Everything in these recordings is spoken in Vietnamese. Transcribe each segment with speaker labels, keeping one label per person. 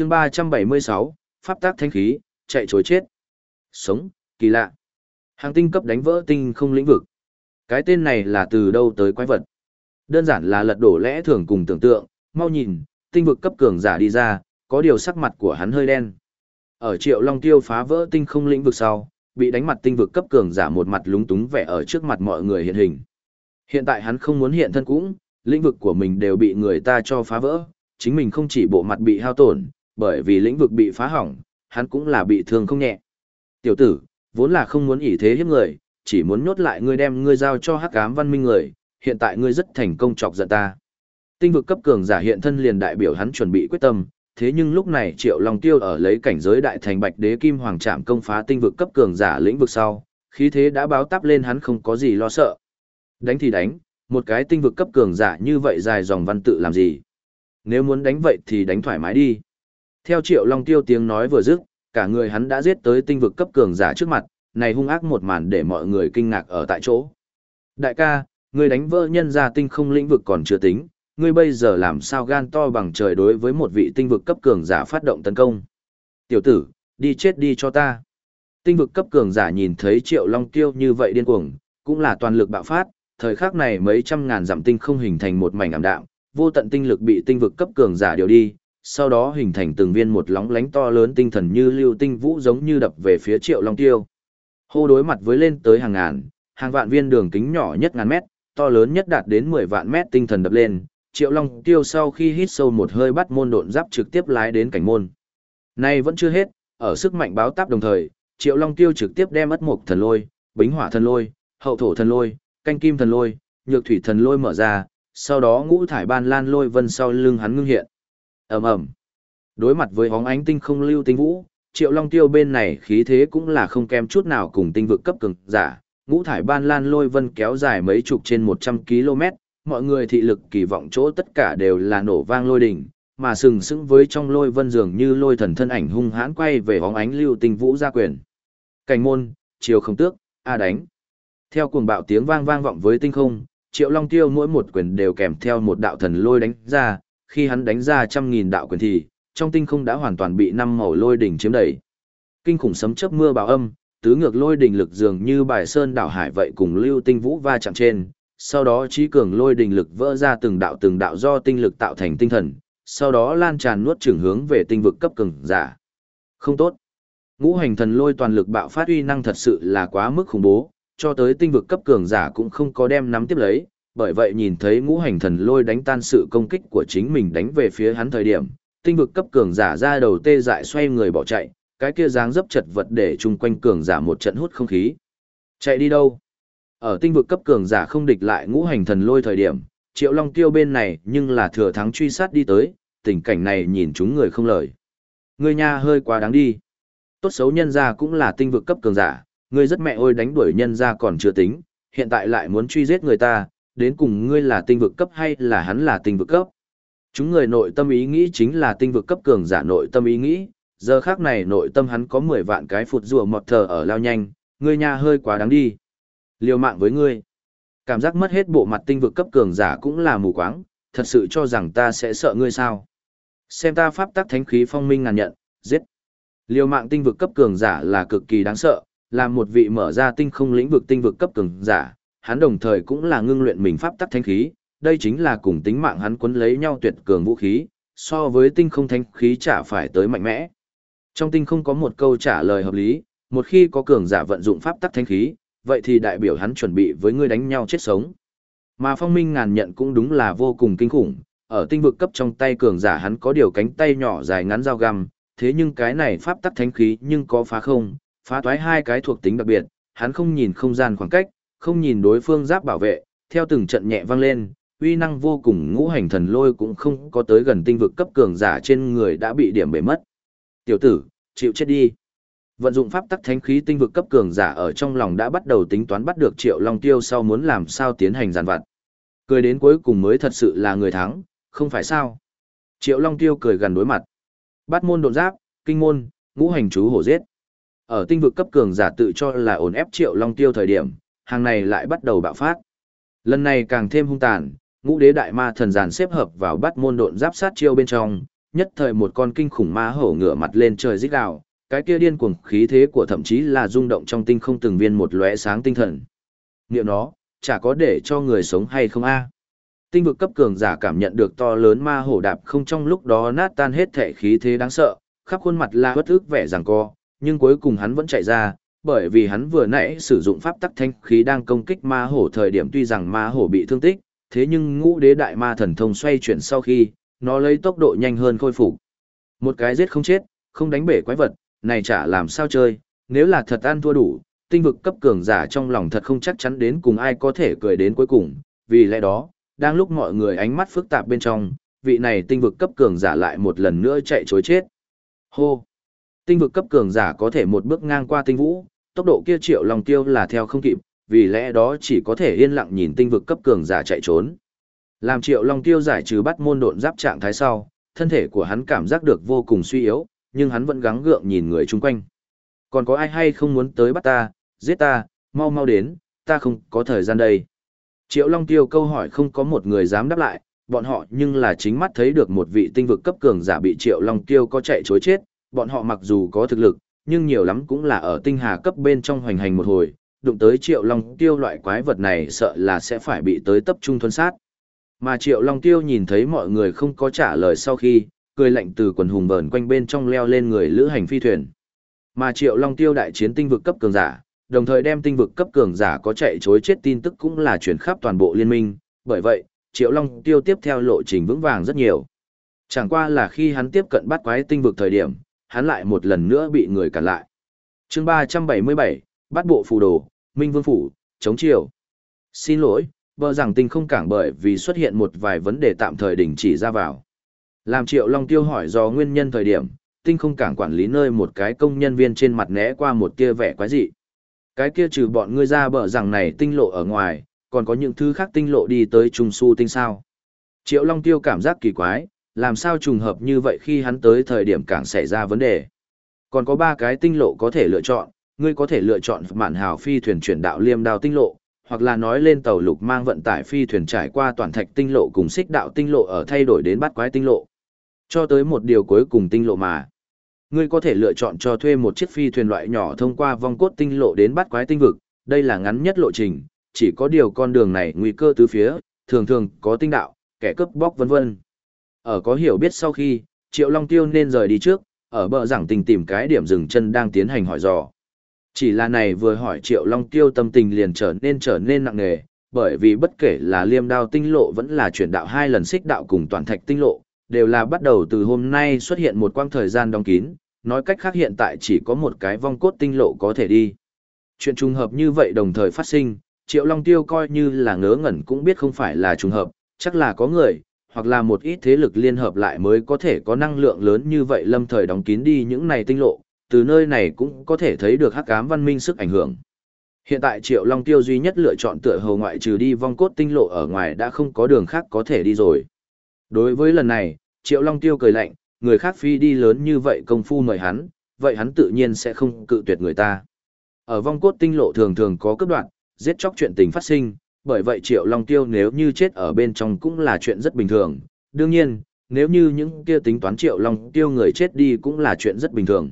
Speaker 1: chương 376, pháp tác thanh khí, chạy chối chết. Sống, kỳ lạ. Hàng tinh cấp đánh vỡ tinh không lĩnh vực. Cái tên này là từ đâu tới quái vật. Đơn giản là lật đổ lẽ thường cùng tưởng tượng, mau nhìn, tinh vực cấp cường giả đi ra, có điều sắc mặt của hắn hơi đen. Ở triệu long tiêu phá vỡ tinh không lĩnh vực sau, bị đánh mặt tinh vực cấp cường giả một mặt lúng túng vẻ ở trước mặt mọi người hiện hình. Hiện tại hắn không muốn hiện thân cũng, lĩnh vực của mình đều bị người ta cho phá vỡ, chính mình không chỉ bộ mặt bị hao tổn, bởi vì lĩnh vực bị phá hỏng, hắn cũng là bị thương không nhẹ. Tiểu tử, vốn là không muốn ỷ thế hiếp người, chỉ muốn nhốt lại ngươi đem ngươi giao cho hắc ám văn minh người, hiện tại ngươi rất thành công chọc giận ta. Tinh vực cấp cường giả hiện thân liền đại biểu hắn chuẩn bị quyết tâm, thế nhưng lúc này Triệu Long Tiêu ở lấy cảnh giới đại thành Bạch Đế Kim Hoàng Trạm công phá tinh vực cấp cường giả lĩnh vực sau, khí thế đã báo táp lên hắn không có gì lo sợ. Đánh thì đánh, một cái tinh vực cấp cường giả như vậy dài dòng văn tự làm gì? Nếu muốn đánh vậy thì đánh thoải mái đi. Theo Triệu Long Tiêu tiếng nói vừa dứt, cả người hắn đã giết tới tinh vực cấp cường giả trước mặt, này hung ác một màn để mọi người kinh ngạc ở tại chỗ. Đại ca, người đánh vỡ nhân gia tinh không lĩnh vực còn chưa tính, ngươi bây giờ làm sao gan to bằng trời đối với một vị tinh vực cấp cường giả phát động tấn công. Tiểu tử, đi chết đi cho ta. Tinh vực cấp cường giả nhìn thấy triệu long tiêu như vậy điên cuồng, cũng là toàn lực bạo phát, thời khắc này mấy trăm ngàn giảm tinh không hình thành một mảnh ảm đạm, vô tận tinh lực bị tinh vực cấp cường giả điều đi, sau đó hình thành từng viên một lóng lánh to lớn tinh thần như lưu tinh vũ giống như đập về phía triệu long tiêu. Hô đối mặt với lên tới hàng ngàn, hàng vạn viên đường kính nhỏ nhất ngàn mét, to lớn nhất đạt đến 10 vạn mét tinh thần đập lên, triệu long tiêu sau khi hít sâu một hơi bắt môn độn giáp trực tiếp lái đến cảnh môn. Nay vẫn chưa hết, ở sức mạnh báo táp đồng thời, triệu long tiêu trực tiếp đem ất mục thần lôi, bính hỏa thần lôi, hậu thổ thần lôi, canh kim thần lôi, nhược thủy thần lôi mở ra, sau đó ngũ thải ban lan lôi vân sau lưng hắn ngưng hiện ầm ầm Đối mặt với hóng ánh tinh không lưu tinh vũ, triệu long tiêu bên này khí thế cũng là không kém chút nào cùng tinh vực cấp cường giả, ngũ thải ban lan lôi vân kéo dài mấy chục trên 100 km, mọi người thị lực kỳ vọng chỗ tất cả đều là nổ vang lôi đỉnh, mà sừng sững với trong lôi vân dường như lôi thần thân ảnh hung hãn quay về hóng ánh lưu tinh vũ ra quyền. Cảnh môn, chiều không tước, a đánh. Theo cuồng bạo tiếng vang vang vọng với tinh không, triệu long tiêu mỗi một quyền đều kèm theo một đạo thần lôi đánh ra, khi hắn đánh ra trăm nghìn đạo quyền thì, trong tinh không đã hoàn toàn bị năm màu lôi đỉnh chiếm đầy. Kinh khủng sấm chớp mưa bão âm, tứ ngược lôi đỉnh lực dường như bài sơn đảo hải vậy cùng lưu tinh vũ va chạm trên, sau đó trí cường lôi đỉnh lực vỡ ra từng đạo từng đạo do tinh lực tạo thành tinh thần, sau đó lan tràn nuốt trưởng hướng về tinh vực cấp cường giả. Không tốt. Ngũ hành thần lôi toàn lực bạo phát uy năng thật sự là quá mức khủng bố, cho tới tinh vực cấp cường giả cũng không có đem nắm tiếp lấy, bởi vậy nhìn thấy ngũ hành thần lôi đánh tan sự công kích của chính mình đánh về phía hắn thời điểm, tinh vực cấp cường giả ra đầu tê dại xoay người bỏ chạy, cái kia dáng dấp chật vật để chung quanh cường giả một trận hút không khí. Chạy đi đâu? Ở tinh vực cấp cường giả không địch lại ngũ hành thần lôi thời điểm, Triệu Long Tiêu bên này nhưng là thừa thắng truy sát đi tới, tình cảnh này nhìn chúng người không lời. Người nha hơi quá đáng đi. Tốt xấu nhân ra cũng là tinh vực cấp cường giả, ngươi rất mẹ ôi đánh đuổi nhân ra còn chưa tính, hiện tại lại muốn truy giết người ta, đến cùng ngươi là tinh vực cấp hay là hắn là tinh vực cấp. Chúng người nội tâm ý nghĩ chính là tinh vực cấp cường giả nội tâm ý nghĩ, giờ khác này nội tâm hắn có 10 vạn cái phụt rùa mọt thờ ở lao nhanh, ngươi nha hơi quá đáng đi. Liều mạng với ngươi. Cảm giác mất hết bộ mặt tinh vực cấp cường giả cũng là mù quáng, thật sự cho rằng ta sẽ sợ ngươi sao. Xem ta pháp tắc thánh khí phong minh ngàn nhận, giết. Liều mạng tinh vực cấp cường giả là cực kỳ đáng sợ, là một vị mở ra tinh không lĩnh vực tinh vực cấp cường giả, hắn đồng thời cũng là ngưng luyện mình pháp tắc thánh khí, đây chính là cùng tính mạng hắn quấn lấy nhau tuyệt cường vũ khí, so với tinh không thánh khí chả phải tới mạnh mẽ. Trong tinh không có một câu trả lời hợp lý, một khi có cường giả vận dụng pháp tắc thánh khí, vậy thì đại biểu hắn chuẩn bị với ngươi đánh nhau chết sống. Mà phong minh ngàn nhận cũng đúng là vô cùng kinh khủng, ở tinh vực cấp trong tay cường giả hắn có điều cánh tay nhỏ dài ngắn dao găm, thế nhưng cái này pháp tắc thánh khí nhưng có phá không, phá toái hai cái thuộc tính đặc biệt, hắn không nhìn không gian khoảng cách, không nhìn đối phương giáp bảo vệ, theo từng trận nhẹ vang lên, uy năng vô cùng ngũ hành thần lôi cũng không có tới gần tinh vực cấp cường giả trên người đã bị điểm bể mất. Tiểu tử, chịu chết đi. Vận dụng pháp tắc thánh khí tinh vực cấp cường giả ở trong lòng đã bắt đầu tính toán bắt được Triệu Long Tiêu sau muốn làm sao tiến hành giàn vặt. Cười đến cuối cùng mới thật sự là người thắng, không phải sao? Triệu Long Tiêu cười gần đối mặt. bát môn độn giáp, kinh môn, ngũ hành chú hổ giết. Ở tinh vực cấp cường giả tự cho là ổn ép Triệu Long Tiêu thời điểm, hàng này lại bắt đầu bạo phát. Lần này càng thêm hung tàn, ngũ đế đại ma thần giàn xếp hợp vào bắt môn độn giáp sát chiêu bên trong, nhất thời một con kinh khủng ma hổ ngửa mặt lên trời rít gào, cái kia điên cuồng khí thế của thậm chí là rung động trong tinh không từng viên một lóe sáng tinh thần. Niệm nó, chả có để cho người sống hay không a? Tinh vực cấp cường giả cảm nhận được to lớn ma hổ đạp không trong lúc đó nát tan hết thể khí thế đáng sợ, khắp khuôn mặt là bất ức vẻ rằng co, nhưng cuối cùng hắn vẫn chạy ra, bởi vì hắn vừa nãy sử dụng pháp tắc thanh khí đang công kích ma hổ thời điểm tuy rằng ma hổ bị thương tích, thế nhưng ngũ đế đại ma thần thông xoay chuyển sau khi, nó lấy tốc độ nhanh hơn khôi phục. Một cái giết không chết, không đánh bể quái vật, này chả làm sao chơi, nếu là thật ăn thua đủ, tinh vực cấp cường giả trong lòng thật không chắc chắn đến cùng ai có thể cười đến cuối cùng, vì lẽ đó, đang lúc mọi người ánh mắt phức tạp bên trong, vị này tinh vực cấp cường giả lại một lần nữa chạy chối chết. Hô! Tinh vực cấp cường giả có thể một bước ngang qua tinh vũ, tốc độ kia triệu lòng tiêu là theo không kịp, vì lẽ đó chỉ có thể yên lặng nhìn tinh vực cấp cường giả chạy trốn. Làm triệu long tiêu giải trừ bắt môn độn giáp trạng thái sau, thân thể của hắn cảm giác được vô cùng suy yếu, nhưng hắn vẫn gắng gượng nhìn người chung quanh. Còn có ai hay không muốn tới bắt ta, giết ta, mau mau đến, ta không có thời gian đây. Triệu Long Tiêu câu hỏi không có một người dám đáp lại, bọn họ nhưng là chính mắt thấy được một vị tinh vực cấp cường giả bị Triệu Long Tiêu có chạy chối chết, bọn họ mặc dù có thực lực, nhưng nhiều lắm cũng là ở tinh hà cấp bên trong hoành hành một hồi, đụng tới Triệu Long Tiêu loại quái vật này sợ là sẽ phải bị tới tập trung thuần sát. Mà Triệu Long Tiêu nhìn thấy mọi người không có trả lời sau khi, cười lạnh từ quần hùng vờn quanh bên trong leo lên người lữ hành phi thuyền. Mà Triệu Long Tiêu đại chiến tinh vực cấp cường giả, đồng thời đem tinh vực cấp cường giả có chạy chối chết tin tức cũng là chuyển khắp toàn bộ liên minh, bởi vậy, Triệu Long Tiêu tiếp theo lộ trình vững vàng rất nhiều. Chẳng qua là khi hắn tiếp cận bắt quái tinh vực thời điểm, hắn lại một lần nữa bị người cản lại. chương 377, bắt bộ phù đồ, Minh Vương Phủ, chống triều. Xin lỗi, bờ rằng tinh không cảng bởi vì xuất hiện một vài vấn đề tạm thời đình chỉ ra vào. Làm Triệu Long Tiêu hỏi do nguyên nhân thời điểm, tinh không cảng quản lý nơi một cái công nhân viên trên mặt né qua một tia vẻ quái dị. Cái kia trừ bọn ngươi ra bờ rằng này tinh lộ ở ngoài, còn có những thứ khác tinh lộ đi tới trung su tinh sao. Triệu Long Tiêu cảm giác kỳ quái, làm sao trùng hợp như vậy khi hắn tới thời điểm càng xảy ra vấn đề. Còn có ba cái tinh lộ có thể lựa chọn, ngươi có thể lựa chọn mạn hào phi thuyền chuyển đạo liêm đao tinh lộ, hoặc là nói lên tàu lục mang vận tải phi thuyền trải qua toàn thạch tinh lộ cùng xích đạo tinh lộ ở thay đổi đến bắt quái tinh lộ. Cho tới một điều cuối cùng tinh lộ mà. Ngươi có thể lựa chọn cho thuê một chiếc phi thuyền loại nhỏ thông qua vong cốt tinh lộ đến bắt quái tinh vực, đây là ngắn nhất lộ trình, chỉ có điều con đường này nguy cơ tứ phía, thường thường có tinh đạo, kẻ cướp bóc vân vân. Ở có hiểu biết sau khi, Triệu Long Tiêu nên rời đi trước, ở bờ giảng tình tìm cái điểm dừng chân đang tiến hành hỏi dò. Chỉ là này vừa hỏi Triệu Long Tiêu tâm tình liền trở nên trở nên nặng nề, bởi vì bất kể là liêm đao tinh lộ vẫn là chuyển đạo hai lần xích đạo cùng toàn thạch tinh lộ, đều là bắt đầu từ hôm nay xuất hiện một quang thời gian đóng kín, nói cách khác hiện tại chỉ có một cái vong cốt tinh lộ có thể đi. Chuyện trùng hợp như vậy đồng thời phát sinh, Triệu Long Tiêu coi như là ngớ ngẩn cũng biết không phải là trùng hợp, chắc là có người, hoặc là một ít thế lực liên hợp lại mới có thể có năng lượng lớn như vậy lâm thời đóng kín đi những này tinh lộ, từ nơi này cũng có thể thấy được hắc ám văn minh sức ảnh hưởng. Hiện tại Triệu Long Tiêu duy nhất lựa chọn tựa hầu ngoại trừ đi vong cốt tinh lộ ở ngoài đã không có đường khác có thể đi rồi. Đối với lần này, Triệu Long Tiêu cười lạnh, người khác phi đi lớn như vậy công phu mời hắn, vậy hắn tự nhiên sẽ không cự tuyệt người ta. Ở vong cốt tinh lộ thường thường có cấp đoạn, giết chóc chuyện tình phát sinh, bởi vậy Triệu Long Tiêu nếu như chết ở bên trong cũng là chuyện rất bình thường. Đương nhiên, nếu như những kia tính toán Triệu Long Tiêu người chết đi cũng là chuyện rất bình thường.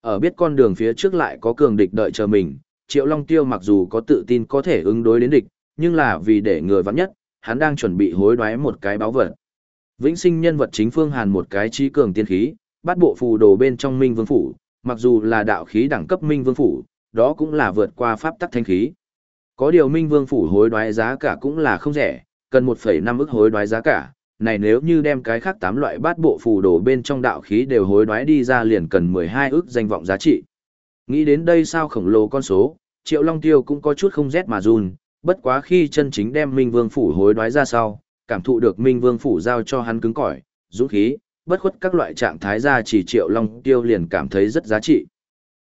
Speaker 1: Ở biết con đường phía trước lại có cường địch đợi chờ mình, Triệu Long Tiêu mặc dù có tự tin có thể ứng đối đến địch, nhưng là vì để người vắng nhất, hắn đang chuẩn bị hối đoái một cái báo vật. Vĩnh sinh nhân vật chính Phương Hàn một cái trí cường tiên khí, bắt bộ phù đồ bên trong Minh Vương Phủ, mặc dù là đạo khí đẳng cấp Minh Vương Phủ, đó cũng là vượt qua pháp tắc thanh khí. Có điều Minh Vương Phủ hối đoái giá cả cũng là không rẻ, cần 1,5 ức hối đoái giá cả. Này nếu như đem cái khác 8 loại bát bộ phù đồ bên trong đạo khí đều hối đoái đi ra liền cần 12 ức danh vọng giá trị. Nghĩ đến đây sao khổng lồ con số, Triệu Long Tiêu cũng có chút không rét mà run, bất quá khi chân chính đem Minh Vương Phủ hối đoái ra sau, cảm thụ được Minh Vương Phủ giao cho hắn cứng cỏi, dũng khí, bất khuất các loại trạng thái ra chỉ Triệu Long Tiêu liền cảm thấy rất giá trị.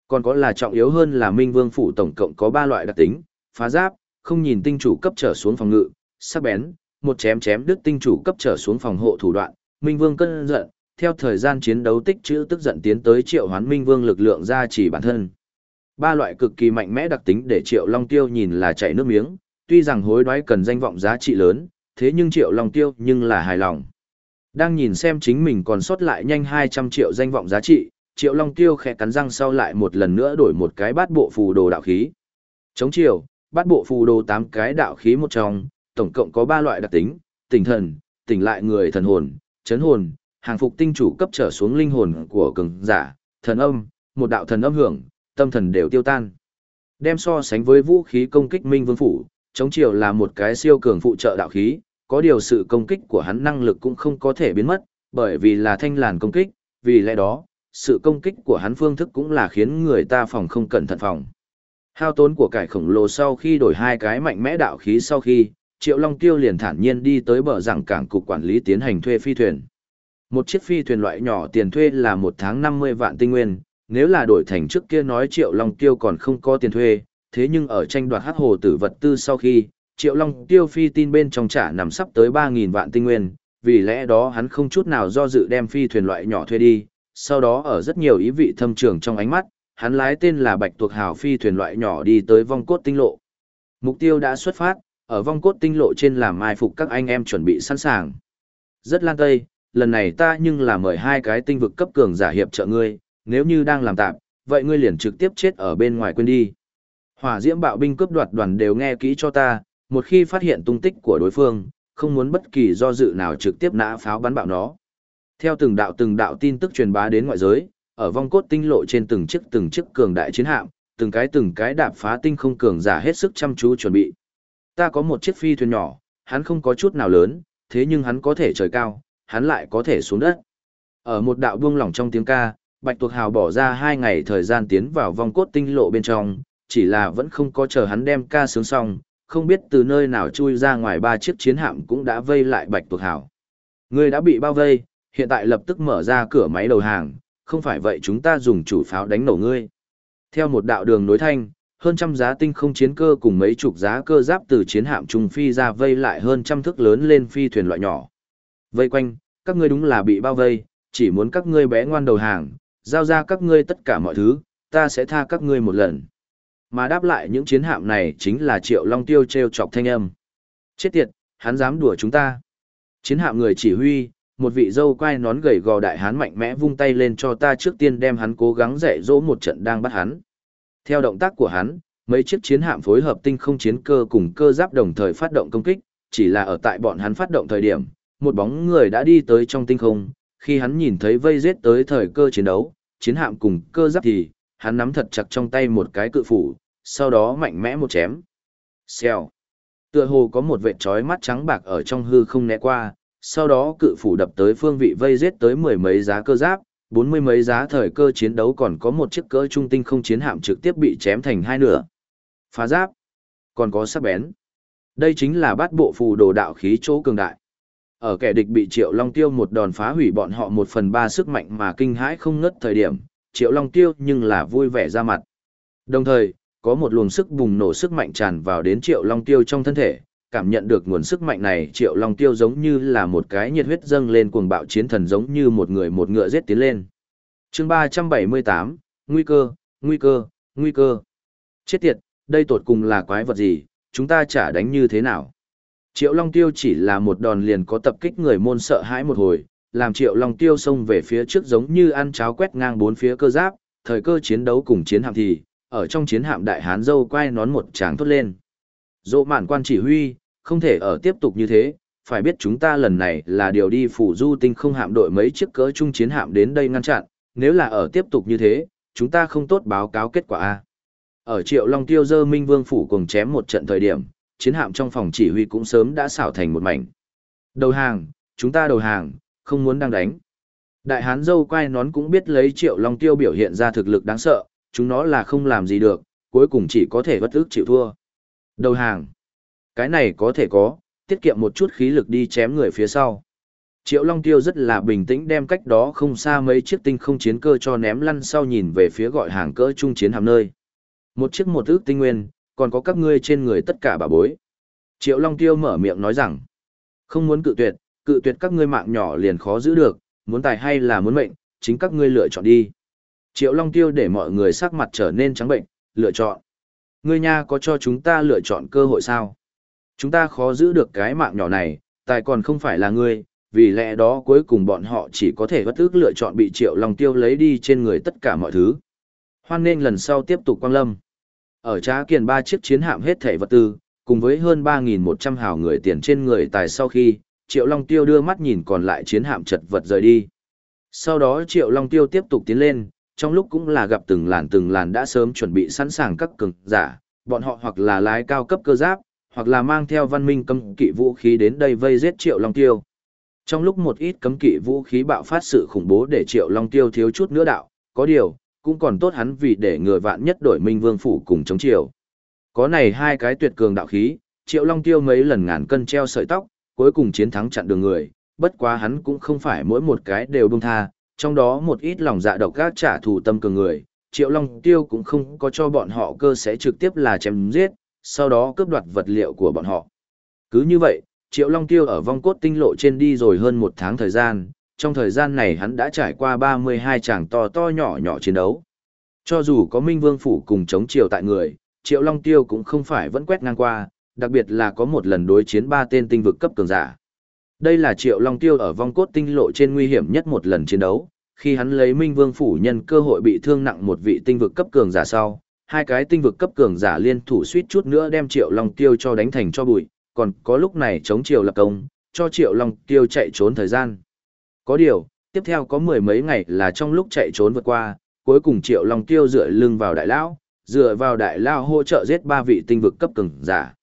Speaker 1: Còn có là trọng yếu hơn là Minh Vương Phủ tổng cộng có 3 loại đặc tính, phá giáp, không nhìn tinh chủ cấp trở xuống phòng ngự, sắc bén, một chém chém đứt tinh chủ cấp trở xuống phòng hộ thủ đoạn, Minh Vương cơn giận, theo thời gian chiến đấu tích trữ tức giận tiến tới triệu hoán Minh Vương lực lượng ra chỉ bản thân. Ba loại cực kỳ mạnh mẽ đặc tính để Triệu Long Tiêu nhìn là chảy nước miếng, tuy rằng hối đoái cần danh vọng giá trị lớn, thế nhưng Triệu Long Tiêu nhưng là hài lòng. Đang nhìn xem chính mình còn sót lại nhanh 200 triệu danh vọng giá trị, Triệu Long Tiêu khẽ cắn răng sau lại một lần nữa đổi một cái bát bộ phù đồ đạo khí. Chống chiều, bát bộ phù đồ tám cái đạo khí một trong, tổng cộng có 3 loại đặc tính, tỉnh thần, tỉnh lại người thần hồn, chấn hồn, hàng phục tinh chủ cấp trở xuống linh hồn của cường giả, thần âm, một đạo thần âm hưởng, tâm thần đều tiêu tan. Đem so sánh với vũ khí công kích Minh Vương phủ, chống chiều là một cái siêu cường phụ trợ đạo khí, có điều sự công kích của hắn năng lực cũng không có thể biến mất, bởi vì là thanh làn công kích, vì lẽ đó, sự công kích của hắn phương thức cũng là khiến người ta phòng không cẩn thận phòng. Hao tốn của cải khổng lồ sau khi đổi hai cái mạnh mẽ đạo khí sau khi, Triệu Long Tiêu liền thản nhiên đi tới bờ rằng cảng cục quản lý tiến hành thuê phi thuyền. Một chiếc phi thuyền loại nhỏ tiền thuê là một tháng 50 vạn tinh nguyên, nếu là đổi thành trước kia nói Triệu Long Tiêu còn không có tiền thuê, thế nhưng ở tranh đoạt hắc hồ tử vật tư sau khi, Triệu Long Tiêu phi tin bên trong trả nằm sắp tới 3.000 vạn tinh nguyên, vì lẽ đó hắn không chút nào do dự đem phi thuyền loại nhỏ thuê đi, sau đó ở rất nhiều ý vị thâm trường trong ánh mắt, hắn lái tên là Bạch Tuộc Hào phi thuyền loại nhỏ đi tới vong cốt tinh lộ. Mục tiêu đã xuất phát, ở vong cốt tinh lộ trên làm mai phục các anh em chuẩn bị sẵn sàng. Rất lan tây, lần này ta nhưng là mời hai cái tinh vực cấp cường giả hiệp trợ ngươi, nếu như đang làm tạm, vậy ngươi liền trực tiếp chết ở bên ngoài quên đi. Hỏa diễm bạo binh cướp đoạt đoàn đều nghe kỹ cho ta, một khi phát hiện tung tích của đối phương, không muốn bất kỳ do dự nào trực tiếp nã pháo bắn bạo nó. Theo từng đạo từng đạo tin tức truyền bá đến ngoại giới, ở vong cốt tinh lộ trên từng chiếc từng chiếc cường đại chiến hạm, từng cái từng cái đạp phá tinh không cường giả hết sức chăm chú chuẩn bị. Ta có một chiếc phi thuyền nhỏ, hắn không có chút nào lớn, thế nhưng hắn có thể trời cao, hắn lại có thể xuống đất. Ở một đạo buông lỏng trong tiếng ca, Bạch Tuộc Hào bỏ ra hai ngày thời gian tiến vào vong cốt tinh lộ bên trong, chỉ là vẫn không có chờ hắn đem ca sướng xong, không biết từ nơi nào chui ra ngoài ba chiếc chiến hạm cũng đã vây lại Bạch Tuộc Hào. Người đã bị bao vây, hiện tại lập tức mở ra cửa máy đầu hàng, không phải vậy chúng ta dùng chủ pháo đánh nổ ngươi. Theo một đạo đường nối thanh, hơn trăm giá tinh không chiến cơ cùng mấy chục giá cơ giáp từ chiến hạm trung phi ra vây lại hơn trăm thước lớn lên phi thuyền loại nhỏ. Vây quanh, các ngươi đúng là bị bao vây, chỉ muốn các ngươi bé ngoan đầu hàng, giao ra các ngươi tất cả mọi thứ, ta sẽ tha các ngươi một lần. Mà đáp lại những chiến hạm này chính là Triệu Long Tiêu treo chọc thanh âm. Chết tiệt, hắn dám đùa chúng ta. Chiến hạm người chỉ huy, một vị dâu quai nón gầy gò đại hán mạnh mẽ vung tay lên cho ta trước tiên đem hắn cố gắng dạy dỗ một trận đang bắt hắn. Theo động tác của hắn, mấy chiếc chiến hạm phối hợp tinh không chiến cơ cùng cơ giáp đồng thời phát động công kích, chỉ là ở tại bọn hắn phát động thời điểm, một bóng người đã đi tới trong tinh không, khi hắn nhìn thấy vây giết tới thời cơ chiến đấu, chiến hạm cùng cơ giáp thì, hắn nắm thật chặt trong tay một cái cự phủ, sau đó mạnh mẽ một chém. Xèo. Tựa hồ có một vệt trói mắt trắng bạc ở trong hư không né qua, sau đó cự phủ đập tới phương vị vây giết tới mười mấy giá cơ giáp, bốn mươi mấy giá thời cơ chiến đấu còn có một chiếc cỡ trung tinh không chiến hạm trực tiếp bị chém thành hai nửa. Phá giáp, còn có sắc bén. Đây chính là bát bộ phù đồ đạo khí chỗ cường đại. Ở kẻ địch bị Triệu Long Tiêu một đòn phá hủy bọn họ một phần ba sức mạnh mà kinh hãi không ngất thời điểm, Triệu Long Tiêu nhưng là vui vẻ ra mặt. Đồng thời, có một luồng sức bùng nổ sức mạnh tràn vào đến Triệu Long Tiêu trong thân thể, cảm nhận được nguồn sức mạnh này triệu long tiêu giống như là một cái nhiệt huyết dâng lên cuồng bạo chiến thần giống như một người một ngựa giết tiến lên. chương ba trăm bảy mươi tám nguy cơ, nguy cơ, nguy cơ. Chết tiệt, đây tột cùng là quái vật gì, chúng ta chả đánh như thế nào. Triệu Long Tiêu chỉ là một đòn liền có tập kích người môn sợ hãi một hồi, làm Triệu Long Tiêu xông về phía trước giống như ăn cháo quét ngang bốn phía cơ giáp, thời cơ chiến đấu cùng chiến hạm thì, ở trong chiến hạm đại hán dâu quay nón một tràng thốt lên. Dỗ mạn quan chỉ huy, không thể ở tiếp tục như thế, phải biết chúng ta lần này là điều đi phủ du tinh không hạm đội mấy chiếc cỡ trung chiến hạm đến đây ngăn chặn, nếu là ở tiếp tục như thế, chúng ta không tốt báo cáo kết quả A. Ở triệu long tiêu dơ minh vương phủ cùng chém một trận thời điểm, chiến hạm trong phòng chỉ huy cũng sớm đã xảo thành một mảnh. Đầu hàng, chúng ta đầu hàng, không muốn đang đánh. Đại hán dâu quay nón cũng biết lấy triệu long tiêu biểu hiện ra thực lực đáng sợ, chúng nó là không làm gì được, cuối cùng chỉ có thể bất ức chịu thua. Đầu hàng. Cái này có thể có, tiết kiệm một chút khí lực đi chém người phía sau. Triệu Long Tiêu rất là bình tĩnh đem cách đó không xa mấy chiếc tinh không chiến cơ cho ném lăn sau nhìn về phía gọi hàng cỡ trung chiến hàm nơi. Một chiếc một ước tinh nguyên, còn có các ngươi trên người tất cả bà bối. Triệu Long Tiêu mở miệng nói rằng, không muốn cự tuyệt, cự tuyệt các ngươi mạng nhỏ liền khó giữ được, muốn tài hay là muốn mệnh, chính các ngươi lựa chọn đi. Triệu Long Tiêu để mọi người sắc mặt trở nên trắng bệnh, lựa chọn. Ngươi nha có cho chúng ta lựa chọn cơ hội sao? Chúng ta khó giữ được cái mạng nhỏ này, tài còn không phải là ngươi, vì lẽ đó cuối cùng bọn họ chỉ có thể bất ước lựa chọn bị Triệu Long Tiêu lấy đi trên người tất cả mọi thứ. Hoan nên lần sau tiếp tục quang lâm. Ở Trá Kiền ba chiếc chiến hạm hết thảy vật tư, cùng với hơn 3.100 hào người tiền trên người tài sau khi, Triệu Long Tiêu đưa mắt nhìn còn lại chiến hạm chật vật rời đi. Sau đó Triệu Long Tiêu tiếp tục tiến lên, trong lúc cũng là gặp từng làn từng làn đã sớm chuẩn bị sẵn sàng các cường giả, bọn họ hoặc là lái cao cấp cơ giáp, hoặc là mang theo văn minh cấm kỵ vũ khí đến đây vây giết Triệu Long Tiêu. Trong lúc một ít cấm kỵ vũ khí bạo phát sự khủng bố để Triệu Long Tiêu thiếu chút nữa đạo, có điều, cũng còn tốt hắn vì để người vạn nhất đổi Minh Vương phủ cùng chống Triều. Có này hai cái tuyệt cường đạo khí, Triệu Long Tiêu mấy lần ngàn cân treo sợi tóc, cuối cùng chiến thắng chặn đường người, bất quá hắn cũng không phải mỗi một cái đều buông tha, trong đó một ít lòng dạ độc ác trả thù tâm cường người, Triệu Long Tiêu cũng không có cho bọn họ cơ sẽ trực tiếp là chém giết, sau đó cướp đoạt vật liệu của bọn họ. Cứ như vậy, Triệu Long Tiêu ở vong cốt tinh lộ trên đi rồi hơn một tháng thời gian, trong thời gian này hắn đã trải qua 32 tràng to to nhỏ nhỏ chiến đấu. Cho dù có Minh Vương Phủ cùng chống Triều tại người, Triệu Long Tiêu cũng không phải vẫn quét ngang qua, đặc biệt là có một lần đối chiến ba tên tinh vực cấp cường giả. Đây là Triệu Long Tiêu ở vong cốt tinh lộ trên nguy hiểm nhất một lần chiến đấu, khi hắn lấy Minh Vương phủ nhân cơ hội bị thương nặng một vị tinh vực cấp cường giả sau, hai cái tinh vực cấp cường giả liên thủ suýt chút nữa đem Triệu Long Tiêu cho đánh thành cho bụi, còn có lúc này chống Triệu lập công, cho Triệu Long Tiêu chạy trốn thời gian. Có điều, tiếp theo có mười mấy ngày là trong lúc chạy trốn vượt qua, cuối cùng Triệu Long Tiêu dựa lưng vào đại lão, dựa vào đại lao hỗ trợ giết ba vị tinh vực cấp cường giả.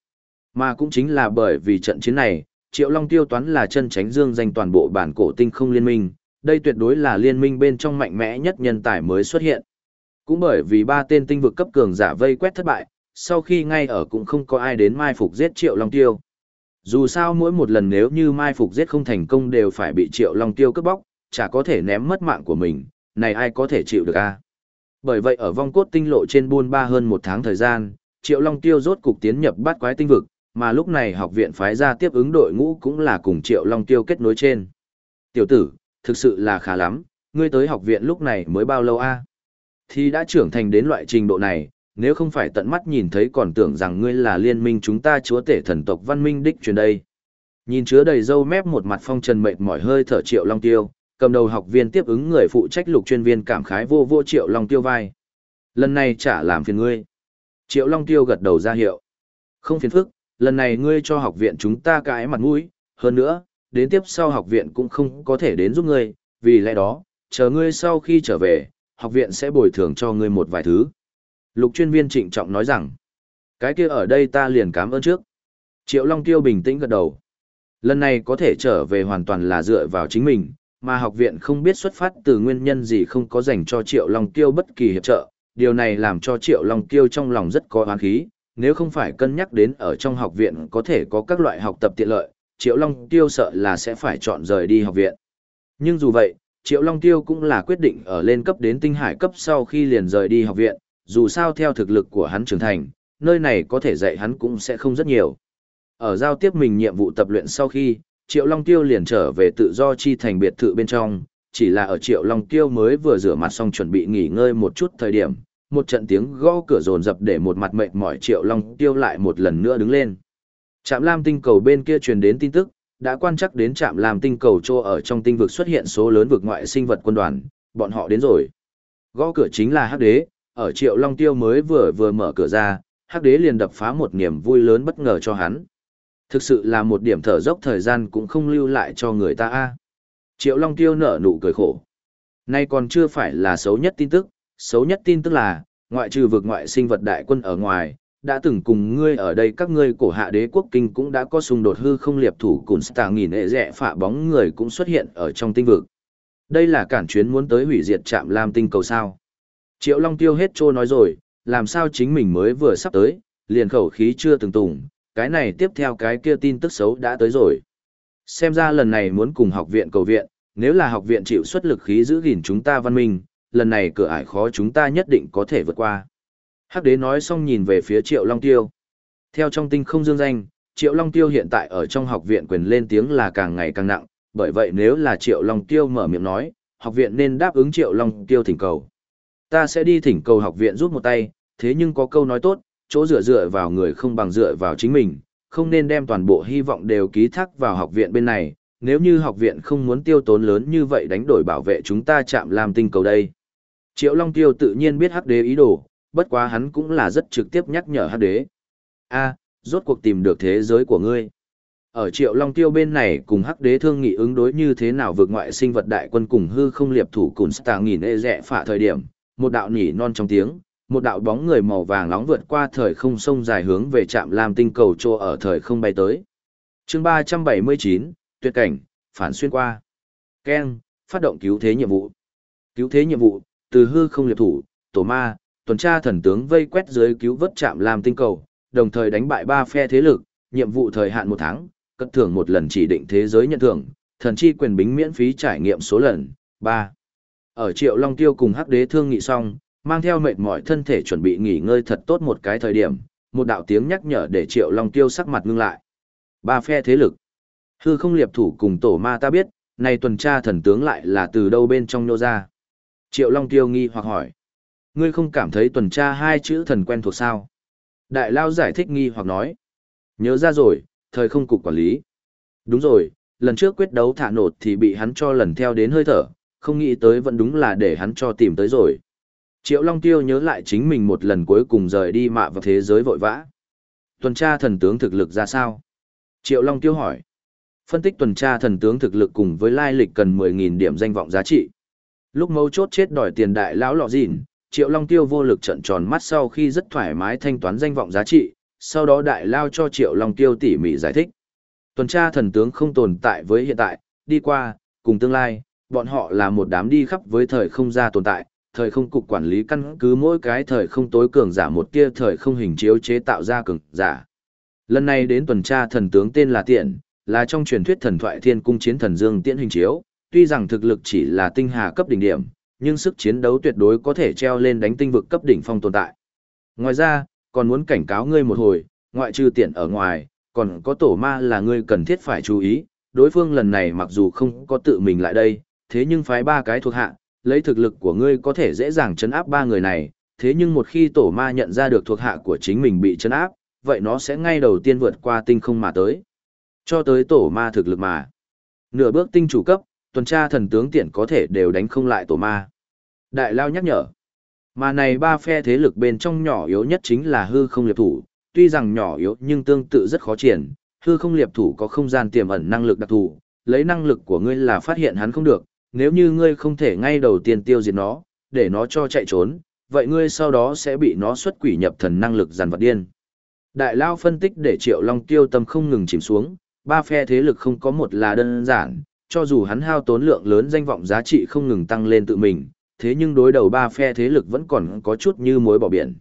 Speaker 1: Mà cũng chính là bởi vì trận chiến này, Triệu Long tiêu toán là chân tránh dương danh toàn bộ bản cổ tinh không liên minh, đây tuyệt đối là liên minh bên trong mạnh mẽ nhất nhân tài mới xuất hiện. Cũng bởi vì ba tên tinh vực cấp cường giả vây quét thất bại, sau khi ngay ở cũng không có ai đến mai phục giết Triệu Long tiêu. Dù sao mỗi một lần nếu như mai phục giết không thành công đều phải bị Triệu Long tiêu cướp bóc, chả có thể ném mất mạng của mình, này ai có thể chịu được a? Bởi vậy ở vong cốt tinh lộ trên buôn ba hơn một tháng thời gian, Triệu Long tiêu rốt cục tiến nhập bát quái tinh vực, mà lúc này học viện phái ra tiếp ứng đội ngũ cũng là cùng Triệu Long Tiêu kết nối trên. Tiểu tử, thực sự là khá lắm, ngươi tới học viện lúc này mới bao lâu a? Thì đã trưởng thành đến loại trình độ này, nếu không phải tận mắt nhìn thấy còn tưởng rằng ngươi là liên minh chúng ta chúa tể thần tộc văn minh đích truyền đây. Nhìn chứa đầy dâu mép một mặt phong trần mệt mỏi hơi thở Triệu Long Tiêu, cầm đầu học viên tiếp ứng người phụ trách lục chuyên viên cảm khái vô vô Triệu Long Tiêu vai. Lần này chả làm phiền ngươi. Triệu Long Tiêu gật đầu ra hiệu. Không phiền phức, lần này ngươi cho học viện chúng ta cái mặt mũi, hơn nữa, đến tiếp sau học viện cũng không có thể đến giúp ngươi, vì lẽ đó, chờ ngươi sau khi trở về, học viện sẽ bồi thường cho ngươi một vài thứ. Lục chuyên viên trịnh trọng nói rằng, cái kia ở đây ta liền cảm ơn trước. Triệu Long Tiêu bình tĩnh gật đầu. Lần này có thể trở về hoàn toàn là dựa vào chính mình, mà học viện không biết xuất phát từ nguyên nhân gì không có dành cho Triệu Long Tiêu bất kỳ hiệp trợ. Điều này làm cho Triệu Long Tiêu trong lòng rất có oán khí, nếu không phải cân nhắc đến ở trong học viện có thể có các loại học tập tiện lợi, Triệu Long Tiêu sợ là sẽ phải chọn rời đi học viện. Nhưng dù vậy, Triệu Long Tiêu cũng là quyết định ở lên cấp đến tinh hải cấp sau khi liền rời đi học viện, dù sao theo thực lực của hắn trưởng thành, nơi này có thể dạy hắn cũng sẽ không rất nhiều. Ở giao tiếp mình nhiệm vụ tập luyện sau khi, Triệu Long Tiêu liền trở về tự do chi thành biệt thự bên trong, chỉ là ở Triệu Long Tiêu mới vừa rửa mặt xong chuẩn bị nghỉ ngơi một chút thời điểm, một trận tiếng gõ cửa rồn rập để một mặt mệt mỏi triệu long tiêu lại một lần nữa đứng lên trạm lam tinh cầu bên kia truyền đến tin tức đã quan chắc đến trạm làm tinh cầu chỗ ở trong tinh vực xuất hiện số lớn vực ngoại sinh vật quân đoàn bọn họ đến rồi. Gõ cửa chính là hắc đế ở triệu long tiêu mới vừa vừa mở cửa ra hắc đế liền đập phá một niềm vui lớn bất ngờ cho hắn. Thực sự là một điểm thở dốc thời gian cũng không lưu lại cho người ta a. Triệu long tiêu nở nụ cười khổ. Nay còn chưa phải là xấu nhất tin tức xấu nhất tin tức là, ngoại trừ vực ngoại sinh vật đại quân ở ngoài, đã từng cùng ngươi ở đây các ngươi cổ hạ đế quốc kinh cũng đã có xung đột hư không liệp thủ cùng stà nghìn hệ rẽ phạ bóng người cũng xuất hiện ở trong tinh vực. Đây là cản chuyến muốn tới hủy diệt trạm lam tinh cầu sao. Triệu Long Tiêu hết trô nói rồi, làm sao chính mình mới vừa sắp tới, liền khẩu khí chưa từng tùng, cái này tiếp theo cái kia tin tức xấu đã tới rồi. Xem ra lần này muốn cùng học viện cầu viện, nếu là học viện chịu xuất lực khí giữ gìn chúng ta văn minh, lần này cửa ải khó chúng ta nhất định có thể vượt qua. Hắc đế nói xong nhìn về phía Triệu Long Tiêu. Theo trong tinh không dương danh, Triệu Long Tiêu hiện tại ở trong học viện quyền lên tiếng là càng ngày càng nặng, bởi vậy nếu là Triệu Long Tiêu mở miệng nói, học viện nên đáp ứng Triệu Long Tiêu thỉnh cầu. Ta sẽ đi thỉnh cầu học viện giúp một tay, thế nhưng có câu nói tốt, chỗ dựa dựa vào người không bằng dựa vào chính mình, không nên đem toàn bộ hy vọng đều ký thác vào học viện bên này, nếu như học viện không muốn tiêu tốn lớn như vậy đánh đổi bảo vệ chúng ta chạm làm tinh cầu đây. Triệu Long Tiêu tự nhiên biết hắc đế ý đồ, bất quá hắn cũng là rất trực tiếp nhắc nhở hắc đế. a rốt cuộc tìm được thế giới của ngươi. Ở Triệu Long Tiêu bên này cùng hắc đế thương nghị ứng đối như thế nào vượt ngoại sinh vật đại quân cùng hư không liệp thủ cùng stà nghìn ê rẽ phả thời điểm, một đạo nhỉ non trong tiếng, một đạo bóng người màu vàng nóng vượt qua thời không sông dài hướng về trạm làm tinh cầu trô ở thời không bay tới. chương 379, tuyệt cảnh, phản xuyên qua. Ken, phát động cứu thế nhiệm vụ. Cứu thế nhiệm vụ, từ hư không liệp thủ, tổ ma, tuần tra thần tướng vây quét dưới cứu vớt trạm làm tinh cầu, đồng thời đánh bại ba phe thế lực, nhiệm vụ thời hạn một tháng, cất thưởng một lần chỉ định thế giới nhận thưởng, thần chi quyền bính miễn phí trải nghiệm số lần, 3. Ở Triệu Long Tiêu cùng Hắc Đế thương nghị xong, mang theo mệt mỏi thân thể chuẩn bị nghỉ ngơi thật tốt một cái thời điểm, một đạo tiếng nhắc nhở để Triệu Long Tiêu sắc mặt ngưng lại. Ba phe thế lực. Hư không liệp thủ cùng tổ ma ta biết, này tuần tra thần tướng lại là từ đâu bên trong nô ra. Triệu Long Tiêu nghi hoặc hỏi. Ngươi không cảm thấy tuần tra hai chữ thần quen thuộc sao? Đại Lao giải thích nghi hoặc nói. Nhớ ra rồi, thời không cục quản lý. Đúng rồi, lần trước quyết đấu thả nột thì bị hắn cho lần theo đến hơi thở, không nghĩ tới vẫn đúng là để hắn cho tìm tới rồi. Triệu Long Tiêu nhớ lại chính mình một lần cuối cùng rời đi mạ vào thế giới vội vã. Tuần tra thần tướng thực lực ra sao? Triệu Long Tiêu hỏi. Phân tích tuần tra thần tướng thực lực cùng với lai lịch cần 10.000 điểm danh vọng giá trị. Lúc mấu chốt chết đòi tiền đại lão lọ dịn, Triệu Long Tiêu vô lực trận tròn mắt sau khi rất thoải mái thanh toán danh vọng giá trị, sau đó đại lao cho Triệu Long Tiêu tỉ mỉ giải thích. Tuần tra thần tướng không tồn tại với hiện tại, đi qua, cùng tương lai, bọn họ là một đám đi khắp với thời không ra tồn tại, thời không cục quản lý căn cứ mỗi cái thời không tối cường giả một tia thời không hình chiếu chế tạo ra cường giả. Lần này đến tuần tra thần tướng tên là Tiện, là trong truyền thuyết thần thoại thiên cung chiến thần dương tiễn hình chiếu, tuy rằng thực lực chỉ là tinh hà cấp đỉnh điểm, nhưng sức chiến đấu tuyệt đối có thể treo lên đánh tinh vực cấp đỉnh phong tồn tại. Ngoài ra, còn muốn cảnh cáo ngươi một hồi, ngoại trừ tiện ở ngoài, còn có tổ ma là ngươi cần thiết phải chú ý, đối phương lần này mặc dù không có tự mình lại đây, thế nhưng phái ba cái thuộc hạ, lấy thực lực của ngươi có thể dễ dàng chấn áp ba người này, thế nhưng một khi tổ ma nhận ra được thuộc hạ của chính mình bị chấn áp, vậy nó sẽ ngay đầu tiên vượt qua tinh không mà tới. Cho tới tổ ma thực lực mà. Nửa bước tinh chủ cấp, tuần tra thần tướng tiện có thể đều đánh không lại tổ ma. Đại Lao nhắc nhở. Mà này ba phe thế lực bên trong nhỏ yếu nhất chính là hư không liệp thủ, tuy rằng nhỏ yếu nhưng tương tự rất khó triển, hư không liệp thủ có không gian tiềm ẩn năng lực đặc thù, lấy năng lực của ngươi là phát hiện hắn không được, nếu như ngươi không thể ngay đầu tiên tiêu diệt nó, để nó cho chạy trốn, vậy ngươi sau đó sẽ bị nó xuất quỷ nhập thần năng lực giàn vật điên. Đại Lao phân tích để Triệu Long tiêu tâm không ngừng chìm xuống, ba phe thế lực không có một là đơn giản, cho dù hắn hao tốn lượng lớn danh vọng giá trị không ngừng tăng lên tự mình, thế nhưng đối đầu ba phe thế lực vẫn còn có chút như mối bỏ biển.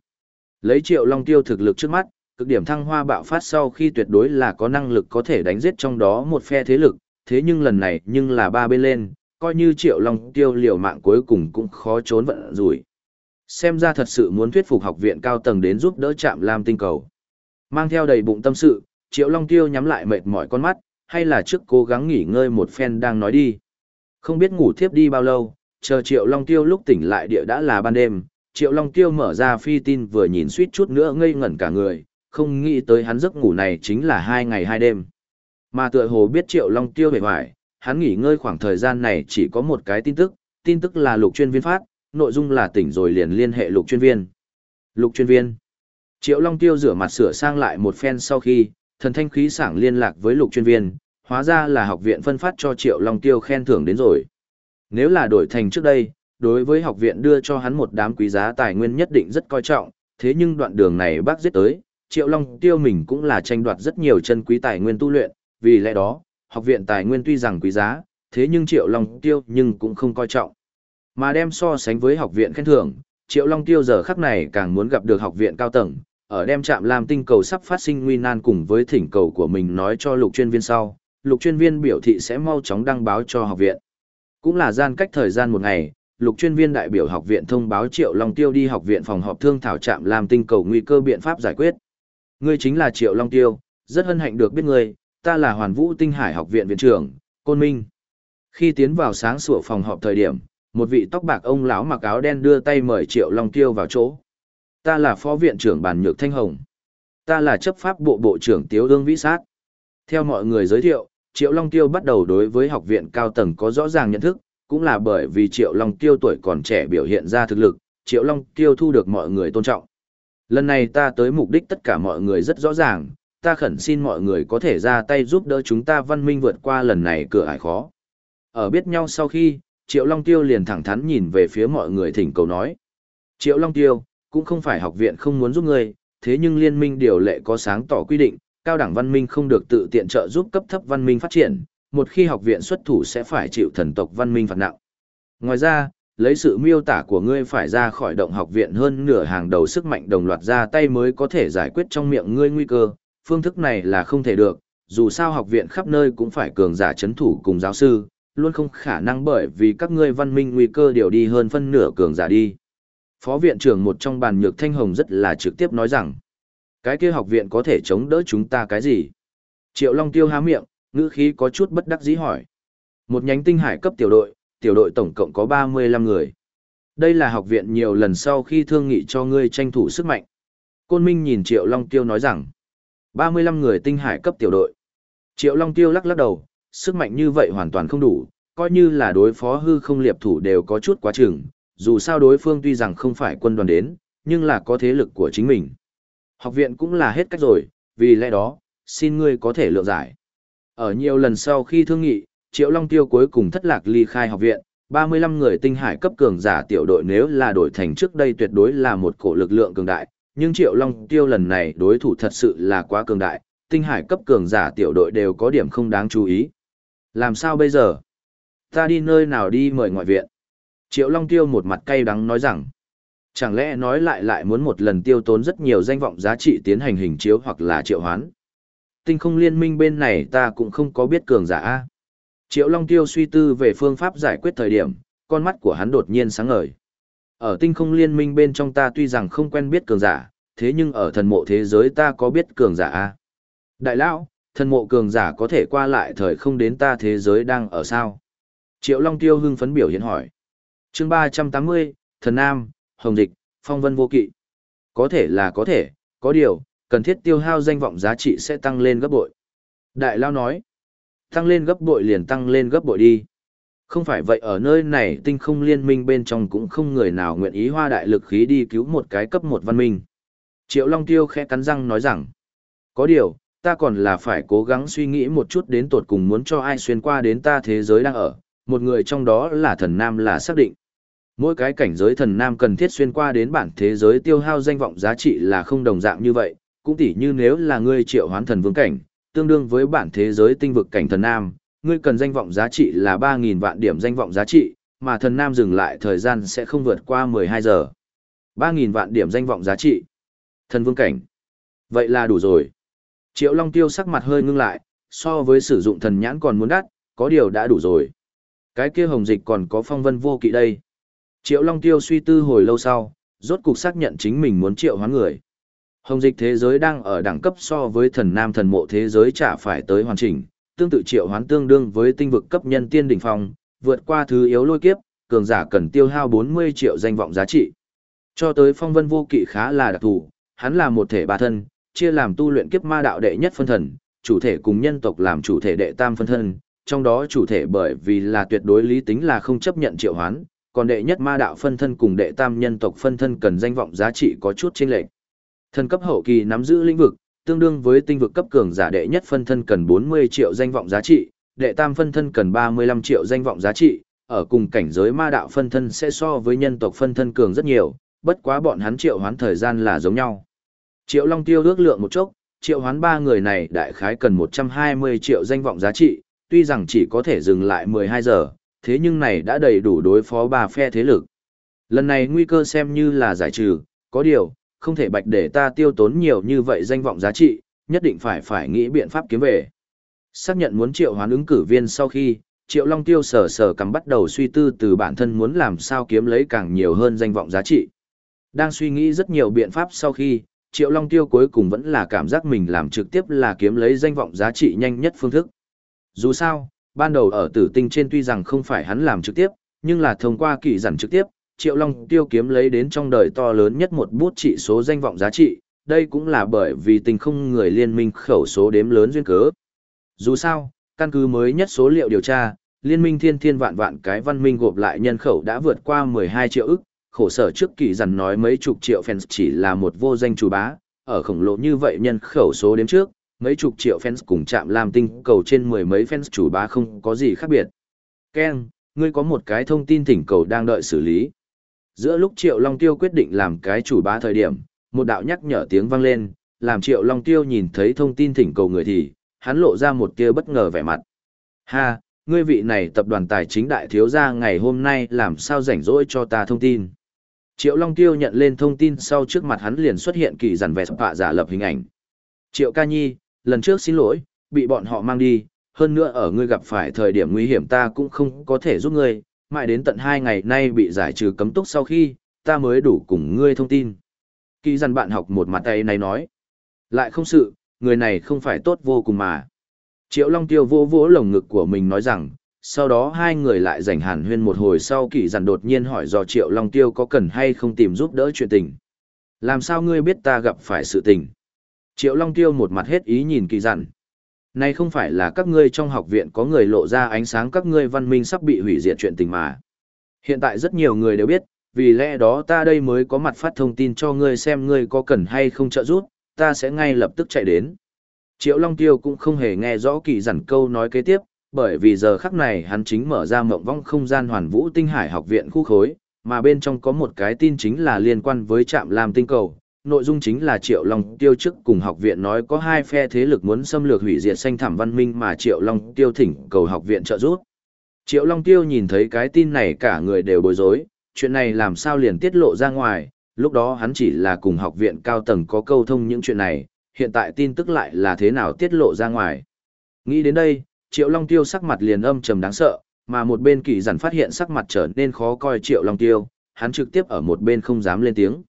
Speaker 1: Lấy Triệu Long tiêu thực lực trước mắt, cực điểm thăng hoa bạo phát sau khi tuyệt đối là có năng lực có thể đánh giết trong đó một phe thế lực, thế nhưng lần này nhưng là ba bên lên, coi như triệu long tiêu liều mạng cuối cùng cũng khó trốn vận rủi. Xem ra thật sự muốn thuyết phục học viện cao tầng đến giúp đỡ chạm lam tinh cầu. Mang theo đầy bụng tâm sự, triệu long tiêu nhắm lại mệt mỏi con mắt, hay là trước cố gắng nghỉ ngơi một phen đang nói đi. Không biết ngủ thiếp đi bao lâu, chờ triệu long tiêu lúc tỉnh lại địa đã là ban đêm, triệu long tiêu mở ra phi tin vừa nhìn suýt chút nữa ngây ngẩn cả người, không nghĩ tới hắn giấc ngủ này chính là hai ngày hai đêm. Mà tựa hồ biết triệu long tiêu về hoài, hắn nghỉ ngơi khoảng thời gian này chỉ có một cái tin tức, tin tức là lục chuyên viên phát, nội dung là tỉnh rồi liền liên hệ lục chuyên viên. Lục chuyên viên. Triệu Long Tiêu rửa mặt sửa sang lại một phen sau khi, thần thanh khí sảng liên lạc với lục chuyên viên, hóa ra là học viện phân phát cho Triệu Long Tiêu khen thưởng đến rồi. Nếu là đổi thành trước đây, đối với học viện đưa cho hắn một đám quý giá tài nguyên nhất định rất coi trọng, thế nhưng đoạn đường này bác giết tới, Triệu Long Tiêu mình cũng là tranh đoạt rất nhiều chân quý tài nguyên tu luyện, vì lẽ đó, học viện tài nguyên tuy rằng quý giá, thế nhưng Triệu Long Tiêu nhưng cũng không coi trọng. Mà đem so sánh với học viện khen thưởng, Triệu Long Tiêu giờ khắc này càng muốn gặp được học viện cao tầng, ở đem chạm làm tinh cầu sắp phát sinh nguy nan cùng với thỉnh cầu của mình nói cho lục chuyên viên sau, lục chuyên viên biểu thị sẽ mau chóng đăng báo cho học viện. Cũng là gian cách thời gian một ngày, lục chuyên viên đại biểu học viện thông báo Triệu Long Tiêu đi học viện phòng họp thương thảo trạm làm tinh cầu nguy cơ biện pháp giải quyết. Ngươi chính là Triệu Long Tiêu, rất hân hạnh được biết ngươi, ta là Hoàn Vũ Tinh Hải học viện viện trưởng, Côn Minh. Khi tiến vào sáng sủa phòng họp thời điểm, một vị tóc bạc ông lão mặc áo đen đưa tay mời Triệu Long Tiêu vào chỗ. Ta là phó viện trưởng Bàn Nhược Thanh Hồng. Ta là chấp pháp bộ bộ trưởng Tiếu Ương Vĩ Sát. Theo mọi người giới thiệu, Triệu Long Tiêu bắt đầu đối với học viện cao tầng có rõ ràng nhận thức, cũng là bởi vì Triệu Long Tiêu tuổi còn trẻ biểu hiện ra thực lực, Triệu Long Tiêu thu được mọi người tôn trọng. Lần này ta tới mục đích tất cả mọi người rất rõ ràng, ta khẩn xin mọi người có thể ra tay giúp đỡ chúng ta văn minh vượt qua lần này cửa ải khó. Ở biết nhau sau khi, Triệu Long Tiêu liền thẳng thắn nhìn về phía mọi người thỉnh cầu nói. Triệu Long Tiêu, cũng không phải học viện không muốn giúp ngươi, thế nhưng liên minh điều lệ có sáng tỏ quy định, cao đẳng văn minh không được tự tiện trợ giúp cấp thấp văn minh phát triển, một khi học viện xuất thủ sẽ phải chịu thần tộc văn minh phạt nặng. Ngoài ra, lấy sự miêu tả của ngươi phải ra khỏi động học viện hơn nửa hàng đầu sức mạnh đồng loạt ra tay mới có thể giải quyết trong miệng ngươi nguy cơ, phương thức này là không thể được, dù sao học viện khắp nơi cũng phải cường giả chấn thủ cùng giáo sư, luôn không khả năng bởi vì các ngươi văn minh nguy cơ điều đi hơn phân nửa cường giả đi. Phó viện trưởng một trong bàn nhược thanh hồng rất là trực tiếp nói rằng, cái kia học viện có thể chống đỡ chúng ta cái gì? Triệu Long Tiêu há miệng, ngữ khí có chút bất đắc dĩ hỏi. Một nhánh tinh hải cấp tiểu đội, tiểu đội tổng cộng có 35 người. Đây là học viện nhiều lần sau khi thương nghị cho ngươi tranh thủ sức mạnh. Côn Minh nhìn Triệu Long Tiêu nói rằng, 35 người tinh hải cấp tiểu đội. Triệu Long Tiêu lắc lắc đầu, sức mạnh như vậy hoàn toàn không đủ, coi như là đối phó hư không liệp thủ đều có chút quá chừng, dù sao đối phương tuy rằng không phải quân đoàn đến, nhưng là có thế lực của chính mình. Học viện cũng là hết cách rồi, vì lẽ đó, xin ngươi có thể lượng giải. Ở nhiều lần sau khi thương nghị, Triệu Long Tiêu cuối cùng thất lạc ly khai học viện, 35 người tinh hải cấp cường giả tiểu đội nếu là đổi thành trước đây tuyệt đối là một cổ lực lượng cường đại, nhưng Triệu Long Tiêu lần này đối thủ thật sự là quá cường đại, tinh hải cấp cường giả tiểu đội đều có điểm không đáng chú ý. Làm sao bây giờ? Ta đi nơi nào đi mời ngoại viện? Triệu Long Tiêu một mặt cay đắng nói rằng, chẳng lẽ nói lại lại muốn một lần tiêu tốn rất nhiều danh vọng giá trị tiến hành hình chiếu hoặc là triệu hoán. Tinh không liên minh bên này ta cũng không có biết cường giả A. Triệu Long Tiêu suy tư về phương pháp giải quyết thời điểm, con mắt của hắn đột nhiên sáng ngời. Ở tinh không liên minh bên trong ta tuy rằng không quen biết cường giả, thế nhưng ở thần mộ thế giới ta có biết cường giả A. Đại lão, thần mộ cường giả có thể qua lại thời không đến ta thế giới đang ở sao? Triệu Long Tiêu hưng phấn biểu hiện hỏi chương 380, Thần Nam, Hồng Dịch, Phong Vân Vô Kỵ. Có thể là có thể, có điều, cần thiết tiêu hao danh vọng giá trị sẽ tăng lên gấp bội. Đại Lao nói, tăng lên gấp bội liền tăng lên gấp bội đi. Không phải vậy ở nơi này tinh không liên minh bên trong cũng không người nào nguyện ý hoa đại lực khí đi cứu một cái cấp một văn minh. Triệu Long Tiêu khẽ cắn răng nói rằng, có điều, ta còn là phải cố gắng suy nghĩ một chút đến tột cùng muốn cho ai xuyên qua đến ta thế giới đang ở, một người trong đó là thần nam là xác định. Mỗi cái cảnh giới thần nam cần thiết xuyên qua đến bản thế giới tiêu hao danh vọng giá trị là không đồng dạng như vậy, cũng tỉ như nếu là ngươi triệu hoán thần vương cảnh, tương đương với bản thế giới tinh vực cảnh thần nam, ngươi cần danh vọng giá trị là 3.000 vạn điểm danh vọng giá trị, mà thần nam dừng lại thời gian sẽ không vượt qua 12 giờ. 3.000 vạn điểm danh vọng giá trị. Thần vương cảnh. Vậy là đủ rồi. Triệu Long Tiêu sắc mặt hơi ngưng lại, so với sử dụng thần nhãn còn muốn đắt, có điều đã đủ rồi. Cái kia hồng dịch còn có phong vân vô kỵ đây. Triệu Long Tiêu suy tư hồi lâu sau, rốt cục xác nhận chính mình muốn triệu hoán người. Hồng dịch thế giới đang ở đẳng cấp so với thần nam thần mộ thế giới chả phải tới hoàn chỉnh, tương tự triệu hoán tương đương với tinh vực cấp nhân tiên đỉnh phong, vượt qua thứ yếu lôi kiếp, cường giả cần tiêu hao 40 triệu danh vọng giá trị. Cho tới phong vân vô kỵ khá là đặc thù, hắn là một thể ba thân, chia làm tu luyện kiếp ma đạo đệ nhất phân thần, chủ thể cùng nhân tộc làm chủ thể đệ tam phân thân, trong đó chủ thể bởi vì là tuyệt đối lý tính là không chấp nhận triệu hoán, còn đệ nhất ma đạo phân thân cùng đệ tam nhân tộc phân thân cần danh vọng giá trị có chút chênh lệch. Thần cấp hậu kỳ nắm giữ lĩnh vực, tương đương với tinh vực cấp cường giả đệ nhất phân thân cần 40 triệu danh vọng giá trị, đệ tam phân thân cần 35 triệu danh vọng giá trị, ở cùng cảnh giới ma đạo phân thân sẽ so với nhân tộc phân thân cường rất nhiều, bất quá bọn hắn triệu hoán thời gian là giống nhau. Triệu Long Tiêu ước lượng một chốc, triệu hoán ba người này đại khái cần 120 triệu danh vọng giá trị, tuy rằng chỉ có thể dừng lại 12 giờ, thế nhưng này đã đầy đủ đối phó ba phe thế lực. Lần này nguy cơ xem như là giải trừ, có điều, không thể bạch để ta tiêu tốn nhiều như vậy danh vọng giá trị, nhất định phải phải nghĩ biện pháp kiếm về. Xác nhận muốn triệu hoán ứng cử viên sau khi, triệu long tiêu sở sở cầm bắt đầu suy tư từ bản thân muốn làm sao kiếm lấy càng nhiều hơn danh vọng giá trị. Đang suy nghĩ rất nhiều biện pháp sau khi, triệu long tiêu cuối cùng vẫn là cảm giác mình làm trực tiếp là kiếm lấy danh vọng giá trị nhanh nhất phương thức. Dù sao, ban đầu ở tử tinh trên tuy rằng không phải hắn làm trực tiếp, nhưng là thông qua kỳ giản trực tiếp, Triệu Long tiêu kiếm lấy đến trong đời to lớn nhất một bút trị số danh vọng giá trị, đây cũng là bởi vì tình không người liên minh khẩu số đếm lớn duyên cớ. Dù sao, căn cứ mới nhất số liệu điều tra, liên minh thiên thiên vạn vạn cái văn minh gộp lại nhân khẩu đã vượt qua 12 triệu ức, khổ sở trước kỳ dằn nói mấy chục triệu fans chỉ là một vô danh chủ bá, ở khổng lồ như vậy nhân khẩu số đếm trước, mấy chục triệu fans cùng chạm làm tinh cầu trên mười mấy fans chủ bá không có gì khác biệt. Ken, ngươi có một cái thông tin thỉnh cầu đang đợi xử lý. Giữa lúc Triệu Long Tiêu quyết định làm cái chủ bá thời điểm, một đạo nhắc nhở tiếng vang lên, làm Triệu Long Tiêu nhìn thấy thông tin thỉnh cầu người thì, hắn lộ ra một tia bất ngờ vẻ mặt. Ha, ngươi vị này tập đoàn tài chính đại thiếu gia ngày hôm nay làm sao rảnh rỗi cho ta thông tin. Triệu Long Tiêu nhận lên thông tin sau trước mặt hắn liền xuất hiện kỳ dằn vẹt vạ giả lập hình ảnh. Triệu Ca Nhi, lần trước xin lỗi, bị bọn họ mang đi, hơn nữa ở ngươi gặp phải thời điểm nguy hiểm ta cũng không có thể giúp ngươi, mãi đến tận hai ngày nay bị giải trừ cấm túc sau khi, ta mới đủ cùng ngươi thông tin. Kỳ dằn bạn học một mặt tay này nói. Lại không sự, người này không phải tốt vô cùng mà. Triệu Long Tiêu vô vỗ lồng ngực của mình nói rằng, sau đó hai người lại rảnh hàn huyên một hồi sau kỳ dằn đột nhiên hỏi do Triệu Long Tiêu có cần hay không tìm giúp đỡ chuyện tình. Làm sao ngươi biết ta gặp phải sự tình? Triệu Long Tiêu một mặt hết ý nhìn kỳ dặn, Này không phải là các ngươi trong học viện có người lộ ra ánh sáng các ngươi văn minh sắp bị hủy diệt chuyện tình mà. Hiện tại rất nhiều người đều biết, vì lẽ đó ta đây mới có mặt phát thông tin cho ngươi xem ngươi có cần hay không trợ giúp, ta sẽ ngay lập tức chạy đến. Triệu Long Tiêu cũng không hề nghe rõ kỳ dặn câu nói kế tiếp, bởi vì giờ khắc này hắn chính mở ra mộng vong không gian hoàn vũ tinh hải học viện khu khối, mà bên trong có một cái tin chính là liên quan với trạm làm tinh cầu. Nội dung chính là Triệu Long Tiêu trước cùng học viện nói có hai phe thế lực muốn xâm lược hủy diệt xanh thảm văn minh mà Triệu Long Tiêu thỉnh cầu học viện trợ giúp. Triệu Long Tiêu nhìn thấy cái tin này cả người đều bối rối, chuyện này làm sao liền tiết lộ ra ngoài, lúc đó hắn chỉ là cùng học viện cao tầng có câu thông những chuyện này, hiện tại tin tức lại là thế nào tiết lộ ra ngoài. Nghĩ đến đây, Triệu Long Tiêu sắc mặt liền âm trầm đáng sợ, mà một bên kỳ giản phát hiện sắc mặt trở nên khó coi Triệu Long Tiêu, hắn trực tiếp ở một bên không dám lên tiếng.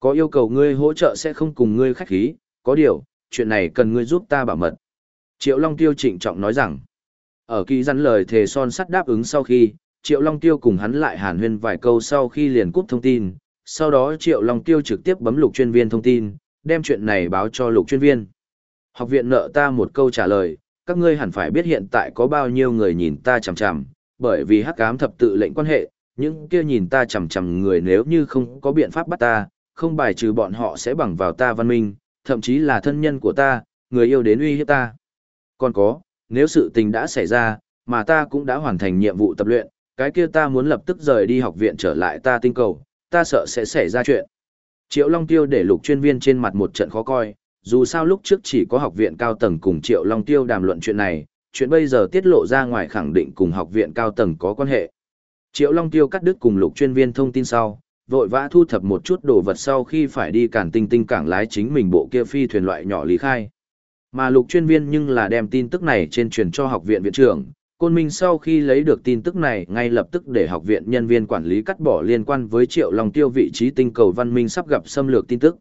Speaker 1: Có yêu cầu ngươi hỗ trợ sẽ không cùng ngươi khách khí, có điều, chuyện này cần ngươi giúp ta bảo mật. Triệu Long Tiêu trịnh trọng nói rằng, ở kỳ giản lời thề son sắt đáp ứng sau khi, Triệu Long Tiêu cùng hắn lại hàn huyên vài câu sau khi liền cúp thông tin, sau đó Triệu Long Tiêu trực tiếp bấm lục chuyên viên thông tin, đem chuyện này báo cho lục chuyên viên. Học viện nợ ta một câu trả lời, các ngươi hẳn phải biết hiện tại có bao nhiêu người nhìn ta chằm chằm, bởi vì hắc ám thập tự lệnh quan hệ, những kia nhìn ta chằm chằm người nếu như không có biện pháp bắt ta, không bài trừ bọn họ sẽ bằng vào ta văn minh, thậm chí là thân nhân của ta, người yêu đến uy hiếp ta. Còn có, nếu sự tình đã xảy ra, mà ta cũng đã hoàn thành nhiệm vụ tập luyện, cái kia ta muốn lập tức rời đi học viện trở lại ta tinh cầu, ta sợ sẽ xảy ra chuyện. Triệu Long Tiêu để lục chuyên viên trên mặt một trận khó coi, dù sao lúc trước chỉ có học viện cao tầng cùng Triệu Long Tiêu đàm luận chuyện này, chuyện bây giờ tiết lộ ra ngoài khẳng định cùng học viện cao tầng có quan hệ. Triệu Long Tiêu cắt đứt cùng lục chuyên viên thông tin sau, vội vã thu thập một chút đồ vật sau khi phải đi cản tinh tinh cảng lái chính mình bộ kia phi thuyền loại nhỏ lý khai. Mà lục chuyên viên nhưng là đem tin tức này trên truyền cho học viện viện trưởng, Côn Minh sau khi lấy được tin tức này ngay lập tức để học viện nhân viên quản lý cắt bỏ liên quan với Triệu Long Tiêu vị trí tinh cầu văn minh sắp gặp xâm lược tin tức.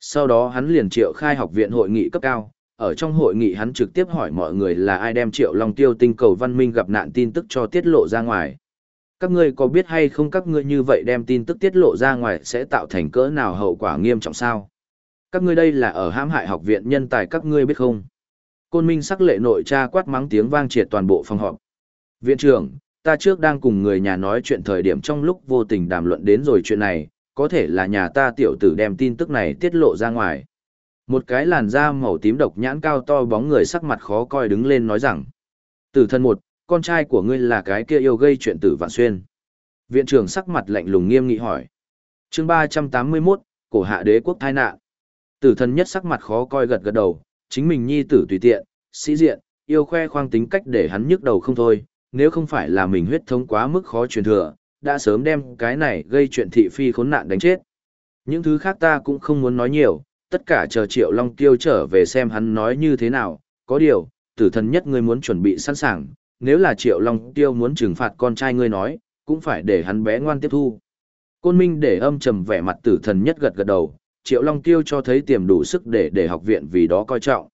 Speaker 1: Sau đó hắn liền triệu khai học viện hội nghị cấp cao, ở trong hội nghị hắn trực tiếp hỏi mọi người là ai đem Triệu Long Tiêu tinh cầu văn minh gặp nạn tin tức cho tiết lộ ra ngoài. Các ngươi có biết hay không các ngươi như vậy đem tin tức tiết lộ ra ngoài sẽ tạo thành cỡ nào hậu quả nghiêm trọng sao? Các ngươi đây là ở hãm hại học viện nhân tài các ngươi biết không? Côn Minh sắc lệ nội tra quát mắng tiếng vang triệt toàn bộ phòng họp. Viện trưởng, ta trước đang cùng người nhà nói chuyện thời điểm trong lúc vô tình đàm luận đến rồi chuyện này, có thể là nhà ta tiểu tử đem tin tức này tiết lộ ra ngoài. Một cái làn da màu tím độc nhãn cao to bóng người sắc mặt khó coi đứng lên nói rằng. Tử thân một, con trai của ngươi là cái kia yêu gây chuyện tử vạn xuyên. Viện trưởng sắc mặt lạnh lùng nghiêm nghị hỏi. chương 381, cổ hạ đế quốc thai nạn. Tử thần nhất sắc mặt khó coi gật gật đầu, chính mình nhi tử tùy tiện, sĩ diện, yêu khoe khoang tính cách để hắn nhức đầu không thôi, nếu không phải là mình huyết thống quá mức khó truyền thừa, đã sớm đem cái này gây chuyện thị phi khốn nạn đánh chết. Những thứ khác ta cũng không muốn nói nhiều, tất cả chờ Triệu Long Tiêu trở về xem hắn nói như thế nào, có điều, tử thần nhất ngươi muốn chuẩn bị sẵn sàng, nếu là Triệu Long Tiêu muốn trừng phạt con trai ngươi nói, cũng phải để hắn bé ngoan tiếp thu. Côn Minh để âm trầm vẻ mặt tử thần nhất gật gật đầu, Triệu Long Tiêu cho thấy tiềm đủ sức để để học viện vì đó coi trọng.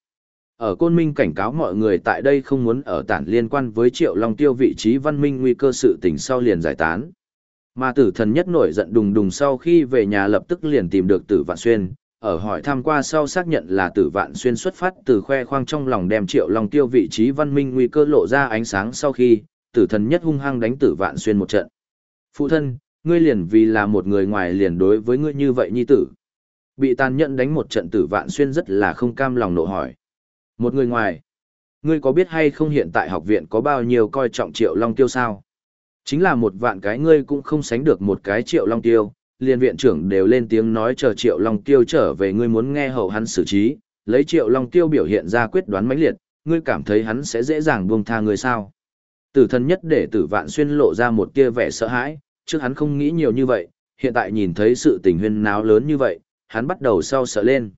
Speaker 1: Ở Côn Minh cảnh cáo mọi người tại đây không muốn ở tản liên quan với Triệu Long Tiêu vị trí văn minh nguy cơ sự tình sau liền giải tán. Mà tử thần nhất nổi giận đùng đùng sau khi về nhà lập tức liền tìm được tử vạn xuyên, ở hỏi tham qua sau xác nhận là tử vạn xuyên xuất phát từ khoe khoang trong lòng đem triệu long tiêu vị trí văn minh nguy cơ lộ ra ánh sáng sau khi, tử thần nhất hung hăng đánh tử vạn xuyên một trận. Phụ thân, ngươi liền vì là một người ngoài liền đối với ngươi như vậy nhi tử. Bị tàn nhẫn đánh một trận tử vạn xuyên rất là không cam lòng nộ hỏi. Một người ngoài, ngươi có biết hay không hiện tại học viện có bao nhiêu coi trọng triệu long tiêu sao? Chính là một vạn cái ngươi cũng không sánh được một cái triệu long tiêu, liền viện trưởng đều lên tiếng nói chờ triệu long tiêu trở về ngươi muốn nghe hậu hắn xử trí, lấy triệu long tiêu biểu hiện ra quyết đoán mãnh liệt, ngươi cảm thấy hắn sẽ dễ dàng buông tha ngươi sao? Tử thần nhất để tử vạn xuyên lộ ra một tia vẻ sợ hãi, trước hắn không nghĩ nhiều như vậy, hiện tại nhìn thấy sự tình huyên náo lớn như vậy, hắn bắt đầu sau sợ lên.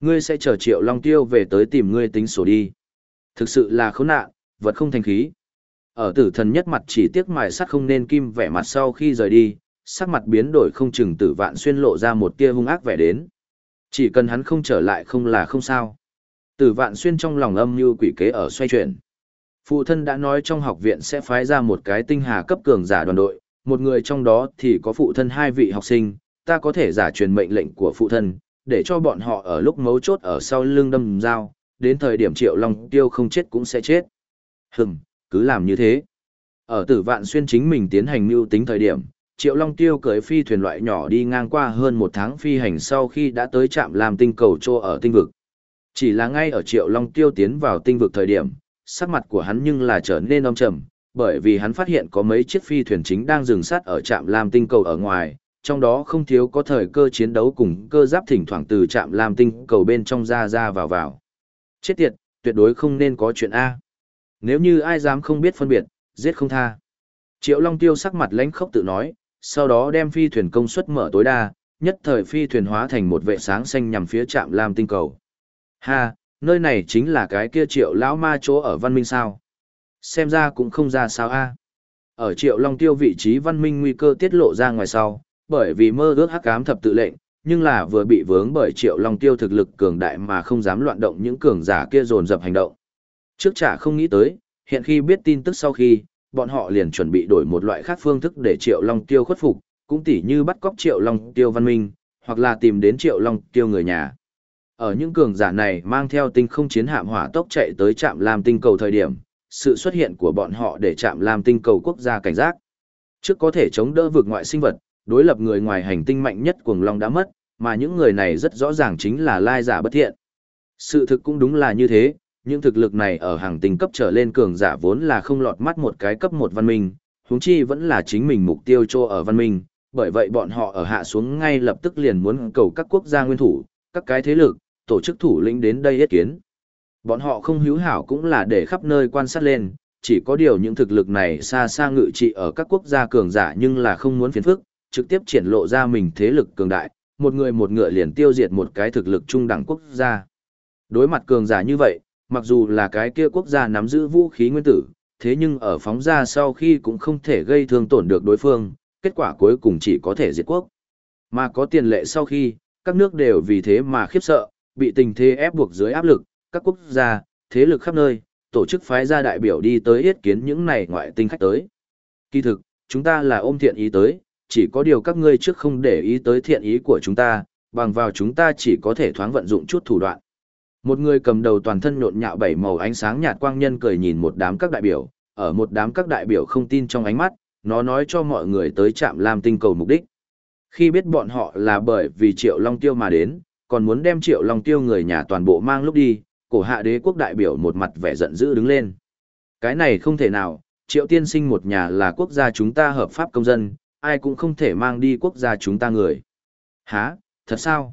Speaker 1: Ngươi sẽ chờ triệu long tiêu về tới tìm ngươi tính sổ đi. Thực sự là khốn nạn, vật không thành khí. Ở tử thần nhất mặt chỉ tiếc mài sắt không nên kim vẻ mặt sau khi rời đi, sắc mặt biến đổi không chừng tử vạn xuyên lộ ra một tia hung ác vẻ đến. Chỉ cần hắn không trở lại không là không sao. Tử vạn xuyên trong lòng âm như quỷ kế ở xoay chuyển. Phụ thân đã nói trong học viện sẽ phái ra một cái tinh hà cấp cường giả đoàn đội, một người trong đó thì có phụ thân hai vị học sinh, ta có thể giả truyền mệnh lệnh của phụ thân, để cho bọn họ ở lúc mấu chốt ở sau lưng đâm dao, đến thời điểm triệu long tiêu không chết cũng sẽ chết. Hừm, cứ làm như thế. Ở tử vạn xuyên chính mình tiến hành mưu tính thời điểm, triệu long tiêu cưỡi phi thuyền loại nhỏ đi ngang qua hơn một tháng phi hành sau khi đã tới trạm làm tinh cầu trô ở tinh vực. Chỉ là ngay ở triệu long tiêu tiến vào tinh vực thời điểm, sắc mặt của hắn nhưng là trở nên âm trầm, bởi vì hắn phát hiện có mấy chiếc phi thuyền chính đang dừng sát ở trạm làm tinh cầu ở ngoài, trong đó không thiếu có thời cơ chiến đấu cùng cơ giáp thỉnh thoảng từ trạm làm tinh cầu bên trong ra ra vào vào. Chết tiệt, tuyệt đối không nên có chuyện A. Nếu như ai dám không biết phân biệt, giết không tha. Triệu Long Tiêu sắc mặt lãnh khốc tự nói, sau đó đem phi thuyền công suất mở tối đa, nhất thời phi thuyền hóa thành một vệ sáng xanh nhằm phía trạm Lam tinh cầu. Ha, nơi này chính là cái kia triệu lão ma chỗ ở văn minh sao. Xem ra cũng không ra sao a. Ở triệu long tiêu vị trí văn minh nguy cơ tiết lộ ra ngoài sau, bởi vì mơ ước hắc ám thập tự lệnh, nhưng là vừa bị vướng bởi triệu long tiêu thực lực cường đại mà không dám loạn động những cường giả kia dồn dập hành động. Trước chả không nghĩ tới, hiện khi biết tin tức sau khi, bọn họ liền chuẩn bị đổi một loại khác phương thức để triệu long tiêu khuất phục, cũng tỉ như bắt cóc triệu long tiêu văn minh, hoặc là tìm đến triệu long tiêu người nhà. Ở những cường giả này mang theo tinh không chiến hạm hỏa tốc chạy tới trạm Lam tinh cầu thời điểm, sự xuất hiện của bọn họ để trạm Lam tinh cầu quốc gia cảnh giác. Trước có thể chống đỡ vực ngoại sinh vật, đối lập người ngoài hành tinh mạnh nhất cuồng long đã mất, mà những người này rất rõ ràng chính là lai giả bất thiện. Sự thực cũng đúng là như thế, những thực lực này ở hàng tinh cấp trở lên cường giả vốn là không lọt mắt một cái cấp một văn minh, huống chi vẫn là chính mình mục tiêu cho ở văn minh, bởi vậy bọn họ ở hạ xuống ngay lập tức liền muốn cầu các quốc gia nguyên thủ, các cái thế lực, tổ chức thủ lĩnh đến đây yết kiến. Bọn họ không hữu hảo cũng là để khắp nơi quan sát lên, chỉ có điều những thực lực này xa xa ngự trị ở các quốc gia cường giả nhưng là không muốn phiền phức, trực tiếp triển lộ ra mình thế lực cường đại, một người một ngựa liền tiêu diệt một cái thực lực trung đẳng quốc gia. Đối mặt cường giả như vậy, mặc dù là cái kia quốc gia nắm giữ vũ khí nguyên tử, thế nhưng ở phóng ra sau khi cũng không thể gây thương tổn được đối phương, kết quả cuối cùng chỉ có thể diệt quốc. Mà có tiền lệ sau khi, các nước đều vì thế mà khiếp sợ, bị tình thế ép buộc dưới áp lực, các quốc gia, thế lực khắp nơi, tổ chức phái ra đại biểu đi tới yết kiến những này ngoại tinh khách tới. Kỳ thực, chúng ta là ôm thiện ý tới, chỉ có điều các ngươi trước không để ý tới thiện ý của chúng ta, bằng vào chúng ta chỉ có thể thoáng vận dụng chút thủ đoạn. Một người cầm đầu toàn thân nhộn nhạo bảy màu ánh sáng nhạt quang nhân cười nhìn một đám các đại biểu, ở một đám các đại biểu không tin trong ánh mắt, nó nói cho mọi người tới trạm làm tinh cầu mục đích. Khi biết bọn họ là bởi vì Triệu Long Tiêu mà đến, còn muốn đem triệu long tiêu người nhà toàn bộ mang lúc đi, cổ hạ đế quốc đại biểu một mặt vẻ giận dữ đứng lên. Cái này không thể nào, triệu tiên sinh một nhà là quốc gia chúng ta hợp pháp công dân, ai cũng không thể mang đi quốc gia chúng ta người. Hả, thật sao?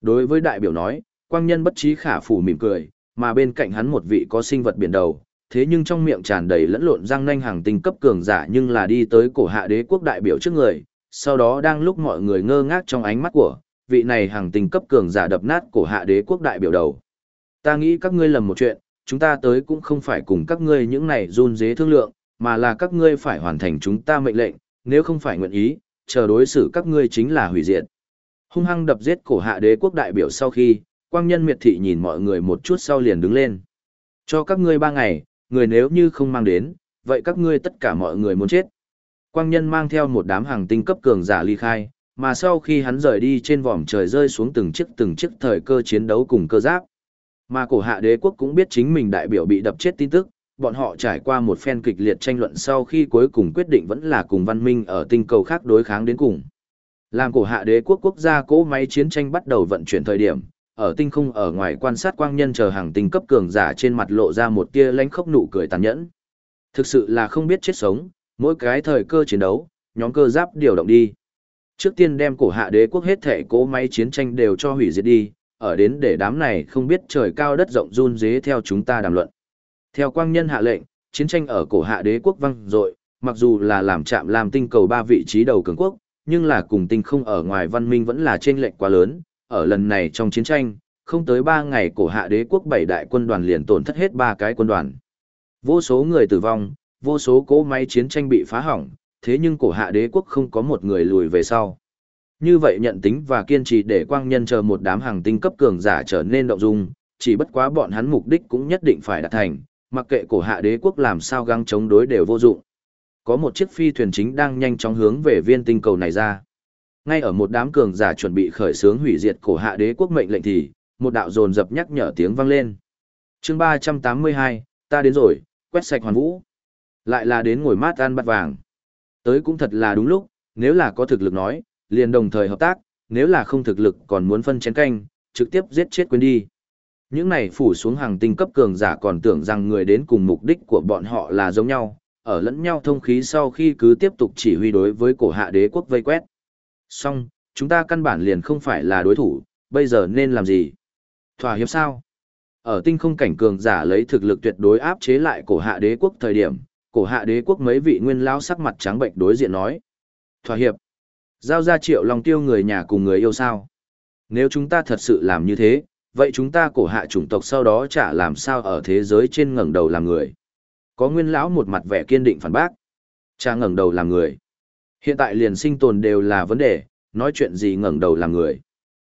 Speaker 1: Đối với đại biểu nói, quang nhân bất trí khả phủ mỉm cười, mà bên cạnh hắn một vị có sinh vật biển đầu, thế nhưng trong miệng tràn đầy lẫn lộn răng nanh hàng tinh cấp cường giả nhưng là đi tới cổ hạ đế quốc đại biểu trước người, sau đó đang lúc mọi người ngơ ngác trong ánh mắt của, vị này hàng tình cấp cường giả đập nát cổ hạ đế quốc đại biểu đầu. Ta nghĩ các ngươi lầm một chuyện, chúng ta tới cũng không phải cùng các ngươi những này run dế thương lượng, mà là các ngươi phải hoàn thành chúng ta mệnh lệnh, nếu không phải nguyện ý, chờ đối xử các ngươi chính là hủy diệt. Hung hăng đập giết cổ hạ đế quốc đại biểu sau khi, quang nhân miệt thị nhìn mọi người một chút sau liền đứng lên. Cho các ngươi ba ngày, người nếu như không mang đến, vậy các ngươi tất cả mọi người muốn chết. Quang nhân mang theo một đám hàng tinh cấp cường giả ly khai, Mà sau khi hắn rời đi trên vòm trời rơi xuống từng chiếc từng chiếc thời cơ chiến đấu cùng cơ giáp. Mà cổ hạ đế quốc cũng biết chính mình đại biểu bị đập chết tin tức, bọn họ trải qua một phen kịch liệt tranh luận sau khi cuối cùng quyết định vẫn là cùng văn minh ở tinh cầu khác đối kháng đến cùng. Làm cổ hạ đế quốc quốc gia cỗ máy chiến tranh bắt đầu vận chuyển thời điểm, ở tinh không ở ngoài quan sát quang nhân chờ hàng tinh cấp cường giả trên mặt lộ ra một tia lánh khốc nụ cười tàn nhẫn. Thực sự là không biết chết sống, mỗi cái thời cơ chiến đấu, nhóm cơ giáp điều động đi. Trước tiên đem cổ hạ đế quốc hết thể cỗ máy chiến tranh đều cho hủy diệt đi, ở đến để đám này không biết trời cao đất rộng run dế theo chúng ta đàm luận. Theo quang nhân hạ lệnh, chiến tranh ở cổ hạ đế quốc văng dội, mặc dù là làm chạm làm tinh cầu ba vị trí đầu cường quốc, nhưng là cùng tinh không ở ngoài văn minh vẫn là trên lệnh quá lớn, ở lần này trong chiến tranh, không tới 3 ngày cổ hạ đế quốc bảy đại quân đoàn liền tổn thất hết ba cái quân đoàn. Vô số người tử vong, vô số cỗ máy chiến tranh bị phá hỏng, thế nhưng cổ hạ đế quốc không có một người lùi về sau. Như vậy nhận tính và kiên trì để quang nhân chờ một đám hàng tinh cấp cường giả trở nên động dung, chỉ bất quá bọn hắn mục đích cũng nhất định phải đạt thành, mặc kệ cổ hạ đế quốc làm sao găng chống đối đều vô dụng. Có một chiếc phi thuyền chính đang nhanh chóng hướng về viên tinh cầu này ra. Ngay ở một đám cường giả chuẩn bị khởi xướng hủy diệt cổ hạ đế quốc mệnh lệnh thì, một đạo dồn dập nhắc nhở tiếng vang lên. chương 382, ta đến rồi, quét sạch hoàn vũ. Lại là đến ngồi mát ăn bát vàng. Tới cũng thật là đúng lúc, nếu là có thực lực nói, liền đồng thời hợp tác, nếu là không thực lực còn muốn phân chén canh, trực tiếp giết chết quên đi. Những này phủ xuống hàng tinh cấp cường giả còn tưởng rằng người đến cùng mục đích của bọn họ là giống nhau, ở lẫn nhau thông khí sau khi cứ tiếp tục chỉ huy đối với cổ hạ đế quốc vây quét. Xong, chúng ta căn bản liền không phải là đối thủ, bây giờ nên làm gì? Thỏa hiệp sao? Ở tinh không cảnh cường giả lấy thực lực tuyệt đối áp chế lại cổ hạ đế quốc thời điểm, cổ hạ đế quốc mấy vị nguyên lão sắc mặt trắng bệnh đối diện nói. Thỏa hiệp. Giao ra triệu lòng tiêu người nhà cùng người yêu sao? Nếu chúng ta thật sự làm như thế, vậy chúng ta cổ hạ chủng tộc sau đó chả làm sao ở thế giới trên ngẩng đầu làm người. Có nguyên lão một mặt vẻ kiên định phản bác. Cha ngẩng đầu làm người. Hiện tại liền sinh tồn đều là vấn đề, nói chuyện gì ngẩng đầu làm người.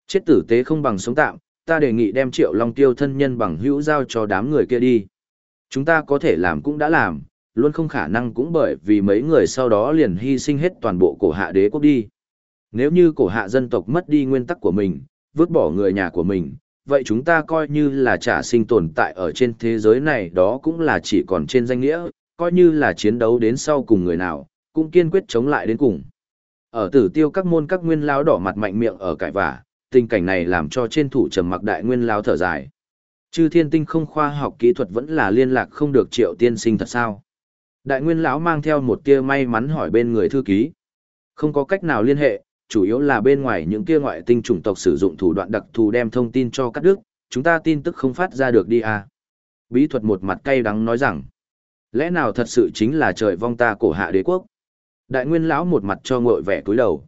Speaker 1: Chết tử tế không bằng sống tạm, ta đề nghị đem triệu long tiêu thân nhân bằng hữu giao cho đám người kia đi. Chúng ta có thể làm cũng đã làm, luôn không khả năng cũng bởi vì mấy người sau đó liền hy sinh hết toàn bộ cổ hạ đế quốc đi. Nếu như cổ hạ dân tộc mất đi nguyên tắc của mình, vứt bỏ người nhà của mình, vậy chúng ta coi như là trả sinh tồn tại ở trên thế giới này đó cũng là chỉ còn trên danh nghĩa, coi như là chiến đấu đến sau cùng người nào, cũng kiên quyết chống lại đến cùng. Ở tử tiêu các môn các nguyên lao đỏ mặt mạnh miệng ở cãi vả, tình cảnh này làm cho trên thủ trầm mặc đại nguyên lao thở dài. Chư thiên tinh không khoa học kỹ thuật vẫn là liên lạc không được triệu tiên sinh thật sao. Đại nguyên lão mang theo một tia may mắn hỏi bên người thư ký. Không có cách nào liên hệ, chủ yếu là bên ngoài những kia ngoại tinh chủng tộc sử dụng thủ đoạn đặc thù đem thông tin cho các đức, chúng ta tin tức không phát ra được đi à. Bí thuật một mặt cay đắng nói rằng, lẽ nào thật sự chính là trời vong ta cổ hạ đế quốc? Đại nguyên lão một mặt cho ngội vẻ cúi đầu.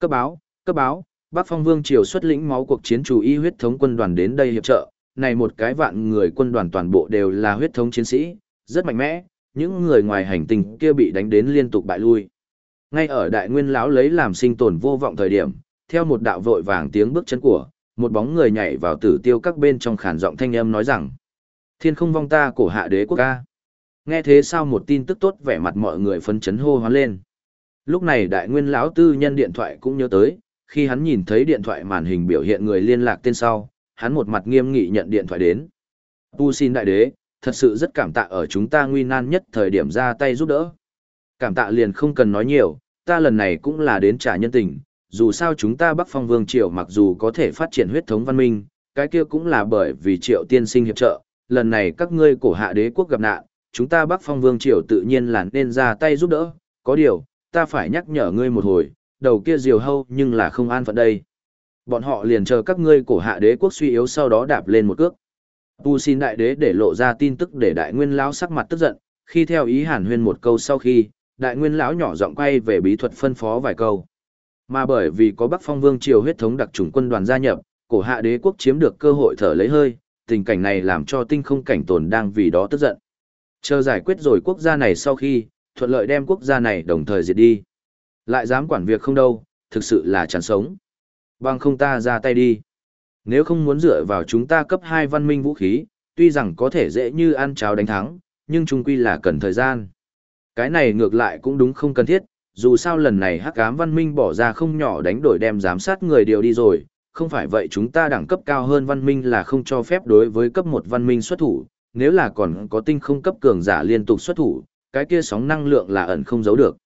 Speaker 1: Cấp báo, cấp báo, Bắc Phong Vương triều xuất lĩnh máu cuộc chiến chủ y huyết thống quân đoàn đến đây hiệp trợ, này một cái vạn người quân đoàn toàn bộ đều là huyết thống chiến sĩ, rất mạnh mẽ, những người ngoài hành tinh kia bị đánh đến liên tục bại lui. Ngay ở đại nguyên lão lấy làm sinh tồn vô vọng thời điểm, theo một đạo vội vàng tiếng bước chân của, một bóng người nhảy vào tử tiêu các bên trong khản giọng thanh âm nói rằng: "Thiên không vong ta cổ hạ đế quốc ca." Nghe thế sao một tin tức tốt vẻ mặt mọi người phấn chấn hô hoán lên. Lúc này đại nguyên lão tư nhân điện thoại cũng nhớ tới, khi hắn nhìn thấy điện thoại màn hình biểu hiện người liên lạc tên sau, hắn một mặt nghiêm nghị nhận điện thoại đến. Tu xin đại đế, thật sự rất cảm tạ ở chúng ta nguy nan nhất thời điểm ra tay giúp đỡ. Cảm tạ liền không cần nói nhiều, ta lần này cũng là đến trả nhân tình, dù sao chúng ta Bắc Phong Vương Triều mặc dù có thể phát triển huyết thống văn minh, cái kia cũng là bởi vì Triệu tiên sinh hiệp trợ, lần này các ngươi cổ hạ đế quốc gặp nạn, chúng ta Bắc Phong Vương Triều tự nhiên là nên ra tay giúp đỡ, có điều, ta phải nhắc nhở ngươi một hồi, đầu kia diều hâu nhưng là không an phận đây. Bọn họ liền chờ các ngươi cổ hạ đế quốc suy yếu sau đó đạp lên một cước. Tu xin đại đế để lộ ra tin tức để đại nguyên lão sắc mặt tức giận, khi theo ý hàn huyên một câu sau khi, đại nguyên lão nhỏ giọng quay về bí thuật phân phó vài câu. Mà bởi vì có Bắc Phong Vương triều huyết thống đặc chủng quân đoàn gia nhập, cổ hạ đế quốc chiếm được cơ hội thở lấy hơi, tình cảnh này làm cho tinh không cảnh tồn đang vì đó tức giận. Chờ giải quyết rồi quốc gia này sau khi, thuận lợi đem quốc gia này đồng thời diệt đi. Lại dám quản việc không đâu, thực sự là chán sống. Bằng không ta ra tay đi. Nếu không muốn dựa vào chúng ta cấp 2 văn minh vũ khí, tuy rằng có thể dễ như ăn cháo đánh thắng, nhưng chung quy là cần thời gian. Cái này ngược lại cũng đúng không cần thiết, dù sao lần này hắc ám văn minh bỏ ra không nhỏ đánh đổi đem giám sát người điều đi rồi, không phải vậy chúng ta đẳng cấp cao hơn văn minh là không cho phép đối với cấp một văn minh xuất thủ, nếu là còn có tinh không cấp cường giả liên tục xuất thủ, cái kia sóng năng lượng là ẩn không giấu được.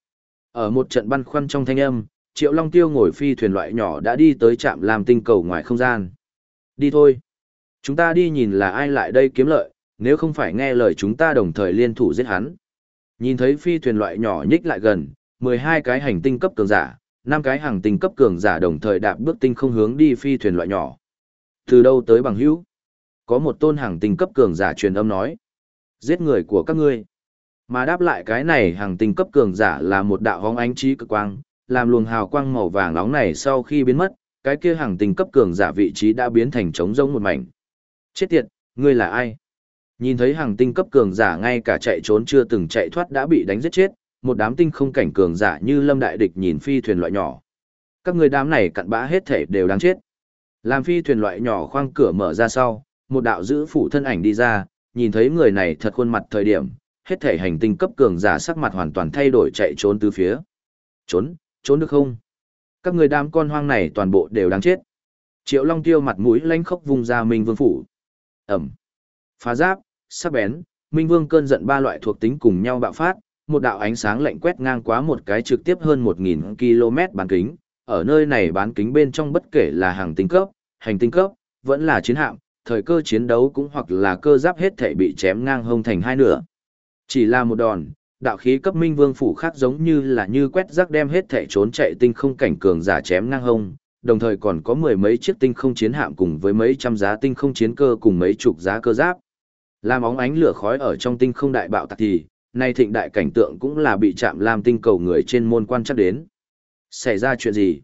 Speaker 1: Ở một trận băn khoăn trong thanh âm, Triệu Long Tiêu ngồi phi thuyền loại nhỏ đã đi tới trạm làm tinh cầu ngoài không gian. Đi thôi. Chúng ta đi nhìn là ai lại đây kiếm lợi, nếu không phải nghe lời chúng ta đồng thời liên thủ giết hắn. Nhìn thấy phi thuyền loại nhỏ nhích lại gần, 12 cái hành tinh cấp cường giả, 5 cái hàng tinh cấp cường giả đồng thời đạp bước tinh không hướng đi phi thuyền loại nhỏ. Từ đâu tới bằng hữu? Có một tôn hàng tinh cấp cường giả truyền âm nói. Giết người của các ngươi. Mà đáp lại cái này hàng tinh cấp cường giả là một đạo hóng ánh trí cực quang, làm luồng hào quang màu vàng nóng này sau khi biến mất, cái kia hàng tinh cấp cường giả vị trí đã biến thành trống rỗng một mảnh. Chết tiệt, ngươi là ai? Nhìn thấy hàng tinh cấp cường giả ngay cả chạy trốn chưa từng chạy thoát đã bị đánh giết chết, một đám tinh không cảnh cường giả như lâm đại địch nhìn phi thuyền loại nhỏ. Các người đám này cặn bã hết thể đều đáng chết. Làm phi thuyền loại nhỏ khoang cửa mở ra sau, một đạo giữ phủ thân ảnh đi ra, nhìn thấy người này thật khuôn mặt thời điểm, hết thể hành tinh cấp cường giả sắc mặt hoàn toàn thay đổi chạy trốn từ phía. Trốn, trốn được không? Các người đám con hoang này toàn bộ đều đáng chết. Triệu Long Tiêu mặt mũi lanh khốc vùng ra Minh Vương phủ. Ẩm. Phá giáp, sắc bén, Minh Vương cơn giận ba loại thuộc tính cùng nhau bạo phát, một đạo ánh sáng lạnh quét ngang quá một cái trực tiếp hơn 1000 km bán kính. Ở nơi này bán kính bên trong bất kể là hàng tinh cấp, hành tinh cấp, vẫn là chiến hạm, thời cơ chiến đấu cũng hoặc là cơ giáp hết thể bị chém ngang hông thành hai nửa. Chỉ là một đòn, đạo khí cấp minh vương phủ khác giống như là như quét rác đem hết thể trốn chạy tinh không cảnh cường giả chém ngang hông, đồng thời còn có mười mấy chiếc tinh không chiến hạm cùng với mấy trăm giá tinh không chiến cơ cùng mấy chục giá cơ giáp. Làm óng ánh lửa khói ở trong tinh không đại bạo tạc thì, nay thịnh đại cảnh tượng cũng là bị chạm làm tinh cầu người trên môn quan chắc đến. Xảy ra chuyện gì?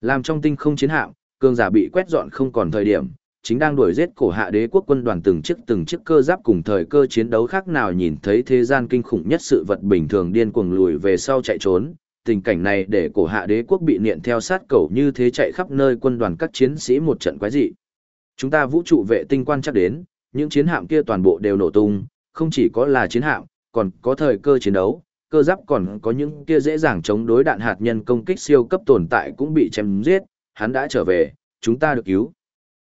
Speaker 1: Làm trong tinh không chiến hạm, cường giả bị quét dọn không còn thời điểm, chính đang đuổi giết cổ hạ đế quốc quân đoàn từng chiếc từng chiếc cơ giáp cùng thời cơ chiến đấu khác nào nhìn thấy thế gian kinh khủng nhất sự vật bình thường điên cuồng lùi về sau chạy trốn. Tình cảnh này để cổ hạ đế quốc bị niệm theo sát cầu như thế chạy khắp nơi quân đoàn các chiến sĩ một trận quái dị. Chúng ta vũ trụ vệ tinh quan chắc đến, những chiến hạm kia toàn bộ đều nổ tung, không chỉ có là chiến hạm, còn có thời cơ chiến đấu, cơ giáp còn có những kia dễ dàng chống đối đạn hạt nhân công kích siêu cấp tồn tại cũng bị chém giết, hắn đã trở về, chúng ta được cứu.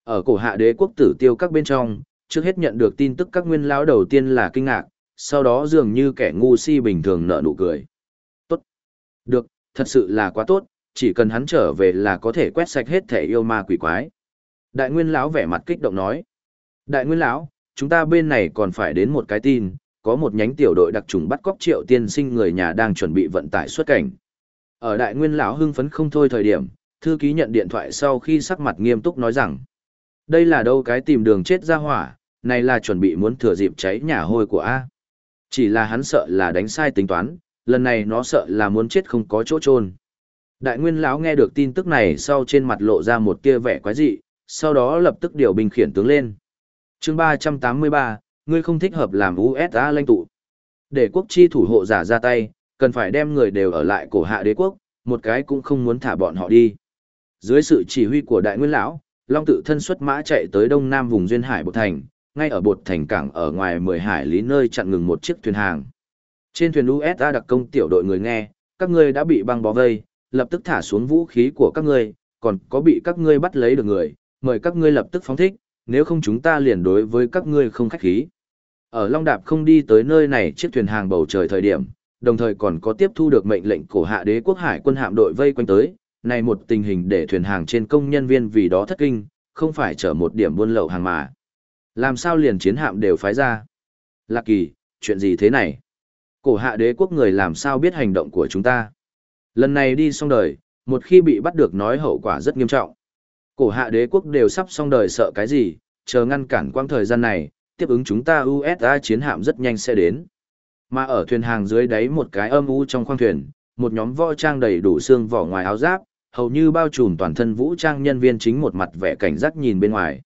Speaker 1: Ở cổ hạ đế quốc tử tiêu các bên trong, trước hết nhận được tin tức các nguyên lão đầu tiên là kinh ngạc, sau đó dường như kẻ ngu si bình thường nở nụ cười. Tốt. Được, thật sự là quá tốt, chỉ cần hắn trở về là có thể quét sạch hết thể yêu ma quỷ quái. Đại nguyên lão vẻ mặt kích động nói. Đại nguyên lão, chúng ta bên này còn phải đến một cái tin, có một nhánh tiểu đội đặc trùng bắt cóc triệu tiên sinh người nhà đang chuẩn bị vận tải xuất cảnh. Ở đại nguyên lão hưng phấn không thôi thời điểm, thư ký nhận điện thoại sau khi sắc mặt nghiêm túc nói rằng, đây là đâu cái tìm đường chết ra hỏa, này là chuẩn bị muốn thừa dịp cháy nhà hôi của A. Chỉ là hắn sợ là đánh sai tính toán, lần này nó sợ là muốn chết không có chỗ trôn. Đại nguyên lão nghe được tin tức này sau trên mặt lộ ra một tia vẻ quái dị, sau đó lập tức điều binh khiển tướng lên. chương 383, ngươi không thích hợp làm USA lãnh tụ. Để quốc chi thủ hộ giả ra tay, cần phải đem người đều ở lại cổ hạ đế quốc, một cái cũng không muốn thả bọn họ đi. Dưới sự chỉ huy của đại nguyên lão, Long tự thân xuất mã chạy tới đông nam vùng duyên hải bột thành, ngay ở bột thành cảng ở ngoài 10 hải lý nơi chặn ngừng một chiếc thuyền hàng. Trên thuyền USA đặc công tiểu đội người nghe, các ngươi đã bị băng bó vây, lập tức thả xuống vũ khí của các ngươi, còn có bị các ngươi bắt lấy được người, mời các ngươi lập tức phóng thích, nếu không chúng ta liền đối với các ngươi không khách khí. Ở Long Đạp không đi tới nơi này chiếc thuyền hàng bầu trời thời điểm, đồng thời còn có tiếp thu được mệnh lệnh của hạ đế quốc hải quân hạm đội vây quanh tới, này một tình hình để thuyền hàng trên công nhân viên vì đó thất kinh, không phải chở một điểm buôn lậu hàng mà. Làm sao liền chiến hạm đều phái ra? Lạc kỳ, chuyện gì thế này? Cổ hạ đế quốc người làm sao biết hành động của chúng ta? Lần này đi xong đời, một khi bị bắt được nói hậu quả rất nghiêm trọng. Cổ hạ đế quốc đều sắp xong đời sợ cái gì, chờ ngăn cản quang thời gian này, tiếp ứng chúng ta USA chiến hạm rất nhanh sẽ đến. Mà ở thuyền hàng dưới đáy một cái âm u trong khoang thuyền, một nhóm võ trang đầy đủ xương vỏ ngoài áo giáp, hầu như bao trùm toàn thân vũ trang nhân viên chính một mặt vẻ cảnh giác nhìn bên ngoài.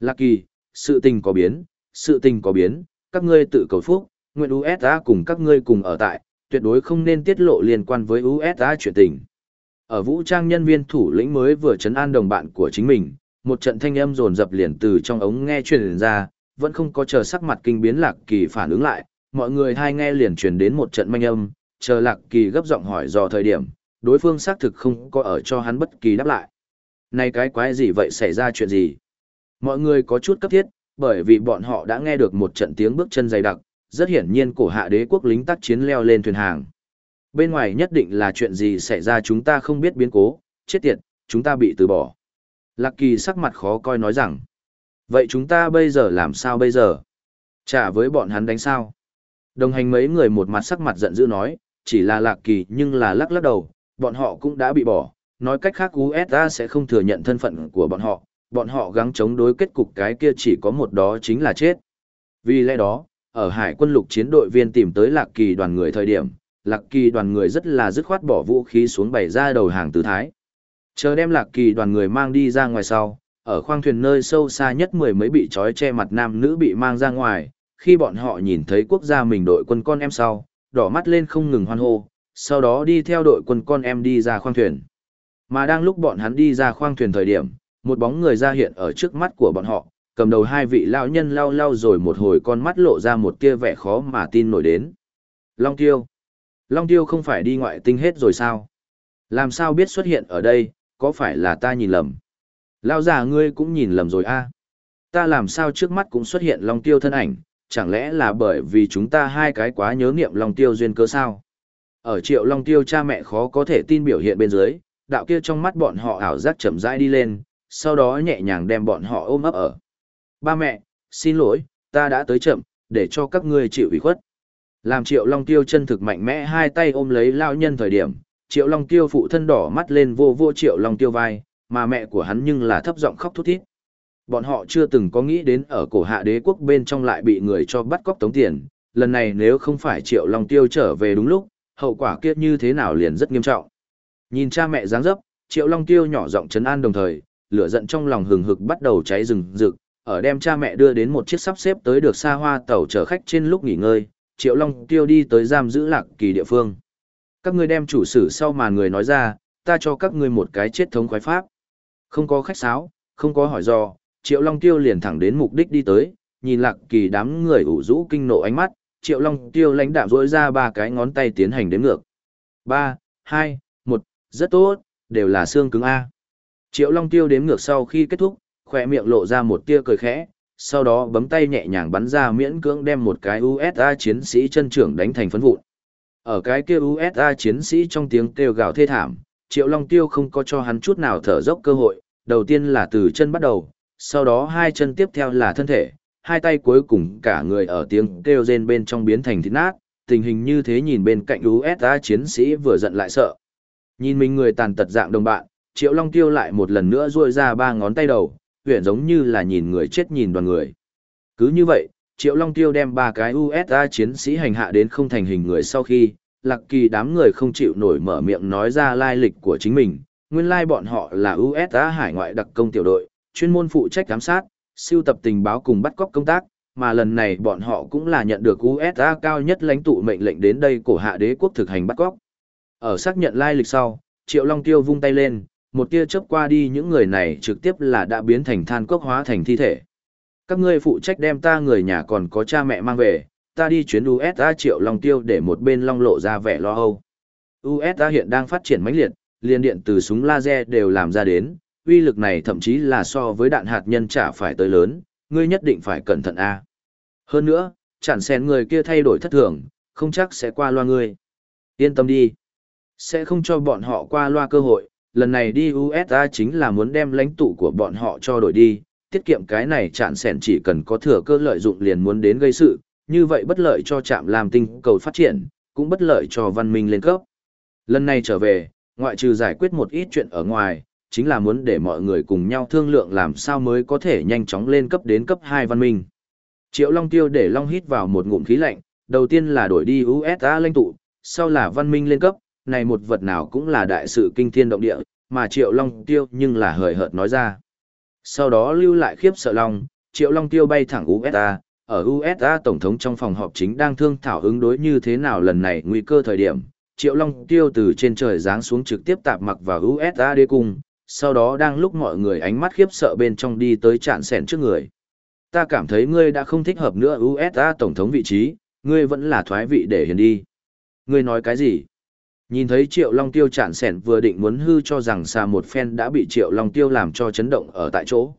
Speaker 1: Lạc kỳ, sự tình có biến, sự tình có biến, các ngươi tự cầu phúc, nguyện USA cùng các ngươi cùng ở tại, tuyệt đối không nên tiết lộ liên quan với USA chuyện tình. Ở vũ trang nhân viên thủ lĩnh mới vừa chấn an đồng bạn của chính mình, một trận thanh âm rồn dập liền từ trong ống nghe truyền ra, vẫn không có chờ sắc mặt kinh biến lạc kỳ phản ứng lại, mọi người hai nghe liền truyền đến một trận manh âm, chờ Lạc Kỳ gấp giọng hỏi dò thời điểm, đối phương xác thực không có ở cho hắn bất kỳ đáp lại. Này cái quái gì vậy xảy ra chuyện gì? Mọi người có chút cấp thiết, bởi vì bọn họ đã nghe được một trận tiếng bước chân dày đặc, rất hiển nhiên cổ hạ đế quốc lính tác chiến leo lên thuyền hàng. Bên ngoài nhất định là chuyện gì xảy ra chúng ta không biết biến cố, chết tiệt, chúng ta bị từ bỏ. Lạc Kỳ sắc mặt khó coi nói rằng, vậy chúng ta bây giờ làm sao bây giờ? Trả với bọn hắn đánh sao? Đồng hành mấy người một mặt sắc mặt giận dữ nói, chỉ là Lạc Kỳ nhưng là lắc lắc đầu, bọn họ cũng đã bị bỏ, nói cách khác USA sẽ không thừa nhận thân phận của bọn họ, bọn họ gắng chống đối kết cục cái kia chỉ có một đó chính là chết. Vì lẽ đó, ở hải quân lục chiến đội viên tìm tới Lạc Kỳ đoàn người thời điểm, Lạc Kỳ đoàn người rất là dứt khoát bỏ vũ khí xuống bày ra đầu hàng tứ thái. Chờ đem Lạc Kỳ đoàn người mang đi ra ngoài sau, ở khoang thuyền nơi sâu xa nhất mười mấy bị trói che mặt nam nữ bị mang ra ngoài, khi bọn họ nhìn thấy quốc gia mình đội quân con em sau, đỏ mắt lên không ngừng hoan hô, sau đó đi theo đội quân con em đi ra khoang thuyền. Mà đang lúc bọn hắn đi ra khoang thuyền thời điểm, một bóng người ra hiện ở trước mắt của bọn họ, cầm đầu hai vị lão nhân lau lau rồi một hồi con mắt lộ ra một tia vẻ khó mà tin nổi đến. Long Tiêu. Long Tiêu không phải đi ngoại tinh hết rồi sao? Làm sao biết xuất hiện ở đây, có phải là ta nhìn lầm? Lão già ngươi cũng nhìn lầm rồi a. Ta làm sao trước mắt cũng xuất hiện Long Tiêu thân ảnh, chẳng lẽ là bởi vì chúng ta hai cái quá nhớ niệm Long Tiêu duyên cơ sao? Ở triệu Long Tiêu cha mẹ khó có thể tin biểu hiện bên dưới, đạo kia trong mắt bọn họ ảo giác chậm rãi đi lên, sau đó nhẹ nhàng đem bọn họ ôm ấp ở. Ba mẹ, xin lỗi, ta đã tới chậm, để cho các ngươi chịu ủy khuất. Làm triệu long tiêu chân thực mạnh mẽ hai tay ôm lấy lao nhân thời điểm, triệu long tiêu phụ thân đỏ mắt lên vô vô triệu long tiêu vai, mà mẹ của hắn nhưng là thấp giọng khóc thút thít. Bọn họ chưa từng có nghĩ đến ở cổ hạ đế quốc bên trong lại bị người cho bắt cóc tống tiền, lần này nếu không phải triệu long tiêu trở về đúng lúc, hậu quả kia như thế nào liền rất nghiêm trọng. Nhìn cha mẹ dáng dấp, triệu long tiêu nhỏ giọng trấn an đồng thời, lửa giận trong lòng hừng hực bắt đầu cháy rừng rực, ở đem cha mẹ đưa đến một chiếc sắp xếp tới được xa hoa tàu chở khách trên lúc nghỉ ngơi, Triệu Long tiêu đi tới giam giữ lạc kỳ địa phương. Các ngươi đem chủ sử sau màn người nói ra, ta cho các ngươi một cái chết thống khoái pháp. Không có khách sáo, không có hỏi do, Triệu Long tiêu liền thẳng đến mục đích đi tới, nhìn lạc kỳ đám người ủ rũ kinh nộ ánh mắt, Triệu Long tiêu lãnh đạm dỗi ra ba cái ngón tay tiến hành đếm ngược. Ba, hai, một, rất tốt, đều là xương cứng A. Triệu Long tiêu đếm ngược sau khi kết thúc, khoe miệng lộ ra một tia cười khẽ, sau đó bấm tay nhẹ nhàng bắn ra miễn cưỡng đem một cái USA chiến sĩ chân trưởng đánh thành phấn vụn. Ở cái kia USA chiến sĩ trong tiếng kêu gào thê thảm, Triệu Long Tiêu không có cho hắn chút nào thở dốc cơ hội, đầu tiên là từ chân bắt đầu, sau đó hai chân tiếp theo là thân thể, hai tay cuối cùng cả người ở tiếng kêu rên bên trong biến thành thịt nát, tình hình như thế nhìn bên cạnh USA chiến sĩ vừa giận lại sợ. Nhìn mình người tàn tật dạng đồng bạn, Triệu Long Tiêu lại một lần nữa duỗi ra ba ngón tay đầu, huyện giống như là nhìn người chết nhìn đoàn người. Cứ như vậy, Triệu Long Tiêu đem ba cái USA chiến sĩ hành hạ đến không thành hình người sau khi, lạc kỳ đám người không chịu nổi mở miệng nói ra lai lịch của chính mình, nguyên lai bọn họ là USA hải ngoại đặc công tiểu đội, chuyên môn phụ trách giám sát, siêu tập tình báo cùng bắt cóc công tác, mà lần này bọn họ cũng là nhận được USA cao nhất lãnh tụ mệnh lệnh đến đây cổ hạ đế quốc thực hành bắt cóc. Ở xác nhận lai lịch sau, Triệu Long Tiêu vung tay lên, một tia chớp qua đi những người này trực tiếp là đã biến thành than cốc hóa thành thi thể. Các ngươi phụ trách đem ta người nhà còn có cha mẹ mang về, ta đi chuyến USA triệu long tiêu để một bên long lộ ra vẻ lo âu. USA hiện đang phát triển mãnh liệt, liên điện từ súng laser đều làm ra đến, uy lực này thậm chí là so với đạn hạt nhân chả phải tới lớn, ngươi nhất định phải cẩn thận a. Hơn nữa, chẳng xén người kia thay đổi thất thường, không chắc sẽ qua loa ngươi. Yên tâm đi. Sẽ không cho bọn họ qua loa cơ hội, lần này đi USA chính là muốn đem lãnh tụ của bọn họ cho đổi đi, tiết kiệm cái này chạn sẻn chỉ cần có thừa cơ lợi dụng liền muốn đến gây sự, như vậy bất lợi cho trạm làm tinh cầu phát triển, cũng bất lợi cho văn minh lên cấp. Lần này trở về, ngoại trừ giải quyết một ít chuyện ở ngoài, chính là muốn để mọi người cùng nhau thương lượng làm sao mới có thể nhanh chóng lên cấp đến cấp 2 văn minh. Triệu Long Tiêu để Long hít vào một ngụm khí lạnh, đầu tiên là đổi đi USA lãnh tụ, sau là văn minh lên cấp, này một vật nào cũng là đại sự kinh thiên động địa, mà Triệu Long Tiêu nhưng là hời hợt nói ra. Sau đó lưu lại khiếp sợ Long, Triệu Long Tiêu bay thẳng USA, ở USA Tổng thống trong phòng họp chính đang thương thảo ứng đối như thế nào lần này nguy cơ thời điểm. Triệu Long Tiêu từ trên trời giáng xuống trực tiếp tạp mặc vào USA đế cung, sau đó đang lúc mọi người ánh mắt khiếp sợ bên trong đi tới chạn sẻn trước người. Ta cảm thấy ngươi đã không thích hợp nữa USA Tổng thống vị trí, ngươi vẫn là thoái vị để hiền đi. Ngươi nói cái gì? Nhìn thấy Triệu Long Tiêu chản sẻn vừa định muốn hư cho rằng xà một phen đã bị Triệu Long Tiêu làm cho chấn động ở tại chỗ.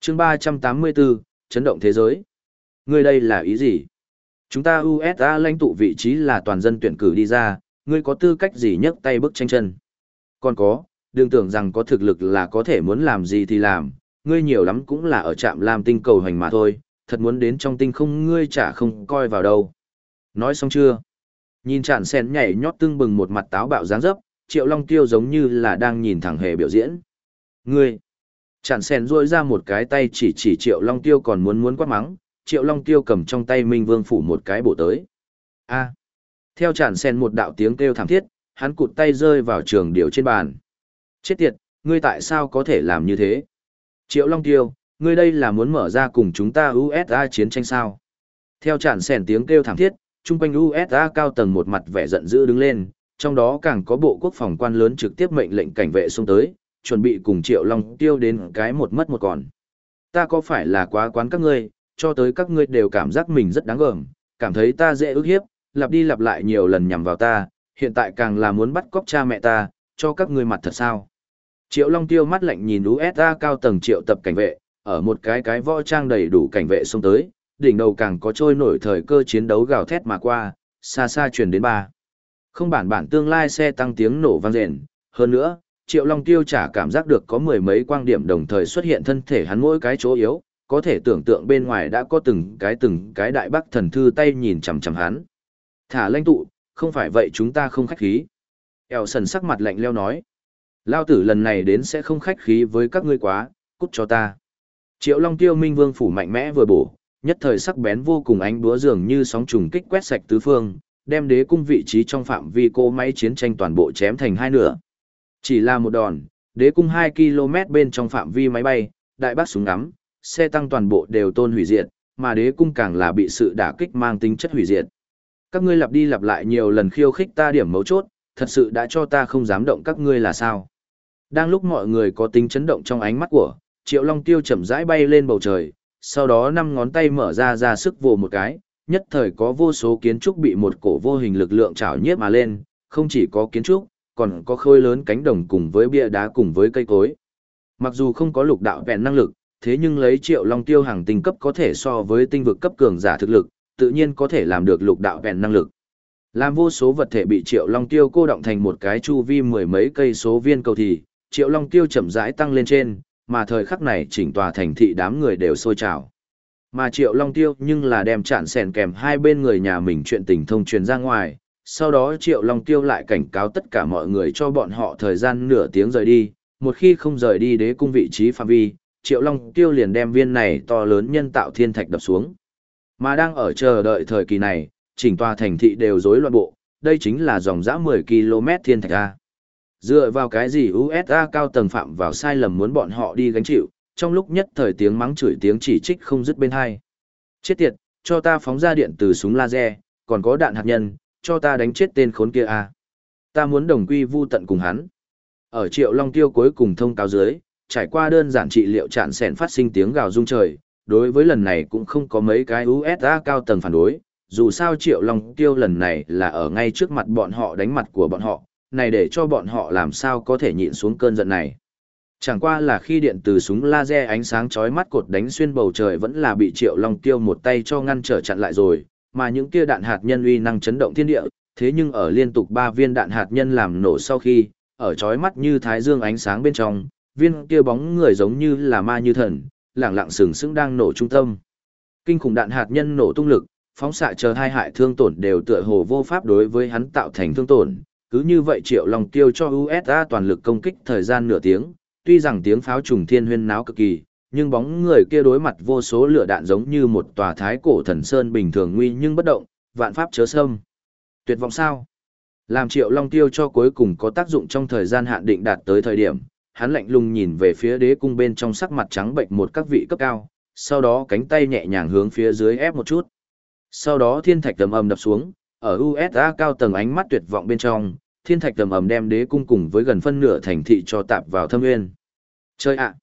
Speaker 1: chương 384, chấn động thế giới. Ngươi đây là ý gì? Chúng ta USA lãnh tụ vị trí là toàn dân tuyển cử đi ra, ngươi có tư cách gì nhấc tay bước tranh chân? Còn có, đừng tưởng rằng có thực lực là có thể muốn làm gì thì làm, ngươi nhiều lắm cũng là ở trạm làm tinh cầu hành mà thôi, thật muốn đến trong tinh không ngươi chả không coi vào đâu. Nói xong chưa? Nhìn chản sen nhảy nhót tưng bừng một mặt táo bạo dáng dấp, triệu long tiêu giống như là đang nhìn thẳng hề biểu diễn. Ngươi! Chản sen duỗi ra một cái tay chỉ chỉ triệu long tiêu còn muốn muốn quát mắng, triệu long tiêu cầm trong tay minh vương phủ một cái bổ tới. A! Theo chản sen một đạo tiếng kêu thảm thiết, hắn cụt tay rơi vào trường điều trên bàn. Chết tiệt, ngươi tại sao có thể làm như thế? Triệu Long Tiêu, ngươi đây là muốn mở ra cùng chúng ta USA chiến tranh sao? Theo chản sèn tiếng kêu thảm thiết, chung quanh USA cao tầng một mặt vẻ giận dữ đứng lên, trong đó càng có bộ quốc phòng quan lớn trực tiếp mệnh lệnh cảnh vệ xuống tới, chuẩn bị cùng Triệu Long Tiêu đến cái một mất một còn. Ta có phải là quá quán các ngươi, cho tới các ngươi đều cảm giác mình rất đáng gờm, cảm thấy ta dễ ức hiếp, lặp đi lặp lại nhiều lần nhằm vào ta, hiện tại càng là muốn bắt cóc cha mẹ ta, cho các ngươi mặt thật sao. Triệu Long Tiêu mắt lạnh nhìn USA cao tầng triệu tập cảnh vệ, ở một cái cái võ trang đầy đủ cảnh vệ xông tới, đỉnh đầu càng có trôi nổi thời cơ chiến đấu gào thét mà qua, xa xa truyền đến ba. Không bản bản tương lai xe tăng tiếng nổ vang rền, hơn nữa, Triệu Long Tiêu chả cảm giác được có mười mấy quang điểm đồng thời xuất hiện thân thể hắn mỗi cái chỗ yếu, có thể tưởng tượng bên ngoài đã có từng cái từng cái đại bác thần thư tay nhìn chằm chằm hắn. Thả lãnh tụ, không phải vậy chúng ta không khách khí. Eo sần sắc mặt lạnh leo nói. Lao tử lần này đến sẽ không khách khí với các ngươi quá, cút cho ta. Triệu Long Tiêu Minh Vương phủ mạnh mẽ vừa bổ, nhất thời sắc bén vô cùng ánh búa dường như sóng trùng kích quét sạch tứ phương, đem đế cung vị trí trong phạm vi cô máy chiến tranh toàn bộ chém thành hai nửa. Chỉ là một đòn, đế cung 2 km bên trong phạm vi máy bay, đại bác súng ngắm, xe tăng toàn bộ đều tôn hủy diệt, mà đế cung càng là bị sự đả kích mang tính chất hủy diệt. Các ngươi lặp đi lặp lại nhiều lần khiêu khích ta điểm mấu chốt, thật sự đã cho ta không dám động các ngươi là sao? Đang lúc mọi người có tính chấn động trong ánh mắt của, Triệu Long Tiêu chậm rãi bay lên bầu trời, sau đó năm ngón tay mở ra ra sức vồ một cái, nhất thời có vô số kiến trúc bị một cổ vô hình lực lượng trảo nhiếp mà lên, không chỉ có kiến trúc, còn có khôi lớn cánh đồng cùng với bia đá cùng với cây cối. Mặc dù không có lục đạo vẹn năng lực, thế nhưng lấy Triệu Long Tiêu hàng tinh cấp có thể so với tinh vực cấp cường giả thực lực, tự nhiên có thể làm được lục đạo vẹn năng lực. Làm vô số vật thể bị Triệu Long Tiêu cô động thành một cái chu vi mười mấy cây số viên cầu thì, Triệu Long Tiêu chậm rãi tăng lên trên, mà thời khắc này chỉnh tòa thành thị đám người đều sôi trào. Mà Triệu Long Tiêu nhưng là đem chản sèn kèm hai bên người nhà mình chuyện tình thông truyền ra ngoài, sau đó Triệu Long Tiêu lại cảnh cáo tất cả mọi người cho bọn họ thời gian nửa tiếng rời đi, một khi không rời đi đế cung vị trí phạm vi, Triệu Long Tiêu liền đem viên này to lớn nhân tạo thiên thạch đập xuống. Mà đang ở chờ đợi thời kỳ này, chỉnh tòa thành thị đều rối loạn bộ, đây chính là dòng dã 10 km thiên thạch A. Dựa vào cái gì USA cao tầng phạm vào sai lầm muốn bọn họ đi gánh chịu, trong lúc nhất thời tiếng mắng chửi tiếng chỉ trích không dứt bên hai. Chết tiệt, cho ta phóng ra điện từ súng laser, còn có đạn hạt nhân, cho ta đánh chết tên khốn kia a. Ta muốn đồng quy vu tận cùng hắn. Ở Triệu Long Tiêu cuối cùng thông cáo dưới, trải qua đơn giản trị liệu chạn sẻn phát sinh tiếng gào rung trời, đối với lần này cũng không có mấy cái USA cao tầng phản đối, dù sao Triệu Long Tiêu lần này là ở ngay trước mặt bọn họ đánh mặt của bọn họ, này để cho bọn họ làm sao có thể nhịn xuống cơn giận này. Chẳng qua là khi điện từ súng laser ánh sáng chói mắt cột đánh xuyên bầu trời vẫn là bị Triệu Long Tiêu một tay cho ngăn trở chặn lại rồi, mà những kia đạn hạt nhân uy năng chấn động thiên địa, thế nhưng ở liên tục ba viên đạn hạt nhân làm nổ sau khi, ở chói mắt như thái dương ánh sáng bên trong, viên kia bóng người giống như là ma như thần, lẳng lặng sừng sững đang nổ trung tâm. Kinh khủng đạn hạt nhân nổ tung lực, phóng xạ chờ hai hại thương tổn đều tựa hồ vô pháp đối với hắn tạo thành thương tổn, cứ như vậy Triệu Long Tiêu cho USA toàn lực công kích thời gian nửa tiếng, tuy rằng tiếng pháo trùng thiên huyên náo cực kỳ, nhưng bóng người kia đối mặt vô số lửa đạn giống như một tòa thái cổ thần sơn bình thường nguy nhưng bất động, vạn pháp chớ sâm. Tuyệt vọng sao? Làm Triệu Long Tiêu cho cuối cùng có tác dụng trong thời gian hạn định đạt tới thời điểm, hắn lạnh lùng nhìn về phía đế cung bên trong sắc mặt trắng bệnh một các vị cấp cao, sau đó cánh tay nhẹ nhàng hướng phía dưới ép một chút. Sau đó thiên thạch tầm ầm đập xuống, ở USA cao tầng ánh mắt tuyệt vọng bên trong, thiên thạch tầm ầm đem đế cung cùng với gần phân nửa thành thị cho tạp vào thâm nguyên. Chơi ạ!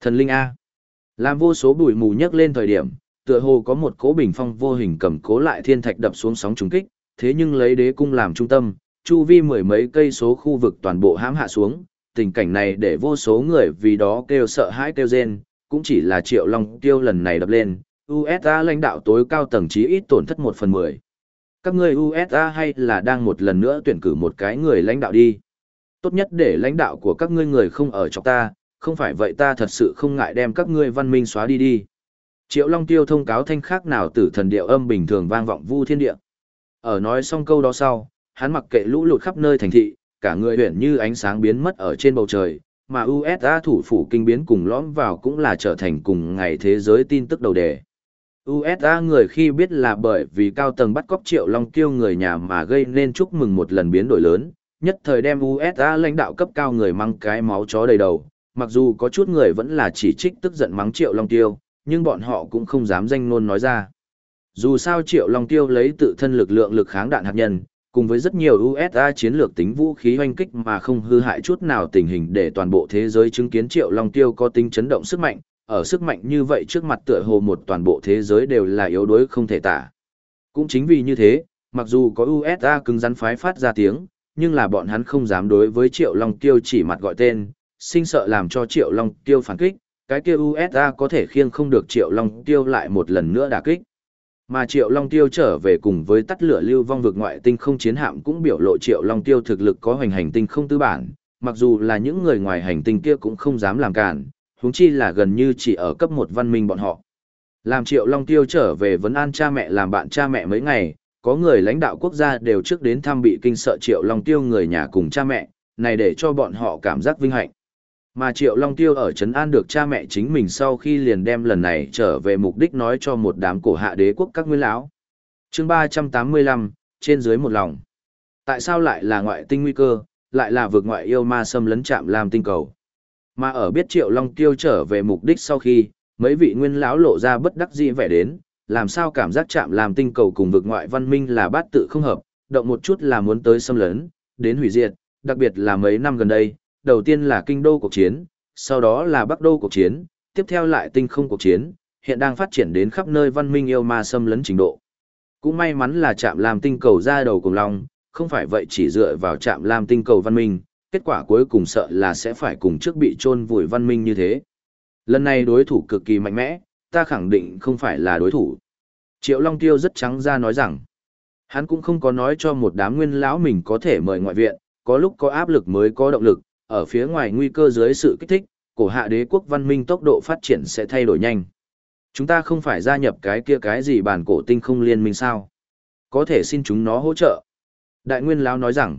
Speaker 1: Thần linh A! Làm vô số bụi mù nhấc lên thời điểm, tựa hồ có một cố bình phong vô hình cầm cố lại thiên thạch đập xuống sóng trùng kích, thế nhưng lấy đế cung làm trung tâm, chu vi mười mấy cây số khu vực toàn bộ hãm hạ xuống, tình cảnh này để vô số người vì đó kêu sợ hãi kêu rên, cũng chỉ là triệu long tiêu lần này đập lên, USA lãnh đạo tối cao tầng trí ít tổn thất một phần mười. Các ngươi USA hay là đang một lần nữa tuyển cử một cái người lãnh đạo đi. Tốt nhất để lãnh đạo của các ngươi người không ở trong ta, không phải vậy ta thật sự không ngại đem các ngươi văn minh xóa đi đi. Triệu Long Tiêu thông cáo thanh khác nào tử thần điệu âm bình thường vang vọng vu thiên địa. Ở nói xong câu đó sau, hắn mặc kệ lũ lụt khắp nơi thành thị, cả người huyển như ánh sáng biến mất ở trên bầu trời, mà USA thủ phủ kinh biến cùng lõm vào cũng là trở thành cùng ngày thế giới tin tức đầu đề. USA người khi biết là bởi vì cao tầng bắt cóc triệu long kiêu người nhà mà gây nên chúc mừng một lần biến đổi lớn, nhất thời đem USA lãnh đạo cấp cao người mang cái máu chó đầy đầu, mặc dù có chút người vẫn là chỉ trích tức giận mắng triệu long tiêu, nhưng bọn họ cũng không dám danh nôn nói ra. Dù sao triệu long tiêu lấy tự thân lực lượng lực kháng đạn hạt nhân, cùng với rất nhiều USA chiến lược tính vũ khí hoanh kích mà không hư hại chút nào tình hình để toàn bộ thế giới chứng kiến triệu long tiêu có tính chấn động sức mạnh, ở sức mạnh như vậy trước mặt tựa hồ một toàn bộ thế giới đều là yếu đuối không thể tả. Cũng chính vì như thế, mặc dù có USA cứng rắn phái phát ra tiếng, nhưng là bọn hắn không dám đối với Triệu Long Tiêu chỉ mặt gọi tên, sinh sợ làm cho Triệu Long Tiêu phản kích, cái kia USA có thể khiêng không được Triệu Long Tiêu lại một lần nữa đả kích. Mà Triệu Long Tiêu trở về cùng với tắt lửa lưu vong vực ngoại tinh không chiến hạm cũng biểu lộ Triệu Long Tiêu thực lực có hoành hành tinh không tư bản, mặc dù là những người ngoài hành tinh kia cũng không dám làm cản, huống chi là gần như chỉ ở cấp một văn minh bọn họ. Làm Triệu Long Tiêu trở về vấn an cha mẹ làm bạn cha mẹ mấy ngày, có người lãnh đạo quốc gia đều trước đến thăm bị kinh sợ Triệu Long Tiêu người nhà cùng cha mẹ, này để cho bọn họ cảm giác vinh hạnh. Mà Triệu Long Tiêu ở Trấn An được cha mẹ chính mình sau khi liền đem lần này trở về mục đích nói cho một đám cổ hạ đế quốc các nguyên lão. chương 385, trên dưới một lòng. Tại sao lại là ngoại tinh nguy cơ, lại là vượt ngoại yêu ma xâm lấn chạm làm tinh cầu? Mà ở biết Triệu Long Tiêu trở về mục đích sau khi, mấy vị nguyên lão lộ ra bất đắc dĩ vẻ đến, làm sao cảm giác chạm làm tinh cầu cùng vực ngoại văn minh là bát tự không hợp, động một chút là muốn tới xâm lấn, đến hủy diệt, đặc biệt là mấy năm gần đây, đầu tiên là kinh đô cuộc chiến, sau đó là bắc đô cuộc chiến, tiếp theo lại tinh không cuộc chiến, hiện đang phát triển đến khắp nơi văn minh yêu ma xâm lấn trình độ. Cũng may mắn là chạm làm tinh cầu ra đầu cùng long, không phải vậy chỉ dựa vào chạm làm tinh cầu văn minh, kết quả cuối cùng sợ là sẽ phải cùng trước bị chôn vùi văn minh như thế. Lần này đối thủ cực kỳ mạnh mẽ, ta khẳng định không phải là đối thủ. Triệu Long Tiêu rất trắng ra nói rằng, hắn cũng không có nói cho một đám nguyên lão mình có thể mời ngoại viện, có lúc có áp lực mới có động lực, ở phía ngoài nguy cơ dưới sự kích thích, cổ hạ đế quốc văn minh tốc độ phát triển sẽ thay đổi nhanh. Chúng ta không phải gia nhập cái kia cái gì bản cổ tinh không liên minh sao? Có thể xin chúng nó hỗ trợ. Đại nguyên lão nói rằng,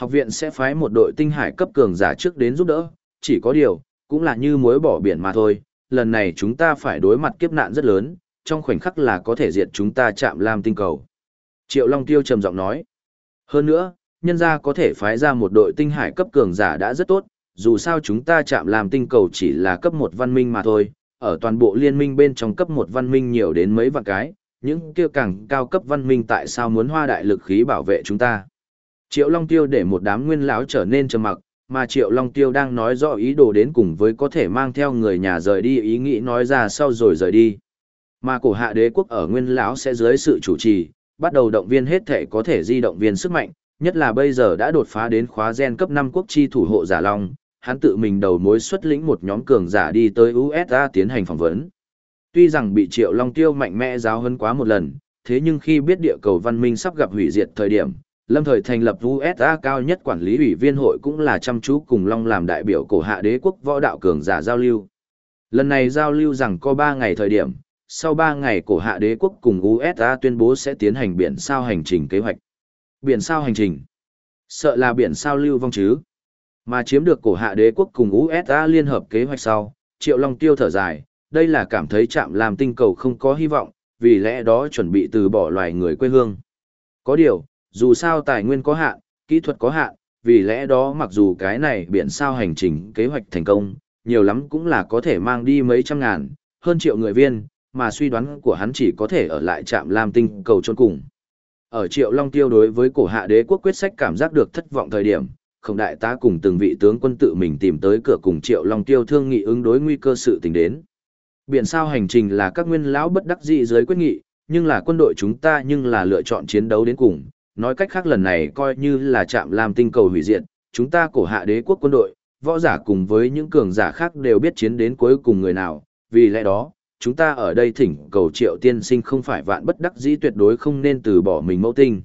Speaker 1: học viện sẽ phái một đội tinh hải cấp cường giả trước đến giúp đỡ, chỉ có điều, cũng là như muối bỏ biển mà thôi. Lần này chúng ta phải đối mặt kiếp nạn rất lớn, trong khoảnh khắc là có thể diệt chúng ta chạm lam tinh cầu. Triệu Long Tiêu trầm giọng nói. Hơn nữa, nhân gia có thể phái ra một đội tinh hải cấp cường giả đã rất tốt, dù sao chúng ta chạm làm tinh cầu chỉ là cấp một văn minh mà thôi, ở toàn bộ liên minh bên trong cấp một văn minh nhiều đến mấy vạn cái, những kia càng cao cấp văn minh tại sao muốn hoa đại lực khí bảo vệ chúng ta. Triệu Long Tiêu để một đám nguyên lão trở nên trầm mặc, mà Triệu Long Tiêu đang nói rõ ý đồ đến cùng với có thể mang theo người nhà rời đi ý nghĩ nói ra sau rồi rời đi. Mà cổ hạ đế quốc ở nguyên lão sẽ dưới sự chủ trì, bắt đầu động viên hết thể có thể di động viên sức mạnh, nhất là bây giờ đã đột phá đến khóa gen cấp 5 quốc chi thủ hộ giả long, hắn tự mình đầu mối xuất lĩnh một nhóm cường giả đi tới USA tiến hành phỏng vấn. Tuy rằng bị Triệu Long Tiêu mạnh mẽ giáo hơn quá một lần, thế nhưng khi biết địa cầu văn minh sắp gặp hủy diệt thời điểm, lâm thời thành lập USA cao nhất quản lý ủy viên hội cũng là chăm chú cùng Long làm đại biểu cổ hạ đế quốc võ đạo cường giả giao lưu. Lần này giao lưu rằng có 3 ngày thời điểm, sau 3 ngày cổ hạ đế quốc cùng USA tuyên bố sẽ tiến hành biển sao hành trình kế hoạch. Biển sao hành trình. Sợ là biển sao lưu vong chứ. Mà chiếm được cổ hạ đế quốc cùng USA liên hợp kế hoạch sau, Triệu Long tiêu thở dài, đây là cảm thấy chạm làm tinh cầu không có hy vọng, vì lẽ đó chuẩn bị từ bỏ loài người quê hương. Có điều, dù sao tài nguyên có hạn, kỹ thuật có hạn, vì lẽ đó mặc dù cái này biển sao hành trình kế hoạch thành công, nhiều lắm cũng là có thể mang đi mấy trăm ngàn, hơn triệu người viên, mà suy đoán của hắn chỉ có thể ở lại trạm Lam Tinh cầu trôn cùng. Ở Triệu Long Tiêu đối với cổ hạ đế quốc quyết sách cảm giác được thất vọng thời điểm, không đại tá cùng từng vị tướng quân tự mình tìm tới cửa cùng Triệu Long Tiêu thương nghị ứng đối nguy cơ sự tình đến. Biển sao hành trình là các nguyên lão bất đắc dĩ dưới quyết nghị, Nhưng là quân đội chúng ta nhưng là lựa chọn chiến đấu đến cùng, nói cách khác lần này coi như là chạm làm tinh cầu hủy diệt, chúng ta cổ hạ đế quốc quân đội, võ giả cùng với những cường giả khác đều biết chiến đến cuối cùng người nào, vì lẽ đó, chúng ta ở đây thỉnh cầu triệu tiên sinh không phải vạn bất đắc dĩ tuyệt đối không nên từ bỏ mình mẫu tinh.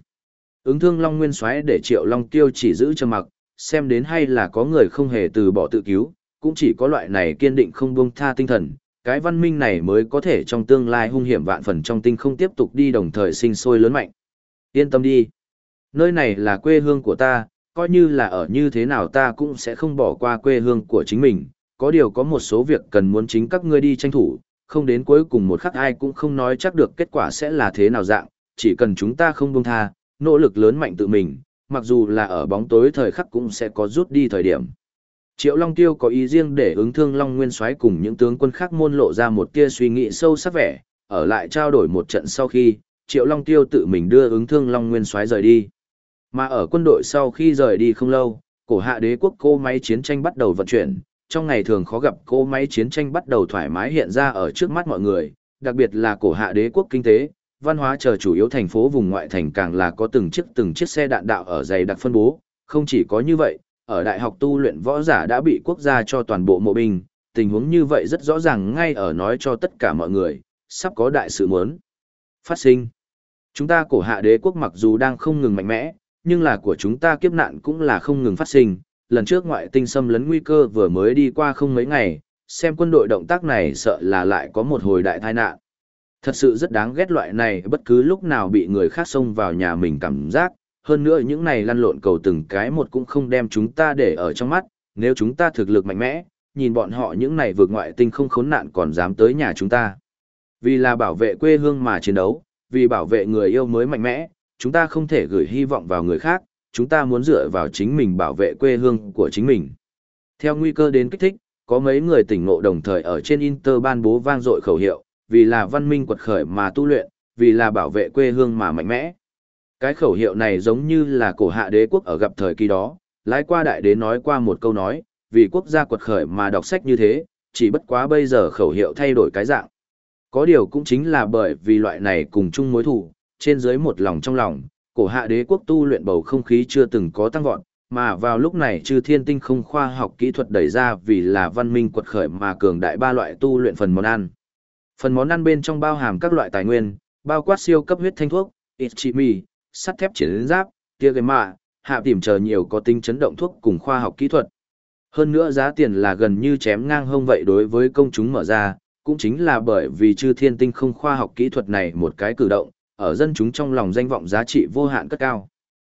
Speaker 1: Ứng thương Long Nguyên xoáy để triệu Long Tiêu chỉ giữ cho mặc, xem đến hay là có người không hề từ bỏ tự cứu, cũng chỉ có loại này kiên định không buông tha tinh thần, cái văn minh này mới có thể trong tương lai hung hiểm vạn phần trong tinh không tiếp tục đi đồng thời sinh sôi lớn mạnh. Yên tâm đi. Nơi này là quê hương của ta, coi như là ở như thế nào ta cũng sẽ không bỏ qua quê hương của chính mình, có điều có một số việc cần muốn chính các ngươi đi tranh thủ, không đến cuối cùng một khắc ai cũng không nói chắc được kết quả sẽ là thế nào dạng, chỉ cần chúng ta không buông tha, nỗ lực lớn mạnh tự mình, mặc dù là ở bóng tối thời khắc cũng sẽ có rút đi thời điểm. Triệu Long Tiêu có ý riêng để ứng thương Long Nguyên Soái cùng những tướng quân khác môn lộ ra một tia suy nghĩ sâu sắc vẻ, ở lại trao đổi một trận sau khi, Triệu Long Tiêu tự mình đưa ứng thương Long Nguyên Soái rời đi. Mà ở quân đội sau khi rời đi không lâu, cổ hạ đế quốc cô máy chiến tranh bắt đầu vận chuyển, trong ngày thường khó gặp cô máy chiến tranh bắt đầu thoải mái hiện ra ở trước mắt mọi người, đặc biệt là cổ hạ đế quốc kinh tế, văn hóa chờ chủ yếu thành phố vùng ngoại thành càng là có từng chiếc từng chiếc xe đạn đạo ở dày đặc phân bố, không chỉ có như vậy, ở đại học tu luyện võ giả đã bị quốc gia cho toàn bộ mộ binh, tình huống như vậy rất rõ ràng ngay ở nói cho tất cả mọi người, sắp có đại sự muốn phát sinh. Chúng ta cổ hạ đế quốc mặc dù đang không ngừng mạnh mẽ, nhưng là của chúng ta kiếp nạn cũng là không ngừng phát sinh. Lần trước ngoại tinh xâm lấn nguy cơ vừa mới đi qua không mấy ngày, xem quân đội động tác này sợ là lại có một hồi đại tai nạn. Thật sự rất đáng ghét loại này bất cứ lúc nào bị người khác xông vào nhà mình cảm giác, hơn nữa những này lăn lộn cầu từng cái một cũng không đem chúng ta để ở trong mắt, nếu chúng ta thực lực mạnh mẽ, nhìn bọn họ những này vượt ngoại tinh không khốn nạn còn dám tới nhà chúng ta. Vì là bảo vệ quê hương mà chiến đấu, vì bảo vệ người yêu mới mạnh mẽ, chúng ta không thể gửi hy vọng vào người khác, chúng ta muốn dựa vào chính mình bảo vệ quê hương của chính mình. Theo nguy cơ đến kích thích, có mấy người tỉnh ngộ đồng thời ở trên Inter ban bố vang dội khẩu hiệu, vì là văn minh quật khởi mà tu luyện, vì là bảo vệ quê hương mà mạnh mẽ. Cái khẩu hiệu này giống như là cổ hạ đế quốc ở gặp thời kỳ đó, lái qua đại đế nói qua một câu nói, vì quốc gia quật khởi mà đọc sách như thế, chỉ bất quá bây giờ khẩu hiệu thay đổi cái dạng. Có điều cũng chính là bởi vì loại này cùng chung mối thủ, trên dưới một lòng trong lòng, cổ hạ đế quốc tu luyện bầu không khí chưa từng có tăng vọt, mà vào lúc này chư thiên tinh không khoa học kỹ thuật đẩy ra vì là văn minh quật khởi mà cường đại ba loại tu luyện phần món ăn. Phần món ăn bên trong bao hàm các loại tài nguyên, bao quát siêu cấp huyết thanh thuốc, ichimi, sắt thép chiến giáp, tia gây mạ, hạ tìm chờ nhiều có tính chấn động thuốc cùng khoa học kỹ thuật. Hơn nữa giá tiền là gần như chém ngang hông vậy đối với công chúng mở ra, cũng chính là bởi vì chư thiên tinh không khoa học kỹ thuật này một cái cử động, ở dân chúng trong lòng danh vọng giá trị vô hạn cất cao.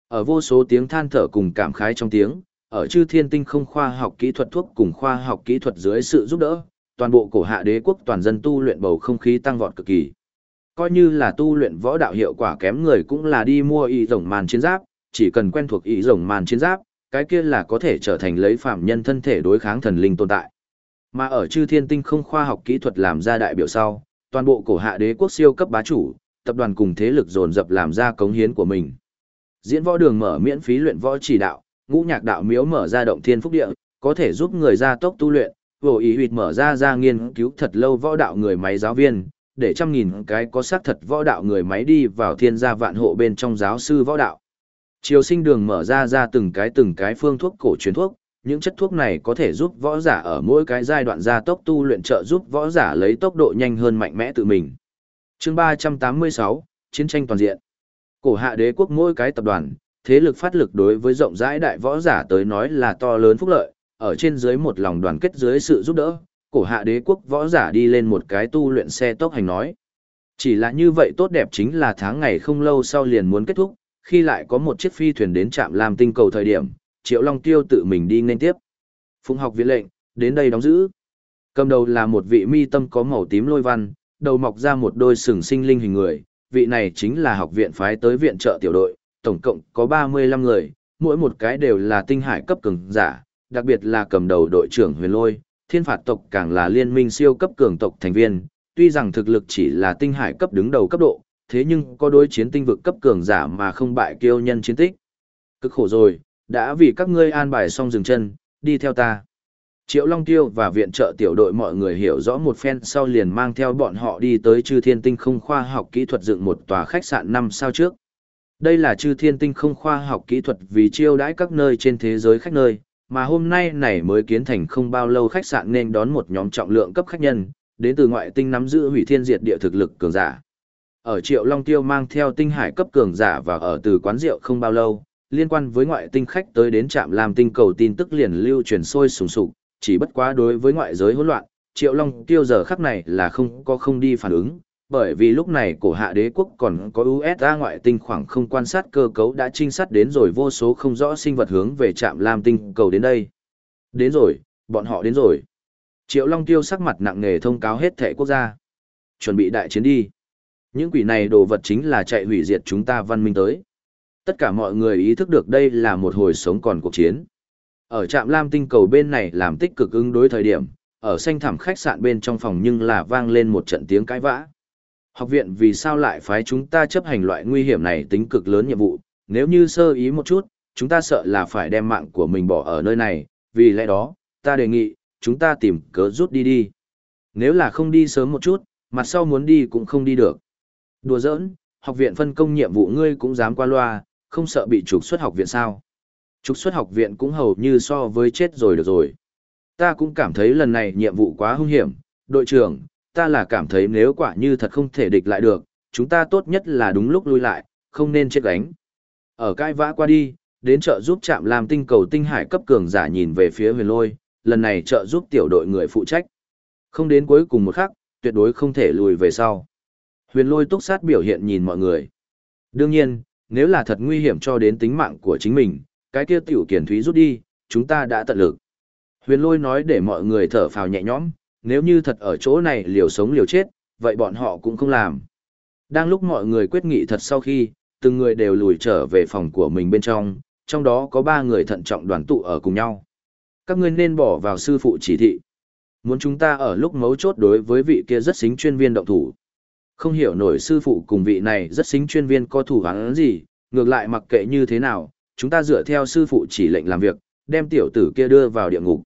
Speaker 1: Ở vô số tiếng than thở cùng cảm khái trong tiếng, ở chư thiên tinh không khoa học kỹ thuật thuốc cùng khoa học kỹ thuật dưới sự giúp đỡ, toàn bộ cổ hạ đế quốc toàn dân tu luyện bầu không khí tăng vọt cực kỳ. Coi như là tu luyện võ đạo hiệu quả kém người cũng là đi mua y rồng màn chiến giáp, chỉ cần quen thuộc y rồng màn chiến giáp, cái kia là có thể trở thành lấy phạm nhân thân thể đối kháng thần linh tồn tại. Mà ở chư thiên tinh không khoa học kỹ thuật làm ra đại biểu sau, toàn bộ cổ hạ đế quốc siêu cấp bá chủ, tập đoàn cùng thế lực dồn dập làm ra cống hiến của mình. Diễn võ đường mở miễn phí luyện võ chỉ đạo, ngũ nhạc đạo miếu mở ra động thiên phúc địa, có thể giúp người gia tốc tu luyện, vô ý huyệt mở ra ra nghiên cứu thật lâu võ đạo người máy giáo viên, để trăm nghìn cái có xác thật võ đạo người máy đi vào thiên gia vạn hộ bên trong giáo sư võ đạo. Triều sinh đường mở ra ra từng cái từng cái phương thuốc cổ truyền thuốc, những chất thuốc này có thể giúp võ giả ở mỗi cái giai đoạn gia tốc tu luyện trợ giúp võ giả lấy tốc độ nhanh hơn mạnh mẽ tự mình. Chương 386, Chiến tranh toàn diện. Cổ hạ đế quốc mỗi cái tập đoàn, thế lực phát lực đối với rộng rãi đại võ giả tới nói là to lớn phúc lợi, ở trên dưới một lòng đoàn kết dưới sự giúp đỡ, cổ hạ đế quốc võ giả đi lên một cái tu luyện xe tốc hành nói. Chỉ là như vậy tốt đẹp chính là tháng ngày không lâu sau liền muốn kết thúc, khi lại có một chiếc phi thuyền đến trạm làm tinh cầu thời điểm, Triệu Long Tiêu tự mình đi nên tiếp. Phụng học viện lệnh, đến đây đóng giữ. Cầm đầu là một vị mi tâm có màu tím lôi văn, đầu mọc ra một đôi sừng sinh linh hình người, vị này chính là học viện phái tới viện trợ tiểu đội, tổng cộng có 35 người, mỗi một cái đều là tinh hải cấp cường giả, đặc biệt là cầm đầu đội trưởng huyền lôi, thiên phạt tộc càng là liên minh siêu cấp cường tộc thành viên, tuy rằng thực lực chỉ là tinh hải cấp đứng đầu cấp độ, thế nhưng có đối chiến tinh vực cấp cường giả mà không bại kiêu nhân chiến tích. Cực khổ rồi, đã vì các ngươi an bài xong dừng chân, đi theo ta. Triệu Long Tiêu và viện trợ tiểu đội mọi người hiểu rõ một phen sau liền mang theo bọn họ đi tới Chư Thiên Tinh không khoa học kỹ thuật dựng một tòa khách sạn năm sao trước. Đây là Chư Thiên Tinh không khoa học kỹ thuật vì chiêu đãi các nơi trên thế giới khách nơi, mà hôm nay này mới kiến thành không bao lâu khách sạn nên đón một nhóm trọng lượng cấp khách nhân, đến từ ngoại tinh nắm giữ hủy thiên diệt địa thực lực cường giả. Ở Triệu Long Tiêu mang theo tinh hải cấp cường giả và ở từ quán rượu không bao lâu, liên quan với ngoại tinh khách tới đến trạm làm tinh cầu tin tức liền lưu truyền sôi sùng sục, chỉ bất quá đối với ngoại giới hỗn loạn, Triệu Long Tiêu giờ khắc này là không có không đi phản ứng, bởi vì lúc này cổ hạ đế quốc còn có USA ngoại tinh khoảng không quan sát cơ cấu đã trinh sát đến rồi vô số không rõ sinh vật hướng về trạm Lam tinh cầu đến đây. Đến rồi, bọn họ đến rồi. Triệu Long Tiêu sắc mặt nặng nề thông cáo hết thể quốc gia. Chuẩn bị đại chiến đi. Những quỷ này đồ vật chính là chạy hủy diệt chúng ta văn minh tới. Tất cả mọi người ý thức được đây là một hồi sống còn cuộc chiến. Ở trạm Lam tinh cầu bên này làm tích cực ứng đối thời điểm, ở xanh thảm khách sạn bên trong phòng nhưng là vang lên một trận tiếng cãi vã. Học viện vì sao lại phái chúng ta chấp hành loại nguy hiểm này tính cực lớn nhiệm vụ, nếu như sơ ý một chút, chúng ta sợ là phải đem mạng của mình bỏ ở nơi này, vì lẽ đó, ta đề nghị, chúng ta tìm cớ rút đi đi. Nếu là không đi sớm một chút, mặt sau muốn đi cũng không đi được. Đùa giỡn, học viện phân công nhiệm vụ ngươi cũng dám qua loa, không sợ bị trục xuất học viện sao. Trục xuất học viện cũng hầu như so với chết rồi được rồi. Ta cũng cảm thấy lần này nhiệm vụ quá hung hiểm, đội trưởng, ta là cảm thấy nếu quả như thật không thể địch lại được, chúng ta tốt nhất là đúng lúc lui lại, không nên chết gánh. Ở cai vã qua đi, đến chợ giúp chạm làm tinh cầu tinh hải cấp cường giả nhìn về phía huyền lôi, lần này trợ giúp tiểu đội người phụ trách. Không đến cuối cùng một khắc, tuyệt đối không thể lùi về sau. Huyền lôi túc sát biểu hiện nhìn mọi người. Đương nhiên, nếu là thật nguy hiểm cho đến tính mạng của chính mình, cái kia tiểu kiển thúy rút đi, chúng ta đã tận lực. Huyền lôi nói để mọi người thở phào nhẹ nhõm, nếu như thật ở chỗ này liều sống liều chết, vậy bọn họ cũng không làm. Đang lúc mọi người quyết nghị thật sau khi, từng người đều lùi trở về phòng của mình bên trong, trong đó có ba người thận trọng đoàn tụ ở cùng nhau. Các ngươi nên bỏ vào sư phụ chỉ thị. Muốn chúng ta ở lúc mấu chốt đối với vị kia rất xính chuyên viên động thủ. Không hiểu nổi sư phụ cùng vị này rất xính chuyên viên có thủ hắn gì, ngược lại mặc kệ như thế nào, chúng ta dựa theo sư phụ chỉ lệnh làm việc, đem tiểu tử kia đưa vào địa ngục.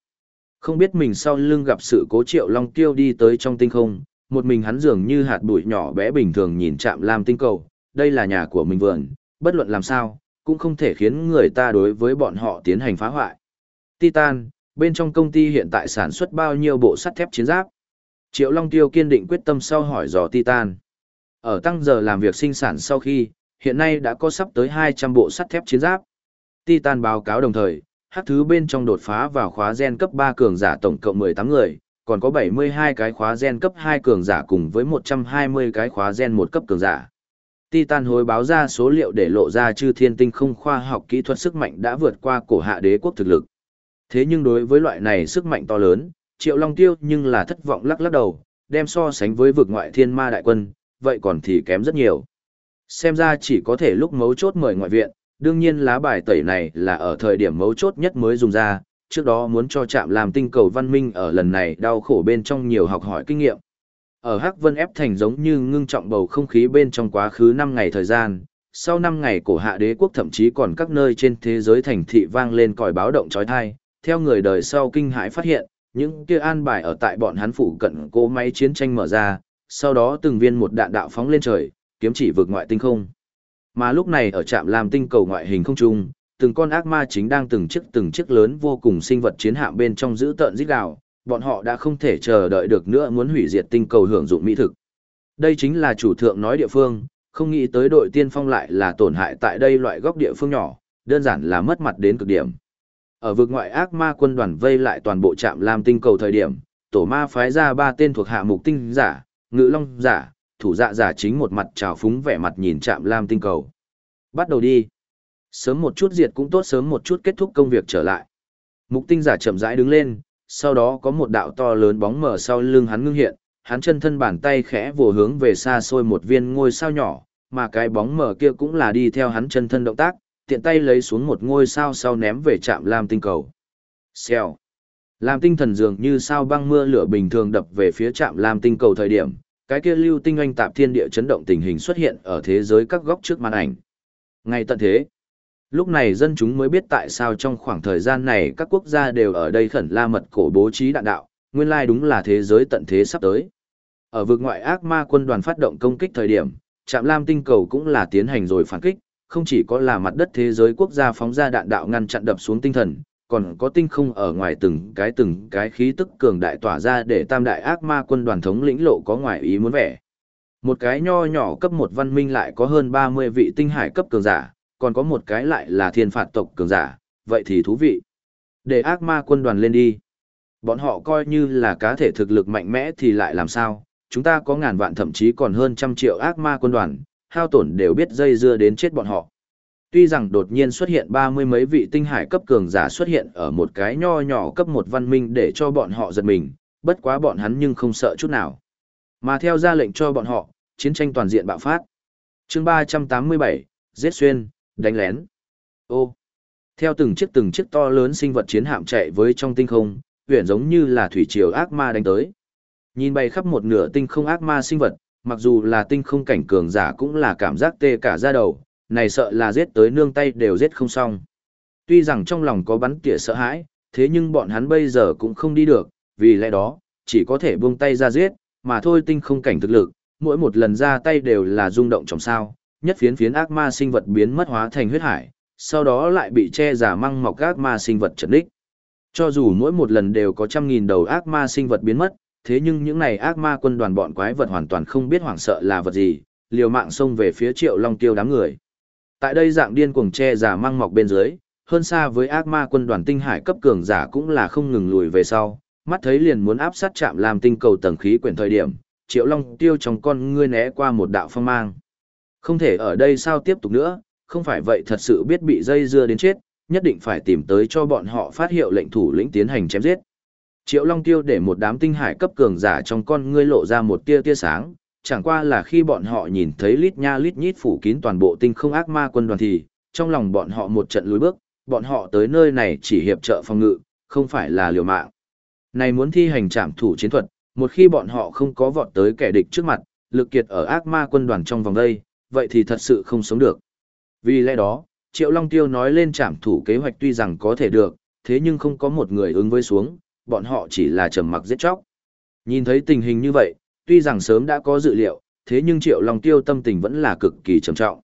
Speaker 1: Không biết mình sau lưng gặp sự cố triệu long tiêu đi tới trong tinh không, một mình hắn dường như hạt bụi nhỏ bé bình thường nhìn chạm làm tinh cầu, đây là nhà của mình vườn, bất luận làm sao, cũng không thể khiến người ta đối với bọn họ tiến hành phá hoại. Titan, bên trong công ty hiện tại sản xuất bao nhiêu bộ sắt thép chiến giáp? Triệu Long Tiêu kiên định quyết tâm sau hỏi dò Titan. Ở tăng giờ làm việc sinh sản sau khi, hiện nay đã có sắp tới 200 bộ sắt thép chiến giáp. Titan báo cáo đồng thời, hắc thứ bên trong đột phá vào khóa gen cấp 3 cường giả tổng cộng 18 người, còn có 72 cái khóa gen cấp 2 cường giả cùng với 120 cái khóa gen 1 cấp cường giả. Titan hồi báo ra số liệu để lộ ra chư thiên tinh không khoa học kỹ thuật sức mạnh đã vượt qua cổ hạ đế quốc thực lực. Thế nhưng đối với loại này sức mạnh to lớn, Triệu Long Tiêu nhưng là thất vọng lắc lắc đầu, đem so sánh với vực ngoại thiên ma đại quân, vậy còn thì kém rất nhiều. Xem ra chỉ có thể lúc mấu chốt mời ngoại viện, đương nhiên lá bài tẩy này là ở thời điểm mấu chốt nhất mới dùng ra, trước đó muốn cho chạm làm tinh cầu văn minh ở lần này đau khổ bên trong nhiều học hỏi kinh nghiệm. Ở Hắc Vân ép thành giống như ngưng trọng bầu không khí bên trong quá khứ 5 ngày thời gian, sau 5 ngày cổ hạ đế quốc thậm chí còn các nơi trên thế giới thành thị vang lên còi báo động chói tai, theo người đời sau kinh hãi phát hiện, những kia an bài ở tại bọn hắn phụ cận cố máy chiến tranh mở ra, sau đó từng viên một đạn đạo phóng lên trời, kiếm chỉ vượt ngoại tinh không. Mà lúc này ở trạm làm tinh cầu ngoại hình không trung, từng con ác ma chính đang từng chiếc từng chiếc lớn vô cùng sinh vật chiến hạm bên trong giữ tợn giết gào, bọn họ đã không thể chờ đợi được nữa muốn hủy diệt tinh cầu hưởng dụng mỹ thực. Đây chính là chủ thượng nói địa phương, không nghĩ tới đội tiên phong lại là tổn hại tại đây loại góc địa phương nhỏ, đơn giản là mất mặt đến cực điểm. Ở vực ngoại ác ma quân đoàn vây lại toàn bộ trạm làm tinh cầu thời điểm, tổ ma phái ra ba tên thuộc hạ mục tinh giả, ngự long giả, thủ dạ giả chính một mặt trào phúng vẻ mặt nhìn chạm lam tinh cầu. Bắt đầu đi. Sớm một chút diệt cũng tốt sớm một chút kết thúc công việc trở lại. Mục tinh giả chậm rãi đứng lên, sau đó có một đạo to lớn bóng mở sau lưng hắn ngưng hiện, hắn chân thân bàn tay khẽ vồ hướng về xa xôi một viên ngôi sao nhỏ, mà cái bóng mở kia cũng là đi theo hắn chân thân động tác, tiện tay lấy xuống một ngôi sao sau ném về chạm lam tinh cầu. Xèo. Làm tinh thần dường như sao băng mưa lửa bình thường đập về phía chạm lam tinh cầu thời điểm, cái kia lưu tinh anh tạp thiên địa chấn động tình hình xuất hiện ở thế giới các góc trước màn ảnh. Ngay tận thế, Lúc này dân chúng mới biết tại sao trong khoảng thời gian này các quốc gia đều ở đây khẩn la mật cổ bố trí đạn đạo, nguyên lai đúng là thế giới tận thế sắp tới. Ở vực ngoại ác ma quân đoàn phát động công kích thời điểm, Trạm Lam tinh cầu cũng là tiến hành rồi phản kích, không chỉ có là mặt đất thế giới quốc gia phóng ra đạn đạo ngăn chặn đập xuống tinh thần, còn có tinh không ở ngoài từng cái từng cái khí tức cường đại tỏa ra để tam đại ác ma quân đoàn thống lĩnh lộ có ngoài ý muốn vẻ. Một cái nho nhỏ cấp một văn minh lại có hơn 30 vị tinh hải cấp cường giả, còn có một cái lại là thiên phạt tộc cường giả, vậy thì thú vị. Để ác ma quân đoàn lên đi. Bọn họ coi như là cá thể thực lực mạnh mẽ thì lại làm sao, chúng ta có ngàn vạn thậm chí còn hơn trăm triệu ác ma quân đoàn, hao tổn đều biết dây dưa đến chết bọn họ. Tuy rằng đột nhiên xuất hiện ba mươi mấy vị tinh hải cấp cường giả xuất hiện ở một cái nho nhỏ cấp một văn minh để cho bọn họ giật mình, bất quá bọn hắn nhưng không sợ chút nào. Mà theo ra lệnh cho bọn họ, chiến tranh toàn diện bạo phát. chương ba trăm tám mươi bảy giết xuyên, đánh lén. Ô, theo từng chiếc từng chiếc to lớn sinh vật chiến hạm chạy với trong tinh không, huyền giống như là thủy triều ác ma đánh tới. Nhìn bay khắp một nửa tinh không ác ma sinh vật, mặc dù là tinh không cảnh cường giả cũng là cảm giác tê cả da đầu, này sợ là giết tới nương tay đều giết không xong. Tuy rằng trong lòng có bắn tỉa sợ hãi, thế nhưng bọn hắn bây giờ cũng không đi được, vì lẽ đó, chỉ có thể buông tay ra giết, mà thôi tinh không cảnh thực lực, mỗi một lần ra tay đều là rung động trong sao, nhất phiến phiến ác ma sinh vật biến mất hóa thành huyết hải, sau đó lại bị che giả măng mọc ác ma sinh vật trấn đích. Cho dù mỗi một lần đều có trăm nghìn đầu ác ma sinh vật biến mất, thế nhưng những này ác ma quân đoàn bọn quái vật hoàn toàn không biết hoảng sợ là vật gì, liều mạng xông về phía triệu long tiêu đám người. Tại đây dạng điên cuồng che giả mang mọc bên dưới, hơn xa với ác ma quân đoàn tinh hải cấp cường giả cũng là không ngừng lùi về sau, mắt thấy liền muốn áp sát chạm làm tinh cầu tầng khí quyển thời điểm, triệu long tiêu trong con ngươi né qua một đạo phong mang. Không thể ở đây sao tiếp tục nữa, không phải vậy thật sự biết bị dây dưa đến chết, nhất định phải tìm tới cho bọn họ phát hiệu lệnh thủ lĩnh tiến hành chém giết. Triệu Long Tiêu để một đám tinh hải cấp cường giả trong con ngươi lộ ra một tia tia sáng, chẳng qua là khi bọn họ nhìn thấy lít nha lít nhít phủ kín toàn bộ tinh không ác ma quân đoàn thì, trong lòng bọn họ một trận lùi bước, bọn họ tới nơi này chỉ hiệp trợ phòng ngự, không phải là liều mạng. Này muốn thi hành trảm thủ chiến thuật, một khi bọn họ không có vọt tới kẻ địch trước mặt, lực kiệt ở ác ma quân đoàn trong vòng đây, vậy thì thật sự không sống được. Vì lẽ đó, Triệu Long Tiêu nói lên trảm thủ kế hoạch tuy rằng có thể được, thế nhưng không có một người ứng với xuống, bọn họ chỉ là trầm mặc giết chóc. Nhìn thấy tình hình như vậy, tuy rằng sớm đã có dự liệu, thế nhưng Triệu Long Tiêu tâm tình vẫn là cực kỳ trầm trọng.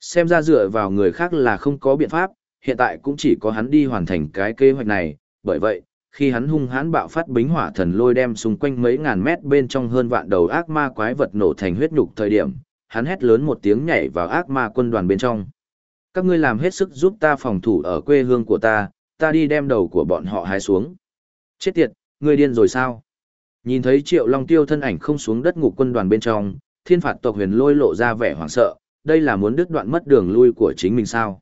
Speaker 1: Xem ra dựa vào người khác là không có biện pháp, hiện tại cũng chỉ có hắn đi hoàn thành cái kế hoạch này, bởi vậy, khi hắn hung hãn bạo phát bính hỏa thần lôi đem xung quanh mấy ngàn mét bên trong hơn vạn đầu ác ma quái vật nổ thành huyết nhục thời điểm, hắn hét lớn một tiếng nhảy vào ác ma quân đoàn bên trong. Các ngươi làm hết sức giúp ta phòng thủ ở quê hương của ta, ta đi đem đầu của bọn họ hái xuống. Chết tiệt, ngươi điên rồi sao? Nhìn thấy Triệu Long Tiêu thân ảnh không xuống đất ngục quân đoàn bên trong, thiên phạt tộc huyền lôi lộ ra vẻ hoảng sợ, đây là muốn đứt đoạn mất đường lui của chính mình sao?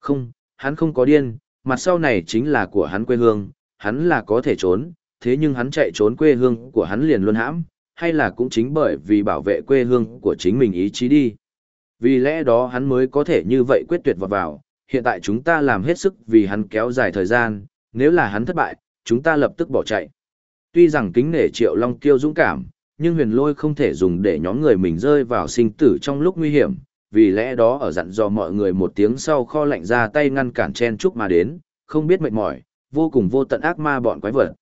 Speaker 1: Không, hắn không có điên, mặt sau này chính là của hắn quê hương, hắn là có thể trốn, thế nhưng hắn chạy trốn quê hương của hắn liền luôn hãm, hay là cũng chính bởi vì bảo vệ quê hương của chính mình ý chí đi. Vì lẽ đó hắn mới có thể như vậy quyết tuyệt vào vào, hiện tại chúng ta làm hết sức vì hắn kéo dài thời gian, nếu là hắn thất bại, chúng ta lập tức bỏ chạy. Tuy rằng kính nể triệu long kiêu dũng cảm, nhưng huyền lôi không thể dùng để nhóm người mình rơi vào sinh tử trong lúc nguy hiểm, vì lẽ đó ở dặn dò mọi người một tiếng sau kho lạnh ra tay ngăn cản chen chúc mà đến, không biết mệt mỏi, vô cùng vô tận ác ma bọn quái vật.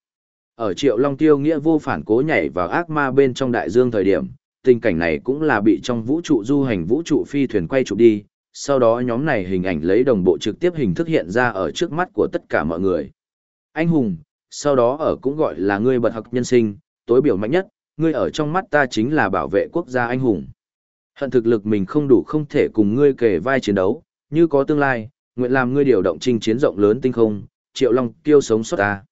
Speaker 1: Ở triệu long tiêu nghĩa vô phản cố nhảy vào ác ma bên trong đại dương thời điểm, tình cảnh này cũng là bị trong vũ trụ du hành vũ trụ phi thuyền quay chụp đi, sau đó nhóm này hình ảnh lấy đồng bộ trực tiếp hình thức hiện ra ở trước mắt của tất cả mọi người. Anh hùng, sau đó ở cũng gọi là ngươi bật học nhân sinh, tối biểu mạnh nhất, ngươi ở trong mắt ta chính là bảo vệ quốc gia anh hùng. Hận thực lực mình không đủ không thể cùng ngươi kề vai chiến đấu, như có tương lai, nguyện làm ngươi điều động trình chiến rộng lớn tinh không, triệu long tiêu sống sót ta.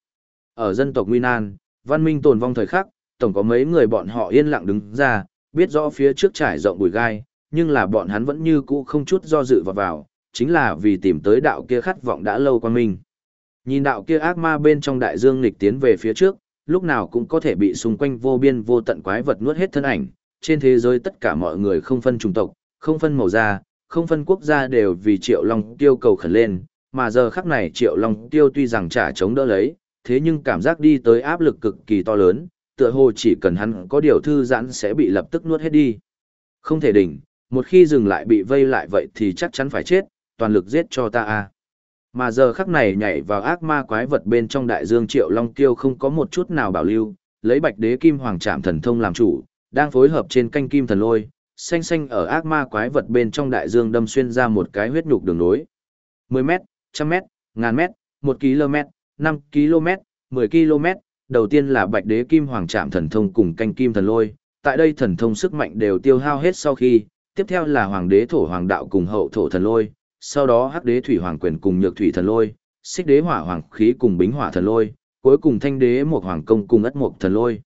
Speaker 1: Ở dân tộc Nguy Nan, văn minh tồn vong thời khắc, tổng có mấy người bọn họ yên lặng đứng ra, biết rõ phía trước trải rộng bụi gai, nhưng là bọn hắn vẫn như cũ không chút do dự vào vào, chính là vì tìm tới đạo kia khát vọng đã lâu qua mình. Nhìn đạo kia ác ma bên trong đại dương nghịch tiến về phía trước, lúc nào cũng có thể bị xung quanh vô biên vô tận quái vật nuốt hết thân ảnh, trên thế giới tất cả mọi người không phân chủng tộc, không phân màu da, không phân quốc gia đều vì Triệu Long Tiêu cầu khẩn lên, mà giờ khắc này Triệu Long Tiêu tuy rằng trả chống đỡ lấy, thế nhưng cảm giác đi tới áp lực cực kỳ to lớn, tựa hồ chỉ cần hắn có điều thư giãn sẽ bị lập tức nuốt hết đi. Không thể đỉnh, một khi dừng lại bị vây lại vậy thì chắc chắn phải chết, toàn lực giết cho ta a. Mà giờ khắc này nhảy vào ác ma quái vật bên trong đại dương triệu long tiêu không có một chút nào bảo lưu, lấy bạch đế kim hoàng trạm thần thông làm chủ, đang phối hợp trên canh kim thần lôi, xanh xanh ở ác ma quái vật bên trong đại dương đâm xuyên ra một cái huyết nhục đường nối. 10 mét, trăm mét, ngàn mét, 1 km, 5 km, 10 km, đầu tiên là bạch đế kim hoàng trạm thần thông cùng canh kim thần lôi, tại đây thần thông sức mạnh đều tiêu hao hết sau khi, tiếp theo là hoàng đế thổ hoàng đạo cùng hậu thổ thần lôi, sau đó hắc đế thủy hoàng quyền cùng nhược thủy thần lôi, xích đế hỏa hoàng khí cùng bính hỏa thần lôi, cuối cùng thanh đế một hoàng công cùng ất một thần lôi.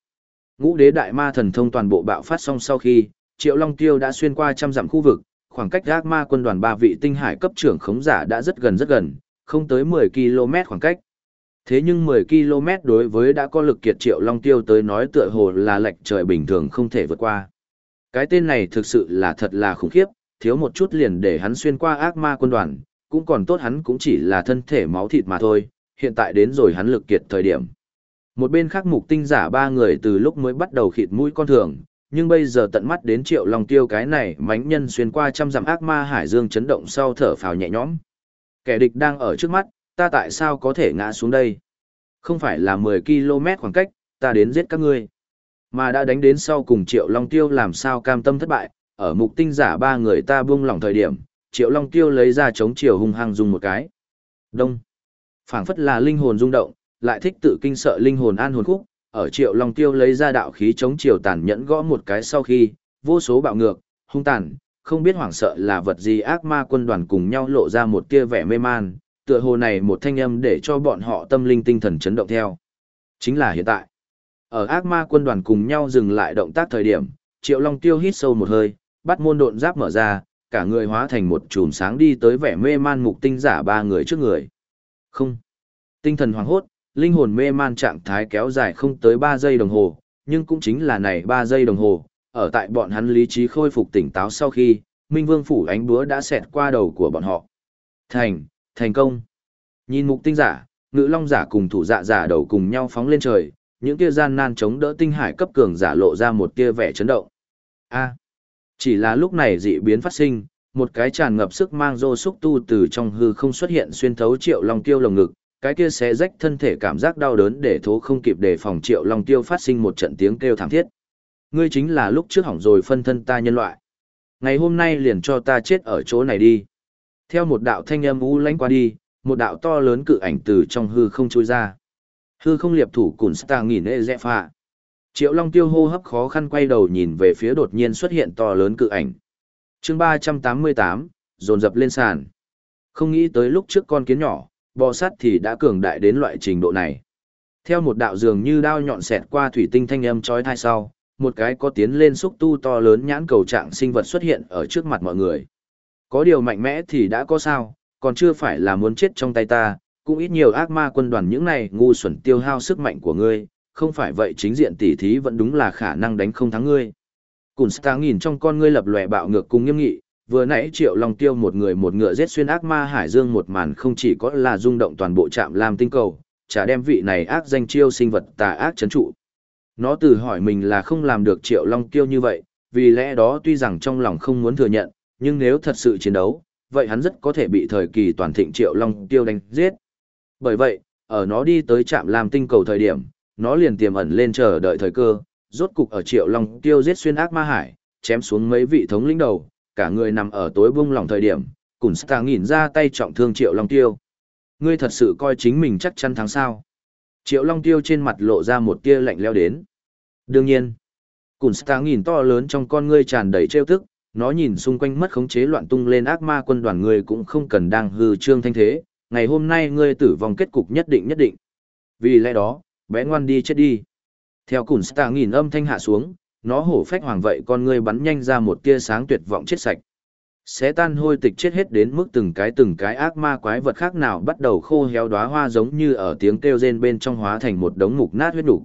Speaker 1: Ngũ đế đại ma thần thông toàn bộ bạo phát xong sau khi, Triệu Long Tiêu đã xuyên qua trăm dặm khu vực, khoảng cách ác ma quân đoàn ba vị tinh hải cấp trưởng khống giả đã rất gần rất gần, không tới 10 km khoảng cách. Thế nhưng 10 km đối với đã có lực kiệt Triệu Long Tiêu tới nói tựa hồ là lệch trời bình thường không thể vượt qua. Cái tên này thực sự là thật là khủng khiếp, thiếu một chút liền để hắn xuyên qua ác ma quân đoàn, cũng còn tốt hắn cũng chỉ là thân thể máu thịt mà thôi, hiện tại đến rồi hắn lực kiệt thời điểm. Một bên khác mục tinh giả ba người từ lúc mới bắt đầu khịt mũi con thường, nhưng bây giờ tận mắt đến triệu long tiêu cái này mánh nhân xuyên qua trăm dặm ác ma hải dương chấn động sau thở phào nhẹ nhõm. Kẻ địch đang ở trước mắt, ta tại sao có thể ngã xuống đây? Không phải là 10 km khoảng cách, ta đến giết các ngươi. Mà đã đánh đến sau cùng triệu long tiêu làm sao cam tâm thất bại, ở mục tinh giả ba người ta buông lỏng thời điểm, triệu long tiêu lấy ra chống chiều hung hăng dùng một cái. Đông. phảng phất là linh hồn rung động, lại thích tự kinh sợ linh hồn an hồn khúc, ở triệu long tiêu lấy ra đạo khí chống chiều tàn nhẫn gõ một cái sau khi, vô số bạo ngược, hung tàn, không biết hoảng sợ là vật gì ác ma quân đoàn cùng nhau lộ ra một tia vẻ mê man, tựa hồ này một thanh âm để cho bọn họ tâm linh tinh thần chấn động theo. Chính là hiện tại. Ở ác ma quân đoàn cùng nhau dừng lại động tác thời điểm, Triệu Long Tiêu hít sâu một hơi, bắt môn độn giáp mở ra, cả người hóa thành một chùm sáng đi tới vẻ mê man mục tinh giả ba người trước người. Không. Tinh thần hoảng hốt, linh hồn mê man trạng thái kéo dài không tới 3 giây đồng hồ, nhưng cũng chính là này 3 giây đồng hồ, ở tại bọn hắn lý trí khôi phục tỉnh táo sau khi, Minh Vương phủ ánh búa đã xẹt qua đầu của bọn họ. Thành, thành công. Nhìn mục tinh giả, ngự long giả cùng thủ dạ giả đầu cùng nhau phóng lên trời, những kia gian nan chống đỡ tinh hải cấp cường giả lộ ra một kia vẻ chấn động. A chỉ là lúc này dị biến phát sinh, một cái tràn ngập sức mang rô xúc tu từ trong hư không xuất hiện xuyên thấu triệu long tiêu lồng ngực, cái kia xé rách thân thể cảm giác đau đớn để thố không kịp để phòng triệu long tiêu phát sinh một trận tiếng kêu thảm thiết. Ngươi chính là lúc trước hỏng rồi phân thân ta nhân loại. Ngày hôm nay liền cho ta chết ở chỗ này đi. Theo một đạo thanh âm u lánh qua đi, một đạo to lớn cự ảnh từ trong hư không trôi ra. Hư không liệp thủ cùn stà nghỉ nệ dẹ phạ. Triệu Long tiêu hô hấp khó khăn quay đầu nhìn về phía đột nhiên xuất hiện to lớn cự ảnh. chương ba trăm tám mươi tám dồn dập lên sàn. Không nghĩ tới lúc trước con kiến nhỏ, bò sắt thì đã cường đại đến loại trình độ này. Theo một đạo dường như đao nhọn xẹt qua thủy tinh thanh âm chói tai sau, một cái có tiến lên xúc tu to lớn nhãn cầu trạng sinh vật xuất hiện ở trước mặt mọi người. Có điều mạnh mẽ thì đã có sao, còn chưa phải là muốn chết trong tay ta, cũng ít nhiều ác ma quân đoàn những này ngu xuẩn tiêu hao sức mạnh của ngươi, không phải vậy chính diện tỉ thí vẫn đúng là khả năng đánh không thắng ngươi. Cùn Star nhìn trong con ngươi lập lòe bạo ngược cùng nghiêm nghị, vừa nãy Triệu Long Tiêu một người một ngựa giết xuyên ác ma hải dương một màn không chỉ có là rung động toàn bộ trạm lam tinh cầu, chả đem vị này ác danh chiêu sinh vật tà ác chấn trụ. Nó tự hỏi mình là không làm được Triệu Long Tiêu như vậy, vì lẽ đó tuy rằng trong lòng không muốn thừa nhận, nhưng nếu thật sự chiến đấu, vậy hắn rất có thể bị thời kỳ toàn thịnh Triệu Long Tiêu đánh giết. Bởi vậy, ở nó đi tới trạm lam tinh cầu thời điểm, nó liền tiềm ẩn lên chờ đợi thời cơ, rốt cục ở Triệu Long Tiêu giết xuyên ác ma hải, chém xuống mấy vị thống lĩnh đầu, cả người nằm ở tối bung lòng thời điểm, Cùn star nhìn ra tay trọng thương Triệu Long Tiêu. Ngươi thật sự coi chính mình chắc chắn thắng sao. Triệu Long Tiêu trên mặt lộ ra một tia lạnh leo đến. Đương nhiên, Cùn star nhìn to lớn trong con ngươi tràn đầy trêu tức, nó nhìn xung quanh mất khống chế loạn tung lên ác ma quân đoàn ngươi cũng không cần đang hư trương thanh thế, ngày hôm nay ngươi tử vong kết cục nhất định nhất định. Vì lẽ đó, bé ngoan đi chết đi. Theo Cùn Stà nhìn âm thanh hạ xuống, nó hổ phách hoàng vậy con ngươi bắn nhanh ra một tia sáng tuyệt vọng chết sạch. Xé tan hôi tịch chết hết đến mức từng cái từng cái ác ma quái vật khác nào bắt đầu khô héo đóa hoa giống như ở tiếng kêu rên bên trong hóa thành một đống mục nát huyết đủ.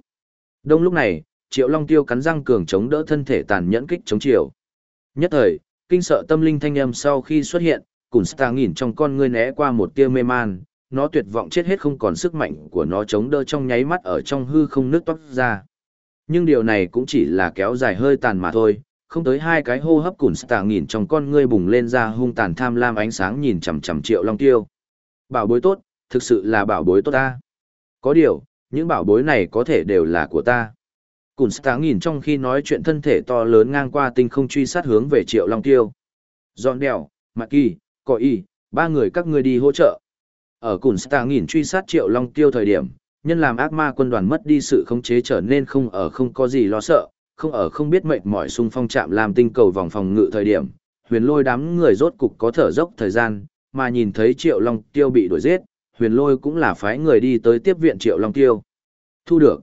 Speaker 1: Đông lúc này, Triệu Long Tiêu cắn răng cường chống đỡ thân thể tàn nhẫn kích chống chiều. Nhất thời, kinh sợ tâm linh thanh âm sau khi xuất hiện, Cùn Star nhìn trong con ngươi né qua một tia mê man, nó tuyệt vọng chết hết không còn sức mạnh của nó chống đỡ trong nháy mắt ở trong hư không nước toát ra. Nhưng điều này cũng chỉ là kéo dài hơi tàn mà thôi, không tới hai cái hô hấp cùn stạ nghìn trong con ngươi bùng lên ra hung tàn tham lam ánh sáng nhìn chằm chằm triệu long tiêu. Bảo bối tốt, thực sự là bảo bối tốt ta. Có điều, những bảo bối này có thể đều là của ta. Cùn stạ nghìn trong khi nói chuyện thân thể to lớn ngang qua tinh không truy sát hướng về triệu long tiêu. Dọn đèo, mạc kỳ, cỏ y, ba người các ngươi đi hỗ trợ. Ở Cùn Stạ nghìn truy sát triệu long tiêu thời điểm, nhân làm ác ma quân đoàn mất đi sự khống chế trở nên không ở không có gì lo sợ, không ở không biết mệt mỏi xung phong chạm làm tinh cầu vòng phòng ngự thời điểm, huyền lôi đám người rốt cục có thở dốc thời gian, mà nhìn thấy triệu long tiêu bị đuổi giết, huyền lôi cũng là phái người đi tới tiếp viện triệu long tiêu. Thu được.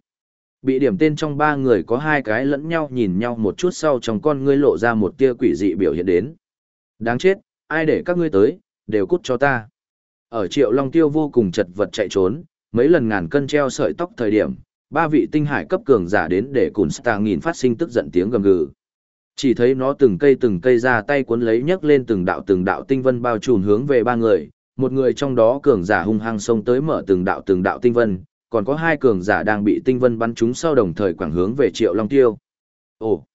Speaker 1: Bị điểm tên trong ba người có hai cái lẫn nhau nhìn nhau một chút sau trong con ngươi lộ ra một tia quỷ dị biểu hiện đến. Đáng chết, ai để các ngươi tới, đều cút cho ta. Ở triệu long tiêu vô cùng chật vật chạy trốn, mấy lần ngàn cân treo sợi tóc thời điểm, ba vị tinh hải cấp cường giả đến để cùn stà nghìn phát sinh tức giận tiếng gầm gừ. Chỉ thấy nó từng cây từng cây ra tay cuốn lấy nhấc lên từng đạo từng đạo tinh vân bao trùm hướng về ba người, một người trong đó cường giả hung hăng xông tới mở từng đạo từng đạo tinh vân, còn có hai cường giả đang bị tinh vân bắn trúng sau đồng thời quảng hướng về Triệu Long Tiêu. Ồ,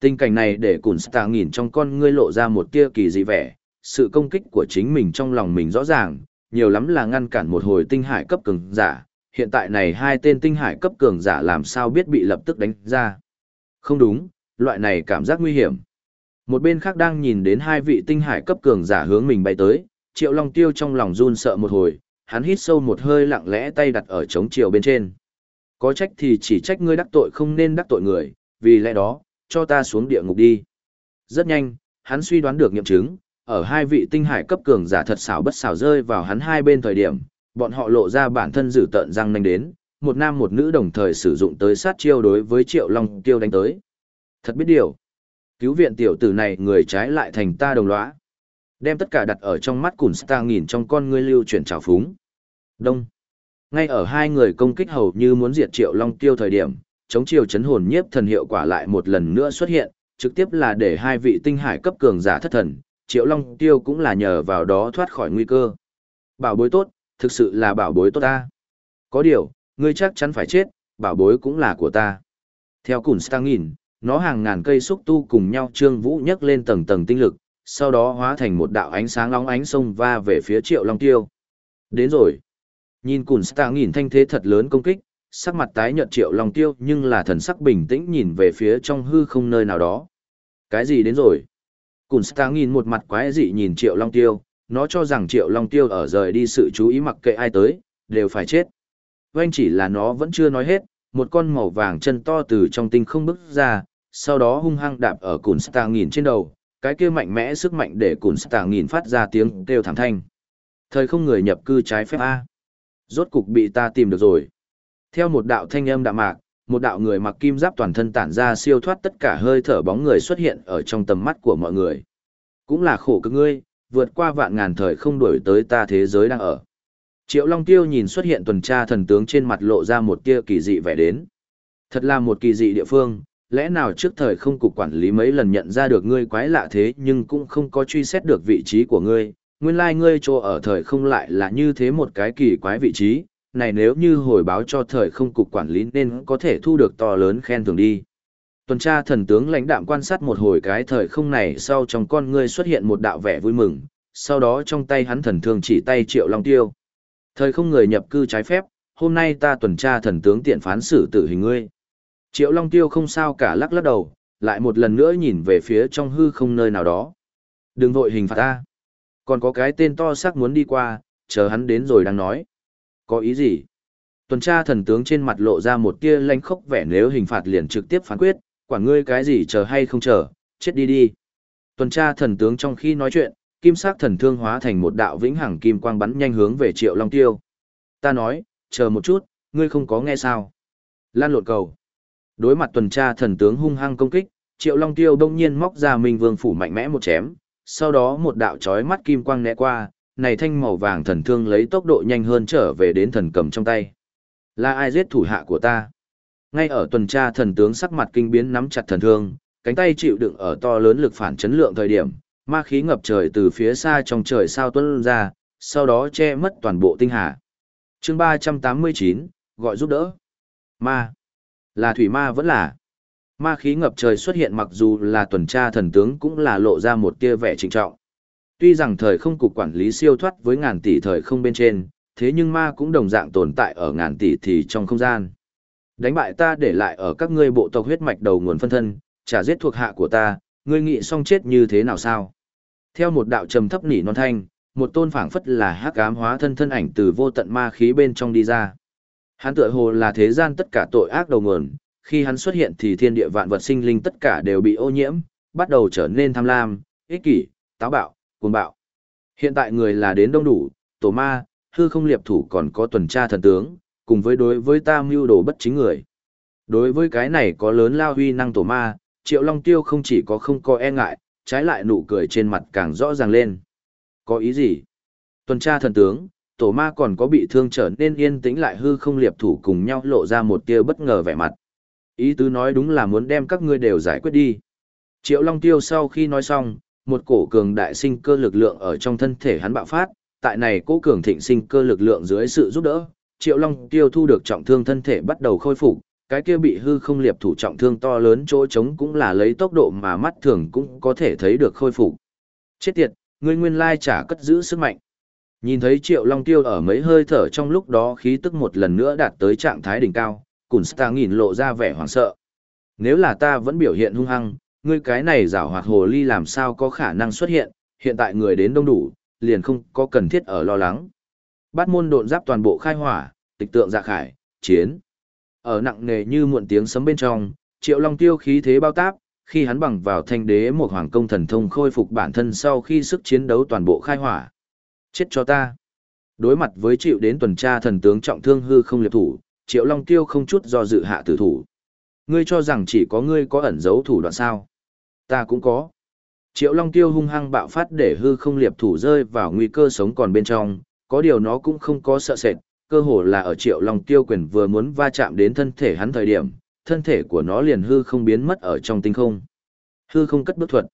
Speaker 1: tình cảnh này để cùn stà nghìn trong con ngươi lộ ra một tia kỳ dị vẻ, sự công kích của chính mình trong lòng mình rõ ràng, nhiều lắm là ngăn cản một hồi tinh hải cấp cường giả, hiện tại này hai tên tinh hải cấp cường giả làm sao biết bị lập tức đánh ra. Không đúng, loại này cảm giác nguy hiểm. Một bên khác đang nhìn đến hai vị tinh hải cấp cường giả hướng mình bay tới, Triệu Long Tiêu trong lòng run sợ một hồi, hắn hít sâu một hơi lặng lẽ tay đặt ở chống chiều bên trên. Có trách thì chỉ trách ngươi đắc tội không nên đắc tội người, vì lẽ đó, cho ta xuống địa ngục đi. Rất nhanh, hắn suy đoán được nghiệm chứng, ở hai vị tinh hải cấp cường giả thật xảo bất xảo rơi vào hắn hai bên thời điểm, bọn họ lộ ra bản thân dự tận răng nanh đến, một nam một nữ đồng thời sử dụng tới sát chiêu đối với Triệu Long Tiêu đánh tới. Thật biết điều. Cứu viện tiểu tử này người trái lại thành ta đồng lõa. Đem tất cả đặt ở trong mắt Cùn Star nghìn trong con ngươi lưu chuyển trào phúng. Đông. Ngay ở hai người công kích hầu như muốn diệt Triệu Long Tiêu thời điểm, chống chiều chấn hồn nhiếp thần hiệu quả lại một lần nữa xuất hiện, trực tiếp là để hai vị tinh hải cấp cường giả thất thần, Triệu Long Tiêu cũng là nhờ vào đó thoát khỏi nguy cơ. Bảo bối tốt, thực sự là bảo bối tốt ta. Có điều, ngươi chắc chắn phải chết, bảo bối cũng là của ta. Theo Cùn Stang nhìn, nó hàng ngàn cây xúc tu cùng nhau trương vũ nhấc lên tầng tầng tinh lực, sau đó hóa thành một đạo ánh sáng long ánh sông va về phía Triệu Long Tiêu. Đến rồi. Nhìn Cùn Stang nhìn thanh thế thật lớn công kích, sắc mặt tái nhợt Triệu Long Tiêu nhưng là thần sắc bình tĩnh nhìn về phía trong hư không nơi nào đó. Cái gì đến rồi? Cùn Stangin nhìn một mặt quái dị nhìn Triệu Long Tiêu, nó cho rằng Triệu Long Tiêu ở rời đi sự chú ý mặc kệ ai tới, đều phải chết. Vanh chỉ là nó vẫn chưa nói hết, một con màu vàng chân to từ trong tinh không bước ra, sau đó hung hăng đạp ở Cùn Stangin nhìn trên đầu, cái kia mạnh mẽ sức mạnh để Cùn Stangin nhìn phát ra tiếng kêu thảm thanh. Thời không người nhập cư trái phép A. Rốt cục bị ta tìm được rồi. Theo một đạo thanh âm đạm mạc, một đạo người mặc kim giáp toàn thân tản ra siêu thoát tất cả hơi thở bóng người xuất hiện ở trong tầm mắt của mọi người. Cũng là khổ cực ngươi, vượt qua vạn ngàn thời không đổi tới ta thế giới đang ở. Triệu Long Tiêu nhìn xuất hiện tuần tra thần tướng trên mặt lộ ra một tia kỳ dị vẻ đến. Thật là một kỳ dị địa phương, lẽ nào trước thời không cục quản lý mấy lần nhận ra được ngươi quái lạ thế nhưng cũng không có truy xét được vị trí của ngươi, nguyên lai like ngươi chỗ ở thời không lại là như thế một cái kỳ quái vị trí, này nếu như hồi báo cho thời không cục quản lý nên có thể thu được to lớn khen thưởng đi. Tuần tra thần tướng lãnh đạm quan sát một hồi cái thời không này sau trong con ngươi xuất hiện một đạo vẻ vui mừng, sau đó trong tay hắn thần thương chỉ tay triệu long tiêu. Thời không người nhập cư trái phép, hôm nay ta tuần tra thần tướng tiện phán xử tử hình ngươi. Triệu long tiêu không sao cả lắc lắc đầu, lại một lần nữa nhìn về phía trong hư không nơi nào đó. Đừng vội hình phạt ta. Còn có cái tên to xác muốn đi qua, chờ hắn đến rồi đang nói. Có ý gì? Tuần tra thần tướng trên mặt lộ ra một tia lanh khốc vẻ nếu hình phạt liền trực tiếp phán quyết, quản ngươi cái gì chờ hay không chờ, chết đi đi. Tuần tra thần tướng trong khi nói chuyện, kim sắc thần thương hóa thành một đạo vĩnh hằng kim quang bắn nhanh hướng về Triệu Long Tiêu. Ta nói, chờ một chút, ngươi không có nghe sao? Lan lộn cầu. Đối mặt tuần tra thần tướng hung hăng công kích, Triệu Long Tiêu đông nhiên móc ra Minh Vương phủ mạnh mẽ một chém, sau đó một đạo chói mắt kim quang né qua, này thanh màu vàng thần thương lấy tốc độ nhanh hơn trở về đến thần cầm trong tay. Là ai giết thủ hạ của ta? Ngay ở tuần tra thần tướng sắc mặt kinh biến nắm chặt thần thương, cánh tay chịu đựng ở to lớn lực phản chấn lượng thời điểm, ma khí ngập trời từ phía xa trong trời sao tuân ra, sau đó che mất toàn bộ tinh hà. Chương 389, gọi giúp đỡ. Ma. Là thủy ma vẫn là. Ma khí ngập trời xuất hiện mặc dù là tuần tra thần tướng cũng là lộ ra một tia vẻ trịnh trọng. Tuy rằng thời không cục quản lý siêu thoát với ngàn tỷ thời không bên trên, thế nhưng ma cũng đồng dạng tồn tại ở ngàn tỷ thì trong không gian. Đánh bại ta để lại ở các ngươi bộ tộc huyết mạch đầu nguồn phân thân, trả giết thuộc hạ của ta, ngươi nghĩ xong chết như thế nào sao? Theo một đạo trầm thấp nỉ non thanh, một tôn phảng phất là hắc ám hóa thân thân ảnh từ vô tận ma khí bên trong đi ra. Hắn tựa hồ là thế gian tất cả tội ác đầu nguồn, khi hắn xuất hiện thì thiên địa vạn vật sinh linh tất cả đều bị ô nhiễm, bắt đầu trở nên tham lam, ích kỷ, táo bạo, cuồng bạo. Hiện tại người là đến đông đủ, tổ ma, hư không liệp thủ còn có tuần tra thần tướng, cùng với đối với ta mưu đồ bất chính người. Đối với cái này có lớn lao huy năng tổ ma, Triệu Long Tiêu không chỉ có không có e ngại, trái lại nụ cười trên mặt càng rõ ràng lên. Có ý gì? Tuần tra thần tướng, tổ ma còn có bị thương trở nên yên tĩnh lại hư không liệp thủ cùng nhau lộ ra một tia bất ngờ vẻ mặt. Ý tứ nói đúng là muốn đem các ngươi đều giải quyết đi. Triệu Long Tiêu sau khi nói xong, một cổ cường đại sinh cơ lực lượng ở trong thân thể hắn bạo phát, tại này cố cường thịnh sinh cơ lực lượng dưới sự giúp đỡ, Triệu Long Tiêu thu được trọng thương thân thể bắt đầu khôi phục, cái kia bị hư không liệp thủ trọng thương to lớn chỗ trống cũng là lấy tốc độ mà mắt thường cũng có thể thấy được khôi phục. Chết tiệt, ngươi nguyên lai trả cất giữ sức mạnh. Nhìn thấy Triệu Long Tiêu ở mấy hơi thở trong lúc đó khí tức một lần nữa đạt tới trạng thái đỉnh cao, Cùn Star nhìn lộ ra vẻ hoảng sợ. Nếu là ta vẫn biểu hiện hung hăng, ngươi cái này giảo hoạt hồ ly làm sao có khả năng xuất hiện, hiện tại người đến đông đủ, liền không có cần thiết ở lo lắng. Bát môn độn giáp toàn bộ khai hỏa, tịch tượng dạ khải, chiến. Ở nặng nề như muộn tiếng sấm bên trong, Triệu Long Tiêu khí thế bao táp, khi hắn bằng vào thanh đế một hoàng công thần thông khôi phục bản thân sau khi sức chiến đấu toàn bộ khai hỏa. Chết cho ta. Đối mặt với chịu đến tuần tra thần tướng trọng thương hư không liệt thủ, Triệu Long Tiêu không chút do dự hạ tử thủ. Ngươi cho rằng chỉ có ngươi có ẩn giấu thủ đoạn sao? Ta cũng có. Triệu Long Tiêu hung hăng bạo phát để hư không liệp thủ rơi vào nguy cơ sống còn bên trong, có điều nó cũng không có sợ sệt, cơ hồ là ở Triệu Long Tiêu quyền vừa muốn va chạm đến thân thể hắn thời điểm, thân thể của nó liền hư không biến mất ở trong tinh không. Hư không cất bước thuật.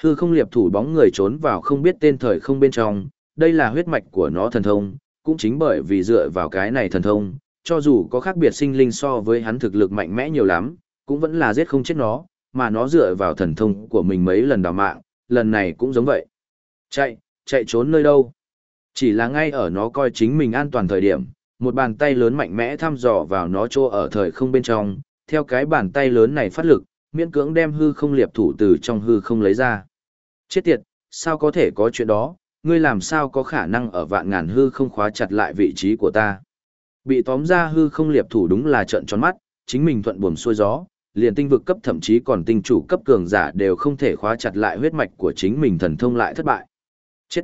Speaker 1: Hư không liệp thủ bóng người trốn vào không biết tên thời không bên trong, đây là huyết mạch của nó thần thông, cũng chính bởi vì dựa vào cái này thần thông, cho dù có khác biệt sinh linh so với hắn thực lực mạnh mẽ nhiều lắm, cũng vẫn là giết không chết nó, mà nó dựa vào thần thông của mình mấy lần đào mạng, lần này cũng giống vậy. Chạy, chạy trốn nơi đâu? Chỉ là ngay ở nó coi chính mình an toàn thời điểm, một bàn tay lớn mạnh mẽ thăm dò vào nó chỗ ở thời không bên trong, theo cái bàn tay lớn này phát lực, miễn cưỡng đem hư không liệp thủ từ trong hư không lấy ra. Chết tiệt, sao có thể có chuyện đó, ngươi làm sao có khả năng ở vạn ngàn hư không khóa chặt lại vị trí của ta. Bị tóm ra hư không liệp thủ đúng là trận tròn mắt, chính mình thuận buồm xuôi gió, liền tinh vực cấp thậm chí còn tinh chủ cấp cường giả đều không thể khóa chặt lại huyết mạch của chính mình thần thông lại thất bại. Chết!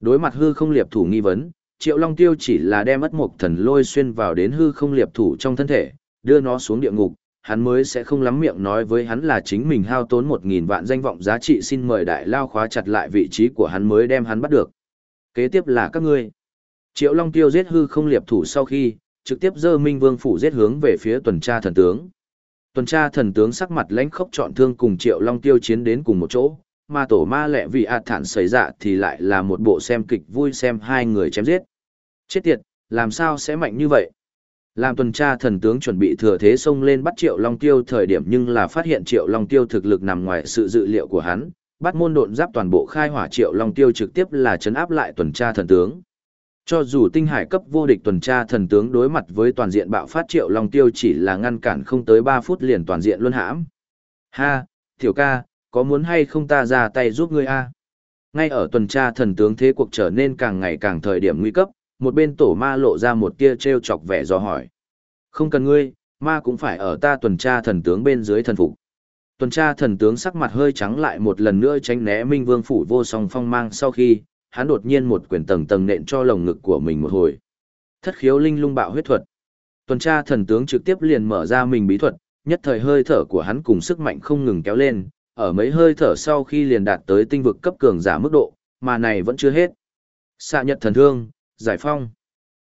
Speaker 1: Đối mặt hư không liệp thủ nghi vấn, Triệu Long Tiêu chỉ là đem mất một thần lôi xuyên vào đến hư không liệp thủ trong thân thể, đưa nó xuống địa ngục, hắn mới sẽ không lắm miệng nói với hắn là chính mình hao tốn một nghìn vạn danh vọng giá trị xin mời đại lao khóa chặt lại vị trí của hắn mới đem hắn bắt được. Kế tiếp là các ngươi. Triệu Long Tiêu giết hư không liệp thủ sau khi, trực tiếp dơ Minh Vương phủ giết hướng về phía tuần tra thần tướng. Tuần tra thần tướng sắc mặt lãnh khốc chọn thương cùng Triệu Long Tiêu chiến đến cùng một chỗ, mà tổ ma lẹ vì ạt thản xảy dạ thì lại là một bộ xem kịch vui xem hai người chém giết. Chết tiệt, làm sao sẽ mạnh như vậy? Làm tuần tra thần tướng chuẩn bị thừa thế xông lên bắt Triệu Long Tiêu thời điểm nhưng là phát hiện Triệu Long Tiêu thực lực nằm ngoài sự dự liệu của hắn, bắt môn độn giáp toàn bộ khai hỏa Triệu Long Tiêu trực tiếp là chấn áp lại tuần tra thần tướng. Cho dù tinh hải cấp vô địch tuần tra thần tướng đối mặt với toàn diện bạo phát Triệu Long Tiêu chỉ là ngăn cản không tới 3 phút liền toàn diện luân hãm. Ha, tiểu ca, có muốn hay không ta ra tay giúp ngươi a? Ngay ở tuần tra thần tướng thế cuộc trở nên càng ngày càng thời điểm nguy cấp, một bên tổ ma lộ ra một tia treo chọc vẻ do hỏi. Không cần ngươi, ma cũng phải ở ta tuần tra thần tướng bên dưới thần phục. Tuần tra thần tướng sắc mặt hơi trắng lại một lần nữa tránh né Minh Vương phủ vô song phong mang sau khi, hắn đột nhiên một quyền tầng tầng nện cho lồng ngực của mình một hồi. Thất khiếu linh lung bạo huyết thuật. Tuần tra thần tướng trực tiếp liền mở ra mình bí thuật, nhất thời hơi thở của hắn cùng sức mạnh không ngừng kéo lên, ở mấy hơi thở sau khi liền đạt tới tinh vực cấp cường giả mức độ, mà này vẫn chưa hết. Xạ nhật thần thương, giải phong.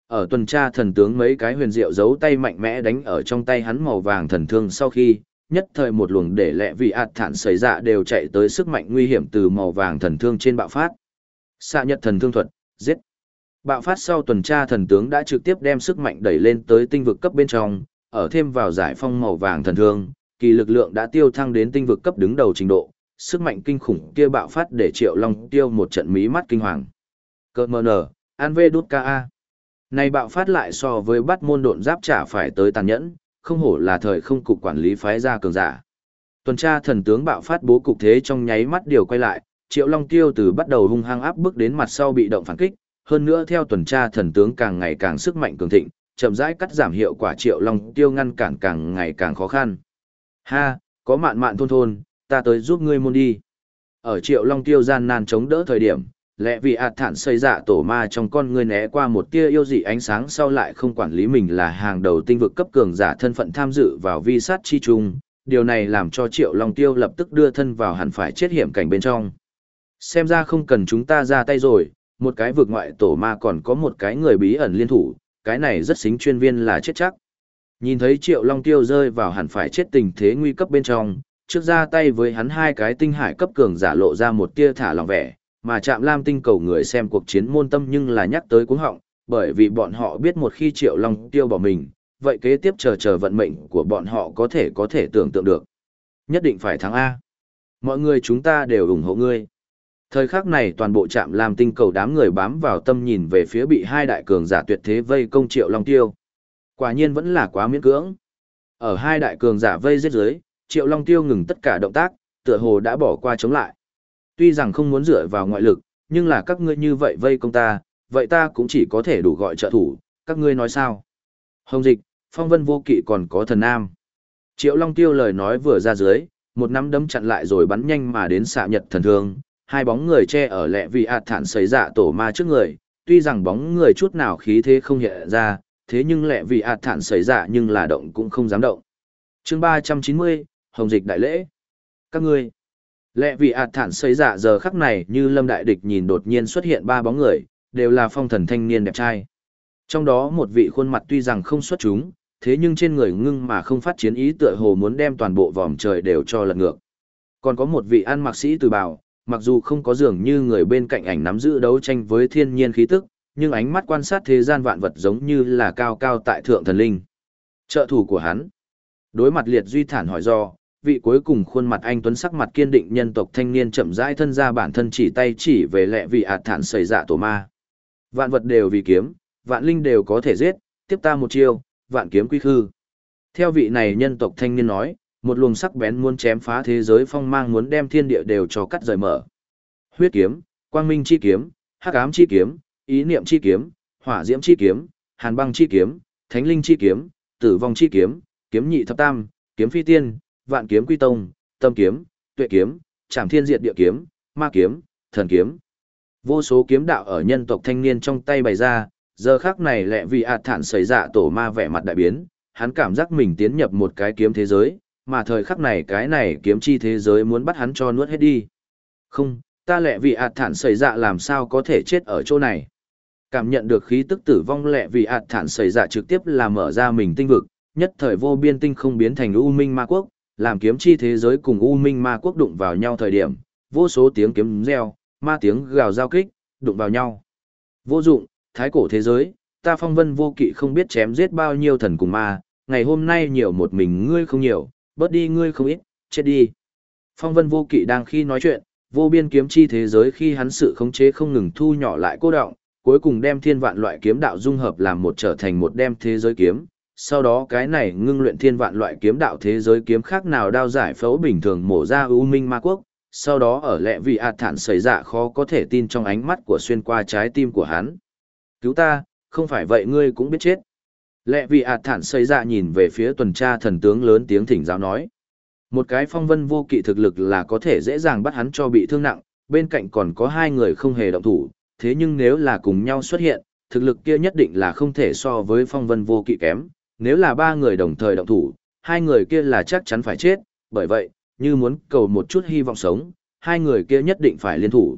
Speaker 1: Ở tuần tra thần tướng mấy cái huyền diệu giấu tay mạnh mẽ đánh ở trong tay hắn màu vàng thần thương sau khi, nhất thời một luồng để lẹ vị ạt thản xảy ra đều chạy tới sức mạnh nguy hiểm từ màu vàng thần thương trên bạo phát. Xạ nhật thần thương thuật, giết. Bạo phát sau tuần tra thần tướng đã trực tiếp đem sức mạnh đẩy lên tới tinh vực cấp bên trong, ở thêm vào giải phong màu vàng thần thương, kỳ lực lượng đã tiêu thăng đến tinh vực cấp đứng đầu trình độ, sức mạnh kinh khủng kia bạo phát để Triệu Long tiêu một trận mí mắt kinh hoàng. cợt mờ nở, an vê đút ca a. Này bạo phát lại so với bắt môn độn giáp trả phải tới tàn nhẫn, không hổ là thời không cục quản lý phái ra cường giả. Tuần tra thần tướng bạo phát bố cục thế trong nháy mắt điều quay lại, Triệu Long Tiêu từ bắt đầu hung hăng áp bức đến mặt sau bị động phản kích, hơn nữa theo tuần tra thần tướng càng ngày càng sức mạnh cường thịnh, chậm rãi cắt giảm hiệu quả Triệu Long Tiêu ngăn cản càng ngày càng khó khăn. Ha, có mạn mạn thôn thôn, ta tới giúp ngươi môn đi. Ở Triệu Long Tiêu gian nan chống đỡ thời điểm, lẽ vì ạt thản xây dạ tổ ma trong con ngươi né qua một tia yêu dị ánh sáng sau lại không quản lý mình là hàng đầu tinh vực cấp cường giả thân phận tham dự vào vi sát chi trung, điều này làm cho Triệu Long Tiêu lập tức đưa thân vào hẳn phải chết hiểm cảnh bên trong. Xem ra không cần chúng ta ra tay rồi, một cái vực ngoại tổ ma còn có một cái người bí ẩn liên thủ, cái này rất xính chuyên viên là chết chắc. Nhìn thấy Triệu Long Tiêu rơi vào hẳn phải chết tình thế nguy cấp bên trong, trước ra tay với hắn hai cái tinh hải cấp cường giả lộ ra một tia thả lòng vẻ, mà chạm lam tinh cầu người xem cuộc chiến môn tâm nhưng là nhắc tới cuống họng, bởi vì bọn họ biết một khi Triệu Long Tiêu bỏ mình, vậy kế tiếp chờ chờ vận mệnh của bọn họ có thể có thể tưởng tượng được. Nhất định phải thắng A. Mọi người chúng ta đều ủng hộ ngươi. Thời khắc này toàn bộ trạm làm tinh cầu đám người bám vào tâm nhìn về phía bị hai đại cường giả tuyệt thế vây công triệu long tiêu. Quả nhiên vẫn là quá miễn cưỡng. Ở hai đại cường giả vây giết dưới, triệu long tiêu ngừng tất cả động tác, tựa hồ đã bỏ qua chống lại. Tuy rằng không muốn dựa vào ngoại lực, nhưng là các ngươi như vậy vây công ta, vậy ta cũng chỉ có thể đủ gọi trợ thủ, các ngươi nói sao? Hồng dịch, phong vân vô kỵ còn có thần nam. Triệu Long Tiêu lời nói vừa ra dưới, một nắm đấm chặn lại rồi bắn nhanh mà đến xạ nhật thần thương, hai bóng người che ở lẹ vì ạt thản xảy dạ tổ ma trước người, tuy rằng bóng người chút nào khí thế không hiện ra, thế nhưng lẹ vì ạt thản xảy dạ nhưng là động cũng không dám động. chương ba trăm chín mươi Hồng Dịch Đại Lễ. Các ngươi, lẹ vì ạt thản xảy dạ giờ khắc này như lâm đại địch nhìn đột nhiên xuất hiện ba bóng người, đều là phong thần thanh niên đẹp trai. Trong đó một vị khuôn mặt tuy rằng không xuất chúng, thế nhưng trên người ngưng mà không phát chiến ý tựa hồ muốn đem toàn bộ vòm trời đều cho lật ngược. Còn có một vị ăn mặc sĩ từ bào, mặc dù không có dường như người bên cạnh ảnh nắm giữ đấu tranh với thiên nhiên khí tức, nhưng ánh mắt quan sát thế gian vạn vật giống như là cao cao tại thượng thần linh. Trợ thủ của hắn. Đối mặt liệt duy thản hỏi do, vị cuối cùng khuôn mặt anh tuấn sắc mặt kiên định nhân tộc thanh niên chậm rãi thân ra bản thân chỉ tay chỉ về lệ vị ạt thản xảy dạ tổ ma. Vạn vật đều vì kiếm, vạn linh đều có thể giết, tiếp ta một chiêu, vạn kiếm quy khư. Theo vị này nhân tộc thanh niên nói, một luồng sắc bén muốn chém phá thế giới phong mang muốn đem thiên địa đều cho cắt rời mở. Huyết kiếm, quang minh chi kiếm, hắc ám chi kiếm, ý niệm chi kiếm, hỏa diễm chi kiếm, hàn băng chi kiếm, thánh linh chi kiếm, tử vong chi kiếm, kiếm nhị thập tam, kiếm phi tiên, vạn kiếm quy tông, tâm kiếm, tuệ kiếm, trảm thiên diệt địa kiếm, ma kiếm, thần kiếm. Vô số kiếm đạo ở nhân tộc thanh niên trong tay bày ra, giờ khắc này lẹ vì ạt thản xảy dạ tổ ma vẻ mặt đại biến, hắn cảm giác mình tiến nhập một cái kiếm thế giới, mà thời khắc này cái này kiếm chi thế giới muốn bắt hắn cho nuốt hết đi. Không, ta lẹ vì ạt thản xảy dạ làm sao có thể chết ở chỗ này. Cảm nhận được khí tức tử vong lẹ vì ạt thản xảy dạ trực tiếp là mở ra mình tinh vực, nhất thời vô biên tinh không biến thành U Minh Ma Quốc, làm kiếm chi thế giới cùng U Minh Ma Quốc đụng vào nhau thời điểm, vô số tiếng kiếm reo, ma tiếng gào giao kích, đụng vào nhau. Vô dụng, thái cổ thế giới, ta phong vân vô kỵ không biết chém giết bao nhiêu thần cùng ma, ngày hôm nay nhiều một mình ngươi không nhiều, bớt đi ngươi không ít, chết đi. Phong vân vô kỵ đang khi nói chuyện, vô biên kiếm chi thế giới khi hắn sự khống chế không ngừng thu nhỏ lại cô động, cuối cùng đem thiên vạn loại kiếm đạo dung hợp làm một trở thành một đem thế giới kiếm. Sau đó cái này ngưng luyện thiên vạn loại kiếm đạo thế giới kiếm khác nào đao giải phẫu bình thường mổ ra ưu minh ma quốc, sau đó ở lẽ vì ạt thản xảy ra khó có thể tin trong ánh mắt của xuyên qua trái tim của hắn. Cứu ta, không phải vậy ngươi cũng biết chết. Lệ vị ạt thản xây ra nhìn về phía tuần tra thần tướng lớn tiếng thỉnh giáo nói. Một cái phong vân vô kỵ thực lực là có thể dễ dàng bắt hắn cho bị thương nặng, bên cạnh còn có hai người không hề động thủ, thế nhưng nếu là cùng nhau xuất hiện, thực lực kia nhất định là không thể so với phong vân vô kỵ kém, nếu là ba người đồng thời động thủ, hai người kia là chắc chắn phải chết, bởi vậy, như muốn cầu một chút hy vọng sống, hai người kia nhất định phải liên thủ.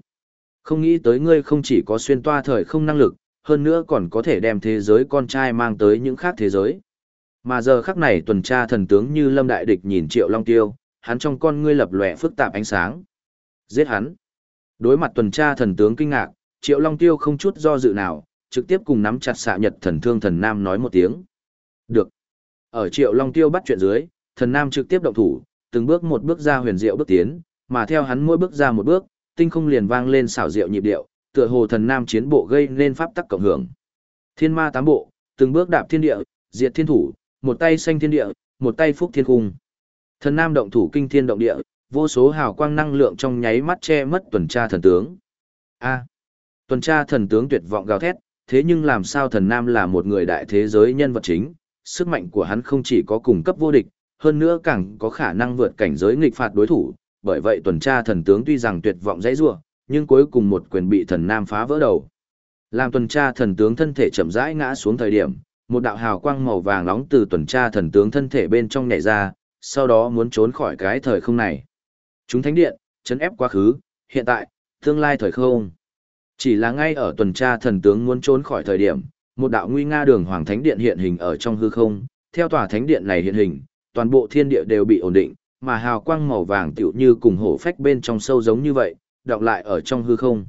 Speaker 1: Không nghĩ tới ngươi không chỉ có xuyên toa thời không năng lực, hơn nữa còn có thể đem thế giới con trai mang tới những khác thế giới. Mà giờ khắc này tuần tra thần tướng như lâm đại địch nhìn triệu long tiêu, hắn trong con ngươi lập lòe phức tạp ánh sáng. Giết hắn. Đối mặt tuần tra thần tướng kinh ngạc, triệu long tiêu không chút do dự nào, trực tiếp cùng nắm chặt xạ nhật thần thương thần nam nói một tiếng. Được. Ở triệu long tiêu bắt chuyện dưới, thần nam trực tiếp động thủ, từng bước một bước ra huyền diệu bước tiến, mà theo hắn mỗi bước ra một bước, tinh không liền vang lên xảo diệu nhịp điệu, tựa hồ thần nam chiến bộ gây nên pháp tắc cộng hưởng. Thiên ma tám bộ, từng bước đạp thiên địa, diệt thiên thủ, một tay xanh thiên địa, một tay phúc thiên cung. Thần nam động thủ kinh thiên động địa, vô số hào quang năng lượng trong nháy mắt che mất tuần tra thần tướng. A. tuần tra thần tướng tuyệt vọng gào thét, thế nhưng làm sao thần nam là một người đại thế giới nhân vật chính, sức mạnh của hắn không chỉ có cùng cấp vô địch, hơn nữa càng có khả năng vượt cảnh giới nghịch phạt đối thủ, bởi vậy tuần tra thần tướng tuy rằng tuyệt vọng dãy rủa, nhưng cuối cùng một quyền bị thần nam phá vỡ đầu. Làm tuần tra thần tướng thân thể chậm rãi ngã xuống thời điểm, một đạo hào quang màu vàng nóng từ tuần tra thần tướng thân thể bên trong nhảy ra, sau đó muốn trốn khỏi cái thời không này. Chúng thánh điện, chấn ép quá khứ, hiện tại, tương lai thời không. Chỉ là ngay ở tuần tra thần tướng muốn trốn khỏi thời điểm, một đạo nguy nga đường hoàng thánh điện hiện hình ở trong hư không, theo tòa thánh điện này hiện hình, toàn bộ thiên địa đều bị ổn định, mà hào quang màu vàng tựu như cùng hổ phách bên trong sâu giống như vậy, đọng lại ở trong hư không.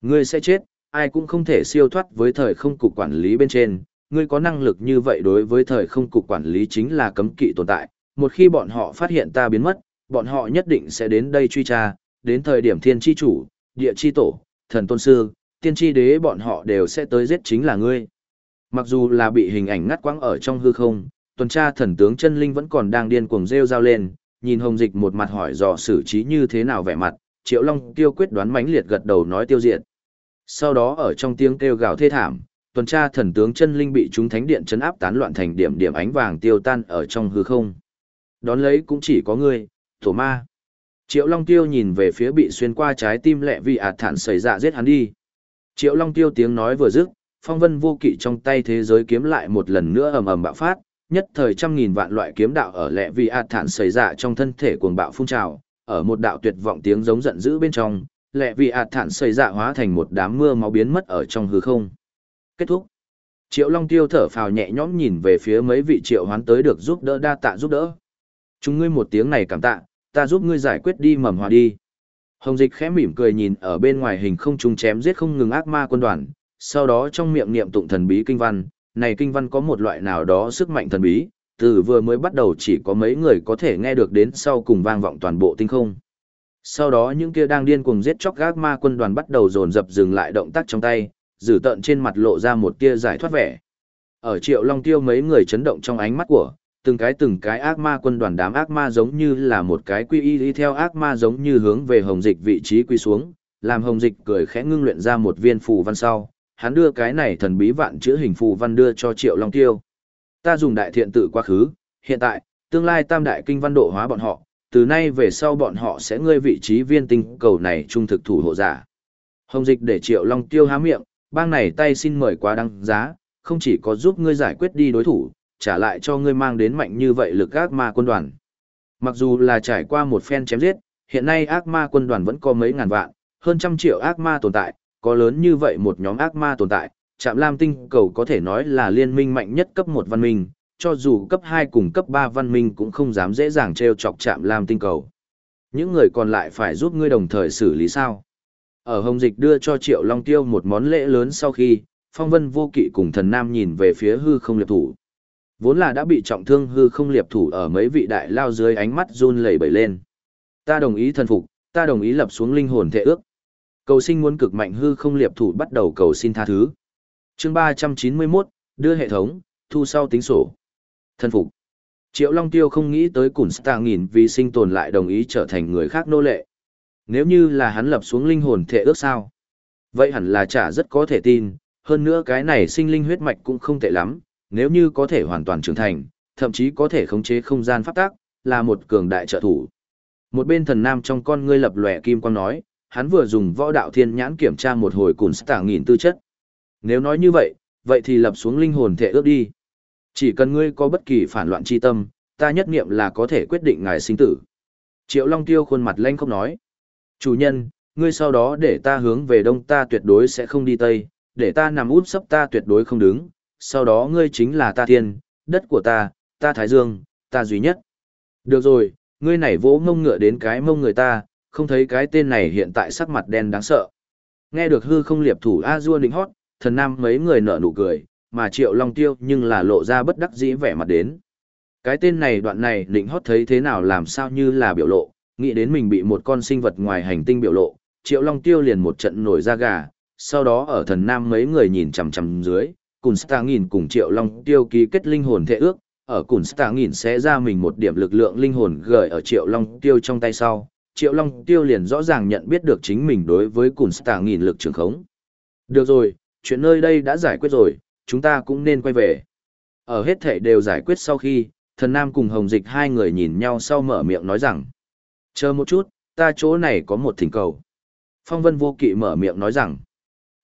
Speaker 1: Ngươi sẽ chết, ai cũng không thể siêu thoát với thời không cục quản lý bên trên, ngươi có năng lực như vậy đối với thời không cục quản lý chính là cấm kỵ tồn tại, một khi bọn họ phát hiện ta biến mất, bọn họ nhất định sẽ đến đây truy tra, đến thời điểm thiên chi chủ, địa chi tổ, thần tôn sư, tiên tri đế bọn họ đều sẽ tới giết chính là ngươi. Mặc dù là bị hình ảnh ngắt quãng ở trong hư không, tuần tra thần tướng chân linh vẫn còn đang điên cuồng rêu rao lên, nhìn hồng dịch một mặt hỏi dò xử trí như thế nào vẻ mặt, triệu long tiêu quyết đoán mãnh liệt gật đầu nói tiêu diệt. Sau đó ở trong tiếng kêu gào thê thảm, tuần tra thần tướng chân linh bị chúng thánh điện chấn áp tán loạn thành điểm điểm ánh vàng tiêu tan ở trong hư không. Đón lấy cũng chỉ có ngươi, thổ ma. Triệu Long Tiêu nhìn về phía bị xuyên qua trái tim lẹ vì ạt thản xảy ra giết hắn đi. Triệu Long Tiêu tiếng nói vừa dứt, phong vân vô kỵ trong tay thế giới kiếm lại một lần nữa ầm ầm bạo phát, nhất thời trăm nghìn vạn loại kiếm đạo ở lẹ vì ạt thản xảy ra trong thân thể cuồng bạo phun trào, ở một đạo tuyệt vọng tiếng giống giận dữ bên trong, lẹ vì ạt thản xây dạ hóa thành một đám mưa máu biến mất ở trong hư không. Kết thúc. Triệu Long Tiêu thở phào nhẹ nhõm nhìn về phía mấy vị triệu hoán tới được giúp đỡ đa tạ giúp đỡ. Chúng ngươi một tiếng này cảm tạ, ta giúp ngươi giải quyết đi mầm hòa đi. Hồng dịch khẽ mỉm cười nhìn ở bên ngoài hình không trung chém giết không ngừng ác ma quân đoàn, sau đó trong miệng niệm tụng thần bí kinh văn, này kinh văn có một loại nào đó sức mạnh thần bí, từ vừa mới bắt đầu chỉ có mấy người có thể nghe được đến sau cùng vang vọng toàn bộ tinh không. Sau đó những kia đang điên cuồng giết chóc ác ma quân đoàn bắt đầu dồn dập dừng lại động tác trong tay, dử tận trên mặt lộ ra một tia giải thoát vẻ. Ở triệu long tiêu mấy người chấn động trong ánh mắt của, từng cái từng cái ác ma quân đoàn đám ác ma giống như là một cái quy y đi theo ác ma giống như hướng về hồng dịch vị trí quy xuống, làm hồng dịch cười khẽ ngưng luyện ra một viên phù văn sau, hắn đưa cái này thần bí vạn chữ hình phù văn đưa cho Triệu Long Tiêu. Ta dùng đại thiện tự quá khứ, hiện tại, tương lai tam đại kinh văn độ hóa bọn họ, từ nay về sau bọn họ sẽ ngươi vị trí viên tinh cầu này trung thực thủ hộ giả. Hồng dịch để Triệu Long Tiêu há miệng, bang này tay xin mời quá đăng giá, không chỉ có giúp ngươi giải quyết đi đối thủ, trả lại cho ngươi mang đến mạnh như vậy lực ác ma quân đoàn. Mặc dù là trải qua một phen chém giết, hiện nay ác ma quân đoàn vẫn có mấy ngàn vạn, hơn trăm triệu ác ma tồn tại, có lớn như vậy một nhóm ác ma tồn tại, Trạm Lam tinh cầu có thể nói là liên minh mạnh nhất cấp 1 văn minh, cho dù cấp 2 cùng cấp 3 văn minh cũng không dám dễ dàng treo chọc Trạm Lam tinh cầu. Những người còn lại phải giúp ngươi đồng thời xử lý sao? Ở Hồng Dịch đưa cho Triệu Long Tiêu một món lễ lớn sau khi, Phong Vân vô kỵ cùng thần nam nhìn về phía hư không liệp thủ. Vốn là đã bị trọng thương hư không liệp thủ ở mấy vị đại lao dưới ánh mắt run lẩy bẩy lên. Ta đồng ý thần phục, ta đồng ý lập xuống linh hồn thệ ước. Cầu sinh muốn cực mạnh hư không liệp thủ bắt đầu cầu xin tha thứ. Chương ba trăm chín mươi 391, đưa hệ thống, thu sau tính sổ. Thần phục. Triệu Long Tiêu không nghĩ tới Cùn Stạ nghìn vì sinh tồn lại đồng ý trở thành người khác nô lệ. Nếu như là hắn lập xuống linh hồn thể ước sao? Vậy hẳn là chả rất có thể tin, hơn nữa cái này sinh linh huyết mạch cũng không tệ lắm, nếu như có thể hoàn toàn trưởng thành, thậm chí có thể khống chế không gian pháp tác, là một cường đại trợ thủ. Một bên thần nam trong con ngươi lập lòe kim quang nói, hắn vừa dùng võ đạo thiên nhãn kiểm tra một hồi cùn Stạ nghìn tư chất. Nếu nói như vậy, vậy thì lập xuống linh hồn thể ước đi. Chỉ cần ngươi có bất kỳ phản loạn chi tâm, ta nhất nghiệm là có thể quyết định ngài sinh tử. Triệu Long Tiêu khuôn mặt lanh không nói. Chủ nhân, ngươi sau đó để ta hướng về đông ta tuyệt đối sẽ không đi tây, để ta nằm út sấp ta tuyệt đối không đứng, sau đó ngươi chính là ta thiên, đất của ta, ta thái dương, ta duy nhất. Được rồi, ngươi này vỗ mông ngựa đến cái mông người ta, không thấy cái tên này hiện tại sắc mặt đen đáng sợ. Nghe được hư không liệp thủ A Du định hót, thần nam mấy người nở nụ cười, mà triệu long tiêu nhưng là lộ ra bất đắc dĩ vẻ mặt đến. Cái tên này đoạn này định hót thấy thế nào làm sao như là biểu lộ, nghĩ đến mình bị một con sinh vật ngoài hành tinh biểu lộ, Triệu Long Tiêu liền một trận nổi da gà, sau đó ở thần nam mấy người nhìn chằm chằm dưới, cùng Star nghìn cùng Triệu Long Tiêu ký kết linh hồn thệ ước, ở cùng Star nghìn sẽ ra mình một điểm lực lượng linh hồn gửi ở Triệu Long Tiêu trong tay sau. Triệu Long Tiêu liền rõ ràng nhận biết được chính mình đối với Cùn Star nghìn lực trường khống. Được rồi, chuyện nơi đây đã giải quyết rồi, chúng ta cũng nên quay về. Ở hết thể đều giải quyết sau khi, thần nam cùng hồng dịch hai người nhìn nhau sau mở miệng nói rằng. Chờ một chút, ta chỗ này có một thỉnh cầu. Phong vân vô kỵ mở miệng nói rằng.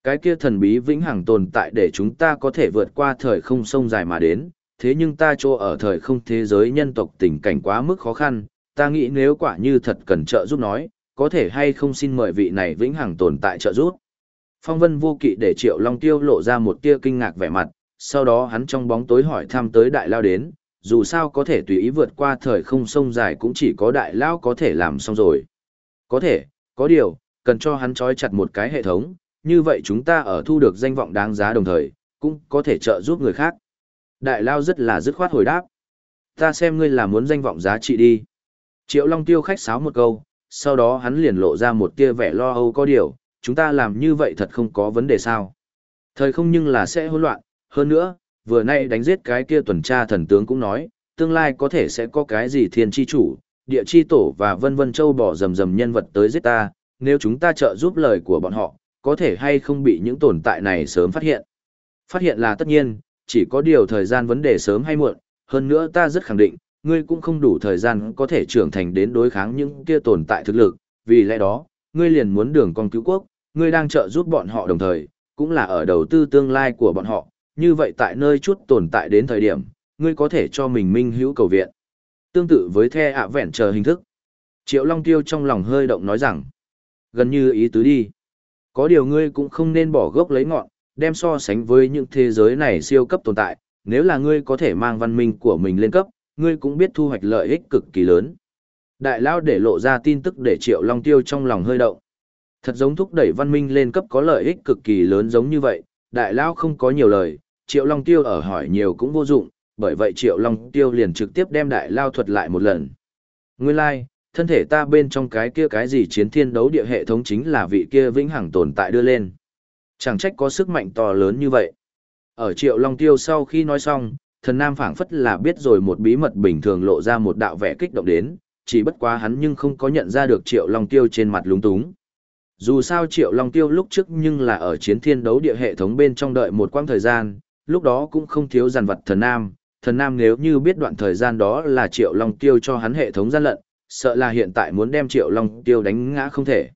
Speaker 1: Cái kia thần bí vĩnh hằng tồn tại để chúng ta có thể vượt qua thời không sông dài mà đến, thế nhưng ta chỗ ở thời không thế giới nhân tộc tình cảnh quá mức khó khăn, ta nghĩ nếu quả như thật cần trợ giúp nói, có thể hay không xin mời vị này vĩnh hằng tồn tại trợ giúp. Phong vân vô kỵ để triệu long tiêu lộ ra một tia kinh ngạc vẻ mặt, sau đó hắn trong bóng tối hỏi thăm tới đại lao đến, dù sao có thể tùy ý vượt qua thời không sông dài cũng chỉ có đại lao có thể làm xong rồi. Có thể, có điều, cần cho hắn trói chặt một cái hệ thống, như vậy chúng ta ở thu được danh vọng đáng giá đồng thời, cũng có thể trợ giúp người khác. Đại lao rất là dứt khoát hồi đáp. Ta xem ngươi là muốn danh vọng giá trị đi. Triệu Long tiêu khách sáo một câu, sau đó hắn liền lộ ra một tia vẻ lo âu có điều, chúng ta làm như vậy thật không có vấn đề sao. Thời không nhưng là sẽ hỗn loạn, hơn nữa, vừa nay đánh giết cái kia tuần tra thần tướng cũng nói, tương lai có thể sẽ có cái gì thiên chi chủ, địa chi tổ và vân vân châu bỏ rầm rầm nhân vật tới giết ta, nếu chúng ta trợ giúp lời của bọn họ, có thể hay không bị những tồn tại này sớm phát hiện. Phát hiện là tất nhiên, chỉ có điều thời gian vấn đề sớm hay muộn, hơn nữa ta rất khẳng định, ngươi cũng không đủ thời gian có thể trưởng thành đến đối kháng những kia tồn tại thực lực, vì lẽ đó, ngươi liền muốn đường con cứu quốc, ngươi đang trợ giúp bọn họ đồng thời, cũng là ở đầu tư tương lai của bọn họ, như vậy tại nơi chút tồn tại đến thời điểm, ngươi có thể cho mình minh hữu cầu viện. Tương tự với the ạ vẹn chờ hình thức. Triệu Long Tiêu trong lòng hơi động nói rằng, gần như ý tứ đi. Có điều ngươi cũng không nên bỏ gốc lấy ngọn, đem so sánh với những thế giới này siêu cấp tồn tại, nếu là ngươi có thể mang văn minh của mình lên cấp, ngươi cũng biết thu hoạch lợi ích cực kỳ lớn. Đại Lao để lộ ra tin tức để Triệu Long Tiêu trong lòng hơi động. Thật giống thúc đẩy văn minh lên cấp có lợi ích cực kỳ lớn giống như vậy, Đại Lao không có nhiều lời, Triệu Long Tiêu ở hỏi nhiều cũng vô dụng, bởi vậy Triệu Long Tiêu liền trực tiếp đem Đại Lao thuật lại một lần. Nguyên lai, like, thân thể ta bên trong cái kia cái gì chiến thiên đấu địa hệ thống chính là vị kia vĩnh hằng tồn tại đưa lên. Chẳng trách có sức mạnh to lớn như vậy. Ở Triệu Long Tiêu sau khi nói xong, thần nam phảng phất là biết rồi một bí mật bình thường lộ ra một đạo vẻ kích động đến, chỉ bất quá hắn nhưng không có nhận ra được Triệu Long Tiêu trên mặt lúng túng. Dù sao Triệu Long Tiêu lúc trước nhưng là ở chiến thiên đấu địa hệ thống bên trong đợi một quãng thời gian, lúc đó cũng không thiếu giàn vật thần nam. Thần nam nếu như biết đoạn thời gian đó là Triệu Long Tiêu cho hắn hệ thống gian lận, sợ là hiện tại muốn đem Triệu Long Tiêu đánh ngã không thể.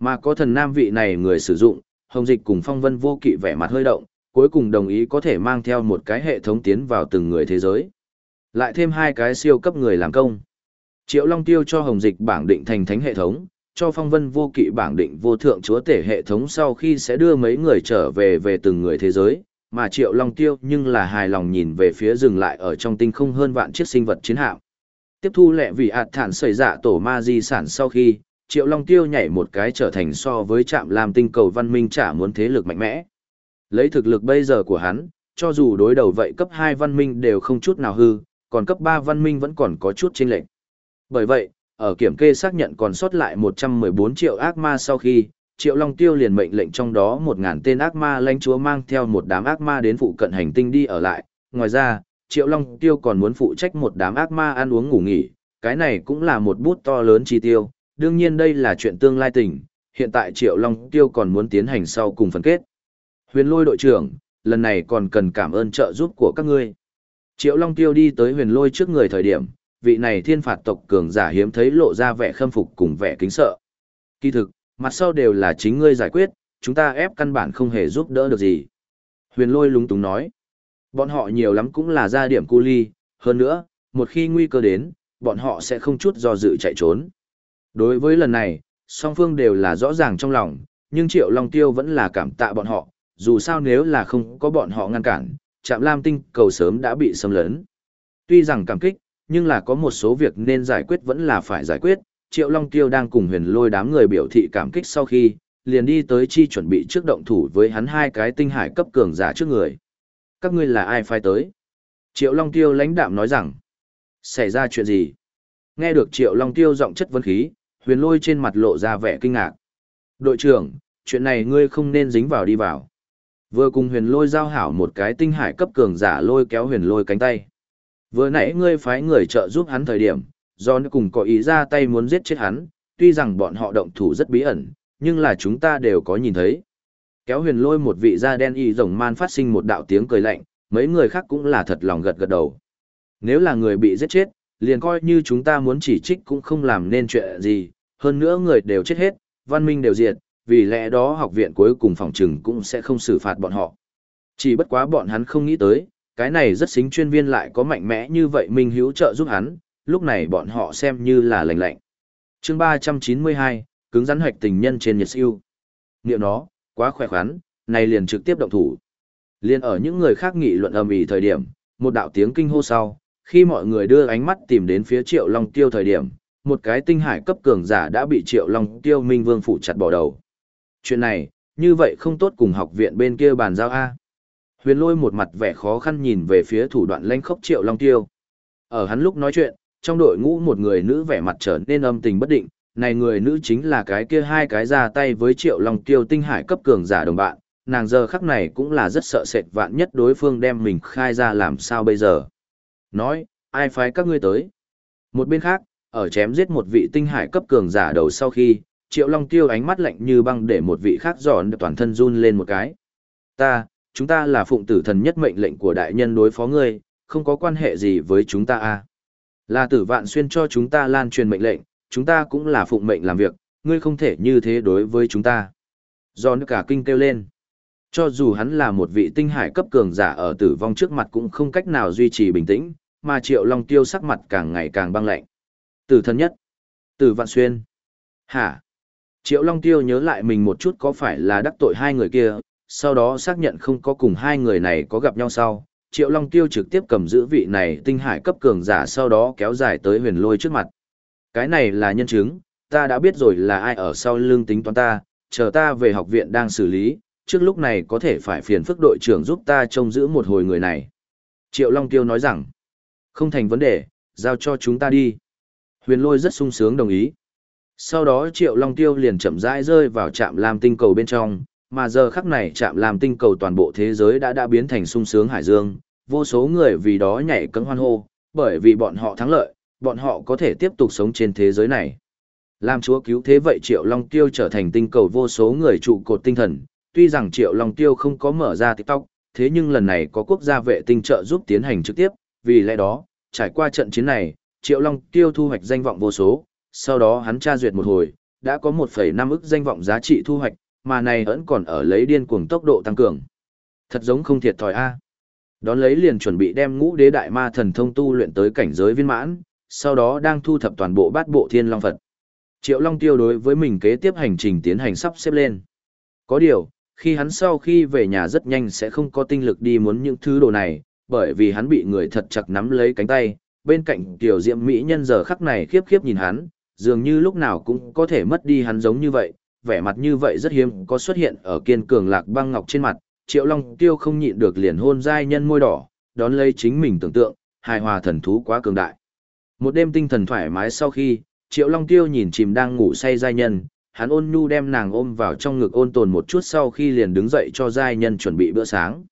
Speaker 1: Mà có thần nam vị này người sử dụng, Hồng Dịch cùng Phong Vân vô kỵ vẻ mặt hơi động, cuối cùng đồng ý có thể mang theo một cái hệ thống tiến vào từng người thế giới. Lại thêm hai cái siêu cấp người làm công. Triệu Long Tiêu cho Hồng Dịch bảng định thành thánh hệ thống, cho Phong Vân vô kỵ bảng định vô thượng chúa tể hệ thống sau khi sẽ đưa mấy người trở về về từng người thế giới, mà Triệu Long Tiêu nhưng là hài lòng nhìn về phía dừng lại ở trong tinh không hơn vạn chiếc sinh vật chiến hạm. Tiếp thu lệ vì ạt thản xảy dạ tổ ma di sản sau khi, Triệu Long Tiêu nhảy một cái trở thành so với trạm làm tinh cầu văn minh trả muốn thế lực mạnh mẽ. Lấy thực lực bây giờ của hắn, cho dù đối đầu vậy cấp 2 văn minh đều không chút nào hư, còn cấp 3 văn minh vẫn còn có chút chênh lệch. Bởi vậy, ở kiểm kê xác nhận còn sót lại 114 triệu ác ma sau khi, Triệu Long Tiêu liền mệnh lệnh trong đó 1.000 tên ác ma lãnh chúa mang theo một đám ác ma đến phụ cận hành tinh đi ở lại. Ngoài ra, Triệu Long Tiêu còn muốn phụ trách một đám ác ma ăn uống ngủ nghỉ, cái này cũng là một bút to lớn chi tiêu. Đương nhiên đây là chuyện tương lai tình, hiện tại Triệu Long Tiêu còn muốn tiến hành sau cùng phân kết. Huyền lôi đội trưởng, lần này còn cần cảm ơn trợ giúp của các ngươi. Triệu Long Tiêu đi tới huyền lôi trước người thời điểm, vị này thiên phạt tộc cường giả hiếm thấy lộ ra vẻ khâm phục cùng vẻ kính sợ. Kỳ thực, mặt sau đều là chính ngươi giải quyết, chúng ta ép căn bản không hề giúp đỡ được gì. Huyền lôi lúng túng nói. Bọn họ nhiều lắm cũng là gia điểm cu ly, hơn nữa, một khi nguy cơ đến, bọn họ sẽ không chút do dự chạy trốn. Đối với lần này, song phương đều là rõ ràng trong lòng, nhưng Triệu Long Tiêu vẫn là cảm tạ bọn họ, dù sao nếu là không có bọn họ ngăn cản, Trạm Lam Tinh cầu sớm đã bị xâm lấn. Tuy rằng cảm kích, nhưng là có một số việc nên giải quyết vẫn là phải giải quyết. Triệu Long Tiêu đang cùng huyền lôi đám người biểu thị cảm kích sau khi, liền đi tới chi chuẩn bị trước động thủ với hắn hai cái tinh hải cấp cường giả trước người. Các ngươi là ai phái tới? Triệu Long Tiêu lãnh đạm nói rằng, Xảy ra chuyện gì? Nghe được Triệu Long Tiêu giọng chất vấn khí, huyền lôi trên mặt lộ ra vẻ kinh ngạc. Đội trưởng, chuyện này ngươi không nên dính vào đi vào. Vừa cùng huyền lôi giao hảo một cái tinh hải cấp cường giả lôi kéo huyền lôi cánh tay. Vừa nãy ngươi phái người trợ giúp hắn thời điểm, do nó cùng có ý ra tay muốn giết chết hắn, tuy rằng bọn họ động thủ rất bí ẩn, nhưng là chúng ta đều có nhìn thấy. Kéo huyền lôi một vị da đen y rồng man phát sinh một đạo tiếng cười lạnh, mấy người khác cũng là thật lòng gật gật đầu. Nếu là người bị giết chết, liền coi như chúng ta muốn chỉ trích cũng không làm nên chuyện gì, hơn nữa người đều chết hết, văn minh đều diệt, vì lẽ đó học viện cuối cùng phòng trừng cũng sẽ không xử phạt bọn họ. Chỉ bất quá bọn hắn không nghĩ tới, cái này rất xính chuyên viên lại có mạnh mẽ như vậy minh hữu trợ giúp hắn, lúc này bọn họ xem như là lành lạnh. chương 392, cứng rắn hoạch tình nhân trên nhiệt siêu. Niệm nó, quá khỏe khoắn, này liền trực tiếp động thủ. Liên ở những người khác nghị luận ầm ĩ thời điểm, một đạo tiếng kinh hô sau, khi mọi người đưa ánh mắt tìm đến phía Triệu Long Tiêu thời điểm, một cái tinh hải cấp cường giả đã bị Triệu Long Tiêu Minh Vương phủ chặt bỏ đầu. Chuyện này, như vậy không tốt cùng học viện bên kia bàn giao A. Huyền lôi một mặt vẻ khó khăn nhìn về phía thủ đoạn lanh khốc Triệu Long Tiêu. Ở hắn lúc nói chuyện, trong đội ngũ một người nữ vẻ mặt trở nên âm tình bất định, này người nữ chính là cái kia hai cái ra tay với Triệu Long Tiêu tinh hải cấp cường giả đồng bạn, nàng giờ khắc này cũng là rất sợ sệt vạn nhất đối phương đem mình khai ra làm sao bây giờ. Nói, ai phái các ngươi tới? Một bên khác, ở chém giết một vị tinh hải cấp cường giả đầu sau khi, Triệu Long Tiêu ánh mắt lạnh như băng để một vị khác giòn toàn thân run lên một cái. Ta, chúng ta là phụng tử thần nhất mệnh lệnh của đại nhân đối phó ngươi, không có quan hệ gì với chúng ta a. Là tử vạn xuyên cho chúng ta lan truyền mệnh lệnh, chúng ta cũng là phụng mệnh làm việc, ngươi không thể như thế đối với chúng ta. Giòn cả kinh kêu lên. Cho dù hắn là một vị tinh hải cấp cường giả ở tử vong trước mặt cũng không cách nào duy trì bình tĩnh, mà Triệu Long Tiêu sắc mặt càng ngày càng băng lạnh. Tử thân nhất. Tử Vạn Xuyên. Hả? Triệu Long Tiêu nhớ lại mình một chút có phải là đắc tội hai người kia, sau đó xác nhận không có cùng hai người này có gặp nhau sau. Triệu Long Tiêu trực tiếp cầm giữ vị này tinh hải cấp cường giả sau đó kéo dài tới huyền lôi trước mặt. Cái này là nhân chứng, ta đã biết rồi là ai ở sau lưng tính toán ta, chờ ta về học viện đang xử lý, trước lúc này có thể phải phiền phức đội trưởng giúp ta trông giữ một hồi người này. Triệu Long Tiêu nói rằng, không thành vấn đề, giao cho chúng ta đi. Huyền lôi rất sung sướng đồng ý. Sau đó Triệu Long Tiêu liền chậm rãi rơi vào trạm làm tinh cầu bên trong, mà giờ khắc này chạm làm tinh cầu toàn bộ thế giới đã đã biến thành sung sướng hải dương, vô số người vì đó nhảy cẫng hoan hô, bởi vì bọn họ thắng lợi, bọn họ có thể tiếp tục sống trên thế giới này. Làm chúa cứu thế vậy Triệu Long Tiêu trở thành tinh cầu vô số người trụ cột tinh thần, tuy rằng Triệu Long Tiêu không có mở ra TikTok, thế nhưng lần này có quốc gia vệ tinh trợ giúp tiến hành trực tiếp, vì lẽ đó, trải qua trận chiến này, Triệu Long Tiêu thu hoạch danh vọng vô số, sau đó hắn tra duyệt một hồi, đã có 1,5 ức danh vọng giá trị thu hoạch, mà này vẫn còn ở lấy điên cuồng tốc độ tăng cường. Thật giống không thiệt thòi a. Đón lấy liền chuẩn bị đem ngũ đế đại ma thần thông tu luyện tới cảnh giới viên mãn, sau đó đang thu thập toàn bộ bát bộ thiên long Phật. Triệu Long Tiêu đối với mình kế tiếp hành trình tiến hành sắp xếp lên. Có điều, khi hắn sau khi về nhà rất nhanh sẽ không có tinh lực đi muốn những thứ đồ này, bởi vì hắn bị người thật chặt nắm lấy cánh tay, bên cạnh tiểu diệm mỹ nhân giờ khắc này khiếp khiếp nhìn hắn, dường như lúc nào cũng có thể mất đi hắn giống như vậy, vẻ mặt như vậy rất hiếm có xuất hiện ở kiên cường lạc băng ngọc trên mặt, triệu long tiêu không nhịn được liền hôn giai nhân môi đỏ, đón lấy chính mình tưởng tượng, hài hòa thần thú quá cường đại. Một đêm tinh thần thoải mái sau khi, triệu long tiêu nhìn chìm đang ngủ say giai nhân, hắn ôn nhu đem nàng ôm vào trong ngực ôn tồn một chút sau khi liền đứng dậy cho giai nhân chuẩn bị bữa sáng.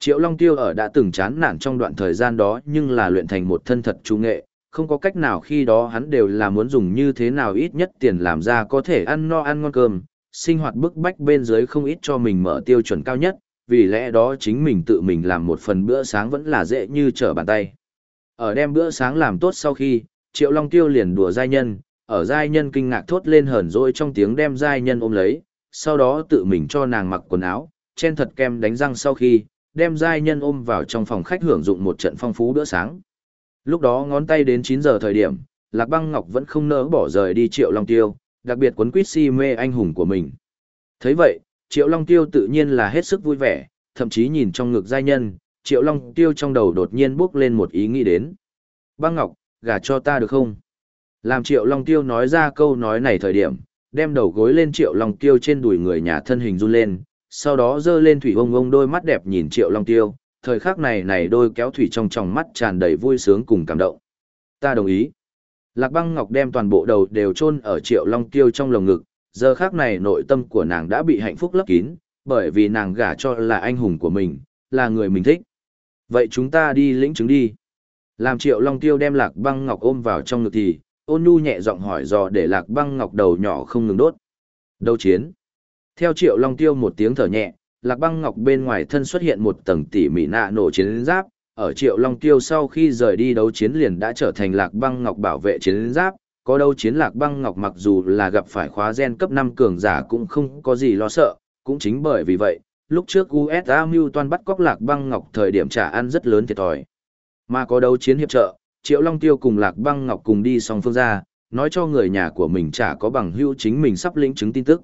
Speaker 1: Triệu Long Tiêu ở đã từng chán nản trong đoạn thời gian đó nhưng là luyện thành một thân thật trung nghệ, không có cách nào khi đó hắn đều là muốn dùng như thế nào ít nhất tiền làm ra có thể ăn no ăn ngon cơm, sinh hoạt bức bách bên dưới không ít cho mình mở tiêu chuẩn cao nhất, vì lẽ đó chính mình tự mình làm một phần bữa sáng vẫn là dễ như trở bàn tay. Ở đem bữa sáng làm tốt sau khi, Triệu Long Tiêu liền đùa giai nhân, ở giai nhân kinh ngạc thốt lên hờn dỗi trong tiếng đem giai nhân ôm lấy, sau đó tự mình cho nàng mặc quần áo, chen thật kem đánh răng sau khi, đem giai nhân ôm vào trong phòng khách hưởng dụng một trận phong phú bữa sáng. Lúc đó ngón tay đến 9 giờ thời điểm, Lạc Băng Ngọc vẫn không nỡ bỏ rời đi Triệu Long Tiêu, đặc biệt quấn quýt si mê anh hùng của mình. Thấy vậy, Triệu Long Tiêu tự nhiên là hết sức vui vẻ, thậm chí nhìn trong ngực giai nhân, Triệu Long Tiêu trong đầu đột nhiên bước lên một ý nghĩ đến. Băng Ngọc, gả cho ta được không? Làm Triệu Long Tiêu nói ra câu nói này thời điểm, đem đầu gối lên Triệu Long Tiêu trên đùi người nhà thân hình run lên, sau đó dơ lên thủy ông ông đôi mắt đẹp nhìn Triệu Long Tiêu, thời khắc này này đôi kéo thủy trong tròng mắt tràn đầy vui sướng cùng cảm động. Ta đồng ý. Lạc băng ngọc đem toàn bộ đầu đều chôn ở triệu long tiêu trong lồng ngực, giờ khác này nội tâm của nàng đã bị hạnh phúc lấp kín, bởi vì nàng gả cho là anh hùng của mình, là người mình thích. Vậy chúng ta đi lĩnh chứng đi. Làm triệu long tiêu đem lạc băng ngọc ôm vào trong ngực thì, ôn nhu nhẹ giọng hỏi dò để lạc băng ngọc đầu nhỏ không ngừng đốt. Đấu chiến. Theo triệu long tiêu một tiếng thở nhẹ, lạc băng ngọc bên ngoài thân xuất hiện một tầng tỉ mỉ nạ nổ chiến giáp, ở triệu long tiêu sau khi rời đi đấu chiến liền đã trở thành lạc băng ngọc bảo vệ chiến giáp, có đấu chiến lạc băng ngọc mặc dù là gặp phải khóa gen cấp 5 cường giả cũng không có gì lo sợ, cũng chính bởi vì vậy, lúc trước USA mưu toan bắt cóc lạc băng ngọc thời điểm trả ăn rất lớn thiệt thòi. Mà có đấu chiến hiệp trợ, Triệu Long Tiêu cùng lạc băng ngọc cùng đi song phương ra, nói cho người nhà của mình chả có bằng hữu chính mình sắp lĩnh chứng tin tức.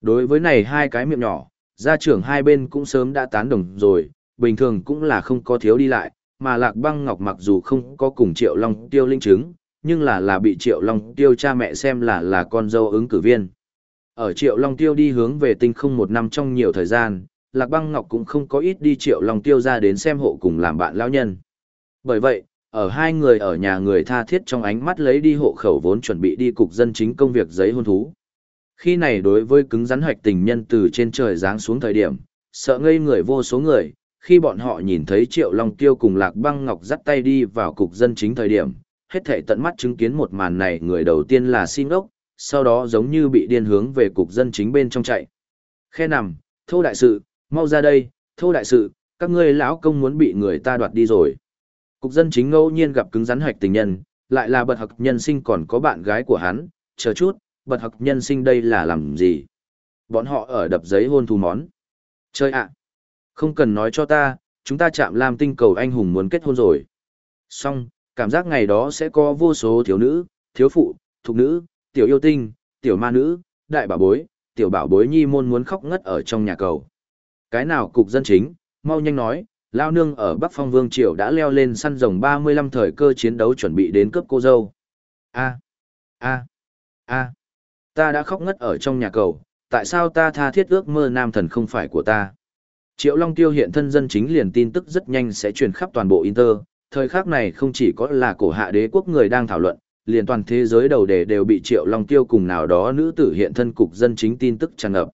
Speaker 1: Đối với này hai cái miệng nhỏ, gia trưởng hai bên cũng sớm đã tán đồng rồi, bình thường cũng là không có thiếu đi lại, mà Lạc Băng Ngọc mặc dù không có cùng Triệu Long Tiêu linh chứng, nhưng là là bị Triệu Long Tiêu cha mẹ xem là là con dâu ứng cử viên. Ở Triệu Long Tiêu đi hướng về tinh không một năm trong nhiều thời gian, Lạc Băng Ngọc cũng không có ít đi Triệu Long Tiêu ra đến xem hộ cùng làm bạn lão nhân. Bởi vậy, ở hai người ở nhà người tha thiết trong ánh mắt lấy đi hộ khẩu vốn chuẩn bị đi cục dân chính công việc giấy hôn thú. Khi này đối với cứng rắn hoạch tình nhân từ trên trời giáng xuống thời điểm, sợ ngây người vô số người, khi bọn họ nhìn thấy Triệu Long Tiêu cùng Lạc Băng Ngọc dắt tay đi vào cục dân chính thời điểm, hết thảy tận mắt chứng kiến một màn này người đầu tiên là xin ốc, sau đó giống như bị điên hướng về cục dân chính bên trong chạy. Khe nằm, thô đại sự, mau ra đây, thô đại sự, các ngươi lão công muốn bị người ta đoạt đi rồi. Cục dân chính ngẫu nhiên gặp cứng rắn hoạch tình nhân, lại là bật học nhân sinh còn có bạn gái của hắn, chờ chút, bật học nhân sinh đây là làm gì? Bọn họ ở đập giấy hôn thú món. Chơi ạ! Không cần nói cho ta, chúng ta chạm làm tinh cầu anh hùng muốn kết hôn rồi. Xong, cảm giác ngày đó sẽ có vô số thiếu nữ, thiếu phụ, thục nữ, tiểu yêu tinh, tiểu ma nữ, đại bảo bối, tiểu bảo bối nhi môn muốn khóc ngất ở trong nhà cầu. Cái nào cục dân chính, mau nhanh nói, Lao nương ở Bắc Phong Vương Triều đã leo lên săn rồng 35 thời cơ chiến đấu chuẩn bị đến cướp cô dâu. A, a, a, ta đã khóc ngất ở trong nhà cầu, tại sao ta tha thiết ước mơ nam thần không phải của ta? Triệu Long Tiêu hiện thân dân chính liền tin tức rất nhanh sẽ truyền khắp toàn bộ Inter, thời khắc này không chỉ có là cổ hạ đế quốc người đang thảo luận, liền toàn thế giới đầu đề đều bị Triệu Long Tiêu cùng nào đó nữ tử hiện thân cục dân chính tin tức tràn ngập.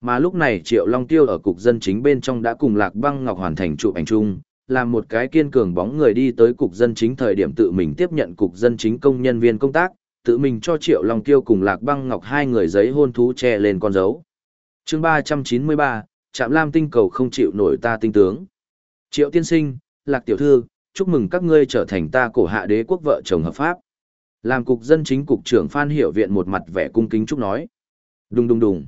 Speaker 1: Mà lúc này Triệu Long Tiêu ở cục dân chính bên trong đã cùng Lạc Băng Ngọc hoàn thành chụp ảnh chung, làm một cái kiên cường bóng người đi tới cục dân chính thời điểm tự mình tiếp nhận cục dân chính công nhân viên công tác, tự mình cho Triệu Long Tiêu cùng Lạc Băng Ngọc hai người giấy hôn thú che lên con dấu. Chương ba trăm chín mươi ba Trạm Lam tinh cầu không chịu nổi ta tinh tướng. Triệu tiên sinh, Lạc tiểu thư, chúc mừng các ngươi trở thành ta cổ hạ đế quốc vợ chồng hợp pháp. Làm cục dân chính cục trưởng Phan Hiểu Viện một mặt vẻ cung kính chúc nói. Đùng đùng đùng.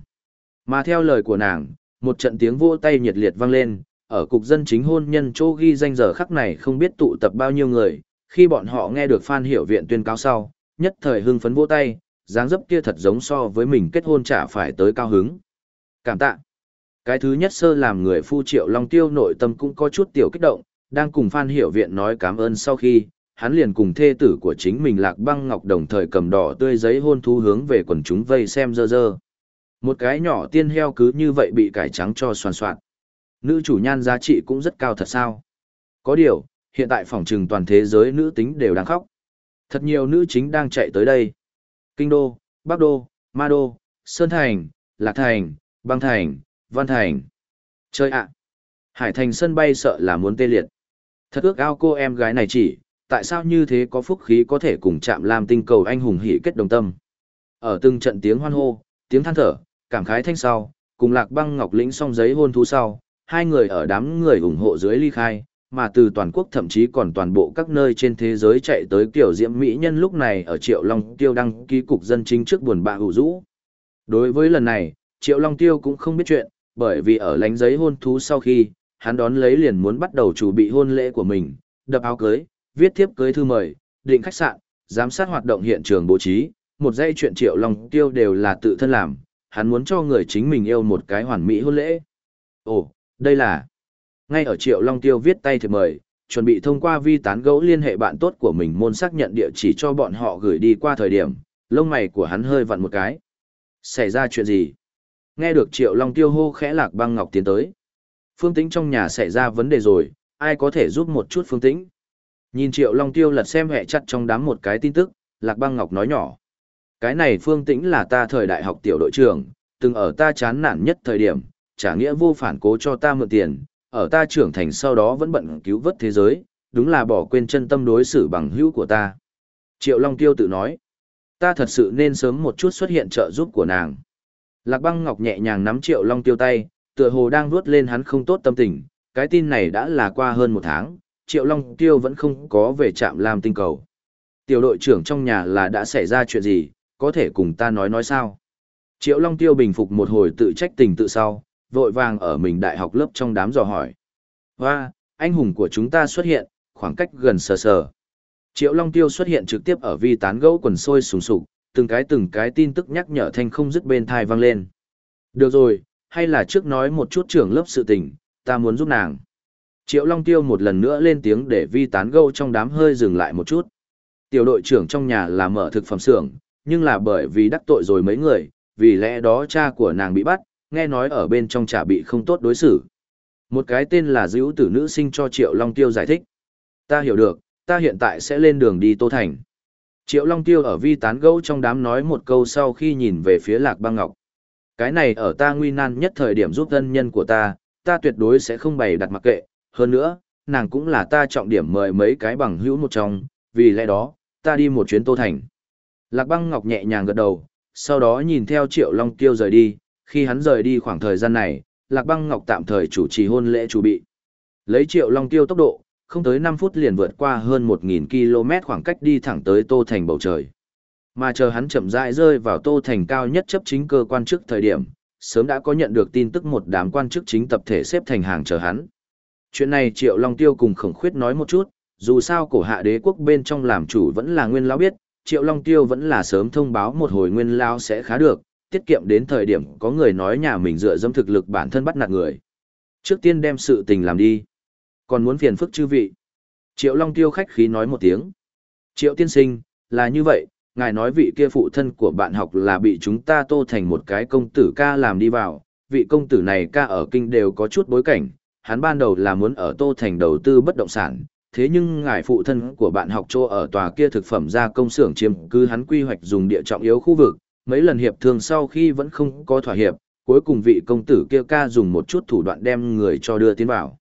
Speaker 1: Mà theo lời của nàng, một trận tiếng vỗ tay nhiệt liệt vang lên, ở cục dân chính hôn nhân chỗ ghi danh giờ khắc này không biết tụ tập bao nhiêu người, khi bọn họ nghe được Phan Hiểu Viện tuyên cáo sau, nhất thời hưng phấn vỗ tay, dáng dấp kia thật giống so với mình kết hôn chả phải tới cao hứng. Cảm tạ. Cái thứ nhất sơ làm người phu triệu long tiêu nội tâm cũng có chút tiểu kích động, đang cùng Phan Hiểu Viện nói cảm ơn sau khi, hắn liền cùng thê tử của chính mình lạc băng ngọc đồng thời cầm đỏ tươi giấy hôn thú hướng về quần chúng vây xem dơ dơ. Một cái nhỏ tiên heo cứ như vậy bị cải trắng cho soàn soạn. Nữ chủ nhan giá trị cũng rất cao thật sao. Có điều, hiện tại phòng trừng toàn thế giới nữ tính đều đang khóc. Thật nhiều nữ chính đang chạy tới đây. Kinh Đô, Bắc Đô, Ma Đô, Sơn Thành, Lạc Thành, Băng Thành, Văn Thành. Chơi ạ! Hải Thành sân bay sợ là muốn tê liệt. Thật ước ao cô em gái này chỉ, tại sao như thế có phúc khí có thể cùng chạm làm tinh cầu anh hùng hỷ kết đồng tâm. Ở từng trận tiếng hoan hô, tiếng than thở, cảm khái thanh sau, cùng lạc băng ngọc lĩnh xong giấy hôn thú sau, hai người ở đám người ủng hộ dưới ly khai, mà từ toàn quốc thậm chí còn toàn bộ các nơi trên thế giới chạy tới kiểu diễm mỹ nhân lúc này ở Triệu Long Tiêu đăng ký cục dân chính trước buồn bạ hữu rũ. Đối với lần này, Triệu Long Tiêu cũng không biết chuyện, bởi vì ở lánh giấy hôn thú sau khi, hắn đón lấy liền muốn bắt đầu chuẩn bị hôn lễ của mình, đập áo cưới, viết thiếp cưới thư mời, định khách sạn, giám sát hoạt động hiện trường bố trí, một dây chuyện Triệu Long Tiêu đều là tự thân làm, hắn muốn cho người chính mình yêu một cái hoàn mỹ hôn lễ. Ồ, đây là... Ngay ở Triệu Long Tiêu viết tay thì mời, chuẩn bị thông qua vi tán gẫu liên hệ bạn tốt của mình môn xác nhận địa chỉ cho bọn họ gửi đi qua thời điểm, lông mày của hắn hơi vặn một cái. Xảy ra chuyện gì? Nghe được Triệu Long Tiêu hô khẽ lạc băng ngọc tiến tới. Phương Tĩnh trong nhà xảy ra vấn đề rồi, ai có thể giúp một chút Phương Tĩnh? Nhìn Triệu Long Tiêu lật xem hệ chặt trong đám một cái tin tức, Lạc Băng Ngọc nói nhỏ. Cái này Phương Tĩnh là ta thời đại học tiểu đội trưởng, từng ở ta chán nản nhất thời điểm, trả nghĩa vô phản cố cho ta mượn tiền, ở ta trưởng thành sau đó vẫn bận cứu vớt thế giới, đúng là bỏ quên chân tâm đối xử bằng hữu của ta. Triệu Long Tiêu tự nói, ta thật sự nên sớm một chút xuất hiện trợ giúp của nàng. Lạc băng ngọc nhẹ nhàng nắm Triệu Long Tiêu tay, tựa hồ đang vuốt lên hắn không tốt tâm tình, cái tin này đã là qua hơn một tháng, Triệu Long Tiêu vẫn không có về trạm làm tinh cầu. Tiểu đội trưởng trong nhà là đã xảy ra chuyện gì, có thể cùng ta nói nói sao? Triệu Long Tiêu bình phục một hồi tự trách tình tự sau, vội vàng ở mình đại học lớp trong đám dò hỏi. Và anh hùng của chúng ta xuất hiện, khoảng cách gần sờ sờ. Triệu Long Tiêu xuất hiện trực tiếp ở vi tán gẫu quần sôi sùng sục, từng cái từng cái tin tức nhắc nhở thanh không dứt bên thai vang lên. Được rồi, hay là trước nói một chút trưởng lớp sự tình, ta muốn giúp nàng. Triệu Long Tiêu một lần nữa lên tiếng để vi tán gẫu trong đám hơi dừng lại một chút. Tiểu đội trưởng trong nhà là mở thực phẩm xưởng, nhưng là bởi vì đắc tội rồi mấy người, vì lẽ đó cha của nàng bị bắt, nghe nói ở bên trong trả bị không tốt đối xử. Một cái tên là dữ tử nữ sinh cho Triệu Long Tiêu giải thích. Ta hiểu được, ta hiện tại sẽ lên đường đi Tô Thành. Triệu Long Tiêu ở vi tán gẫu trong đám nói một câu sau khi nhìn về phía Lạc Băng Ngọc. Cái này ở ta nguy nan nhất thời điểm giúp thân nhân của ta, ta tuyệt đối sẽ không bày đặt mặc kệ. Hơn nữa, nàng cũng là ta trọng điểm mời mấy cái bằng hữu một trong, vì lẽ đó, ta đi một chuyến Tô Thành. Lạc Băng Ngọc nhẹ nhàng gật đầu, sau đó nhìn theo Triệu Long Tiêu rời đi, khi hắn rời đi khoảng thời gian này, Lạc Băng Ngọc tạm thời chủ trì hôn lễ chủ bị. Lấy Triệu Long Tiêu tốc độ, không tới 5 phút liền vượt qua hơn 1.000 km khoảng cách đi thẳng tới Tô Thành bầu trời. Mà chờ hắn chậm rãi rơi vào Tô Thành cao nhất chấp chính cơ quan chức thời điểm, sớm đã có nhận được tin tức một đám quan chức chính tập thể xếp thành hàng chờ hắn. Chuyện này Triệu Long Tiêu cùng khổng khuyết nói một chút, dù sao cổ hạ đế quốc bên trong làm chủ vẫn là nguyên lão biết, Triệu Long Tiêu vẫn là sớm thông báo một hồi nguyên lão sẽ khá được, tiết kiệm đến thời điểm có người nói nhà mình dựa dẫm thực lực bản thân bắt nạt người. Trước tiên đem sự tình làm đi. Còn muốn phiền phức chư vị. Triệu Long Tiêu khách khí nói một tiếng. Triệu tiên sinh, là như vậy, ngài nói vị kia phụ thân của bạn học là bị chúng ta tô thành một cái công tử ca làm đi vào. Vị công tử này ca ở kinh đều có chút bối cảnh, hắn ban đầu là muốn ở tô thành đầu tư bất động sản. Thế nhưng ngài phụ thân của bạn học chỗ ở tòa kia thực phẩm gia công xưởng chiếm cứ hắn quy hoạch dùng địa trọng yếu khu vực, mấy lần hiệp thương sau khi vẫn không có thỏa hiệp, cuối cùng vị công tử kia ca dùng một chút thủ đoạn đem người cho đưa tiến vào.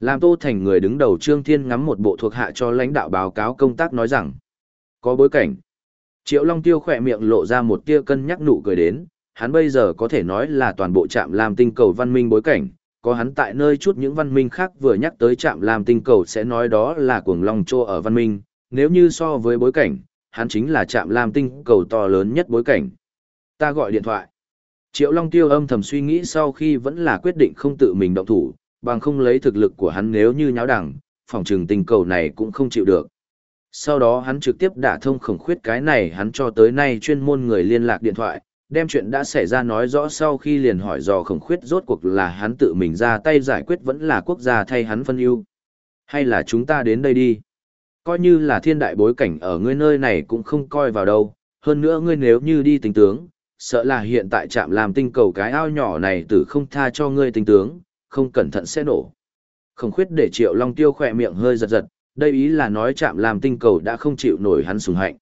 Speaker 1: Làm Tô Thành người đứng đầu Trương Thiên ngắm một bộ thuộc hạ cho lãnh đạo báo cáo công tác nói rằng, có bối cảnh. Triệu Long Tiêu khỏe miệng lộ ra một tia cân nhắc nụ cười đến, hắn bây giờ có thể nói là toàn bộ trạm làm tinh cầu văn minh bối cảnh, có hắn tại nơi chút những văn minh khác vừa nhắc tới trạm làm tinh cầu sẽ nói đó là cuồng long trô ở văn minh, nếu như so với bối cảnh, hắn chính là trạm lam tinh cầu to lớn nhất bối cảnh. Ta gọi điện thoại. Triệu Long Tiêu âm thầm suy nghĩ sau khi vẫn là quyết định không tự mình động thủ, bằng không lấy thực lực của hắn nếu như nháo đẳng, phòng trường tình cầu này cũng không chịu được. Sau đó hắn trực tiếp đả thông khổng khuyết cái này hắn cho tới nay chuyên môn người liên lạc điện thoại, đem chuyện đã xảy ra nói rõ sau khi liền hỏi dò khổng khuyết rốt cuộc là hắn tự mình ra tay giải quyết vẫn là quốc gia thay hắn phân ưu. Hay là chúng ta đến đây đi. Coi như là thiên đại bối cảnh ở ngươi nơi này cũng không coi vào đâu, hơn nữa ngươi nếu như đi tính tướng, sợ là hiện tại chạm làm tinh cầu cái ao nhỏ này tử không tha cho ngươi tính tướng, không cẩn thận sẽ nổ. Không khuyết để triệu long tiêu khỏe miệng hơi giật giật, đây ý là nói chạm làm tinh cầu đã không chịu nổi hắn sùng hạnh.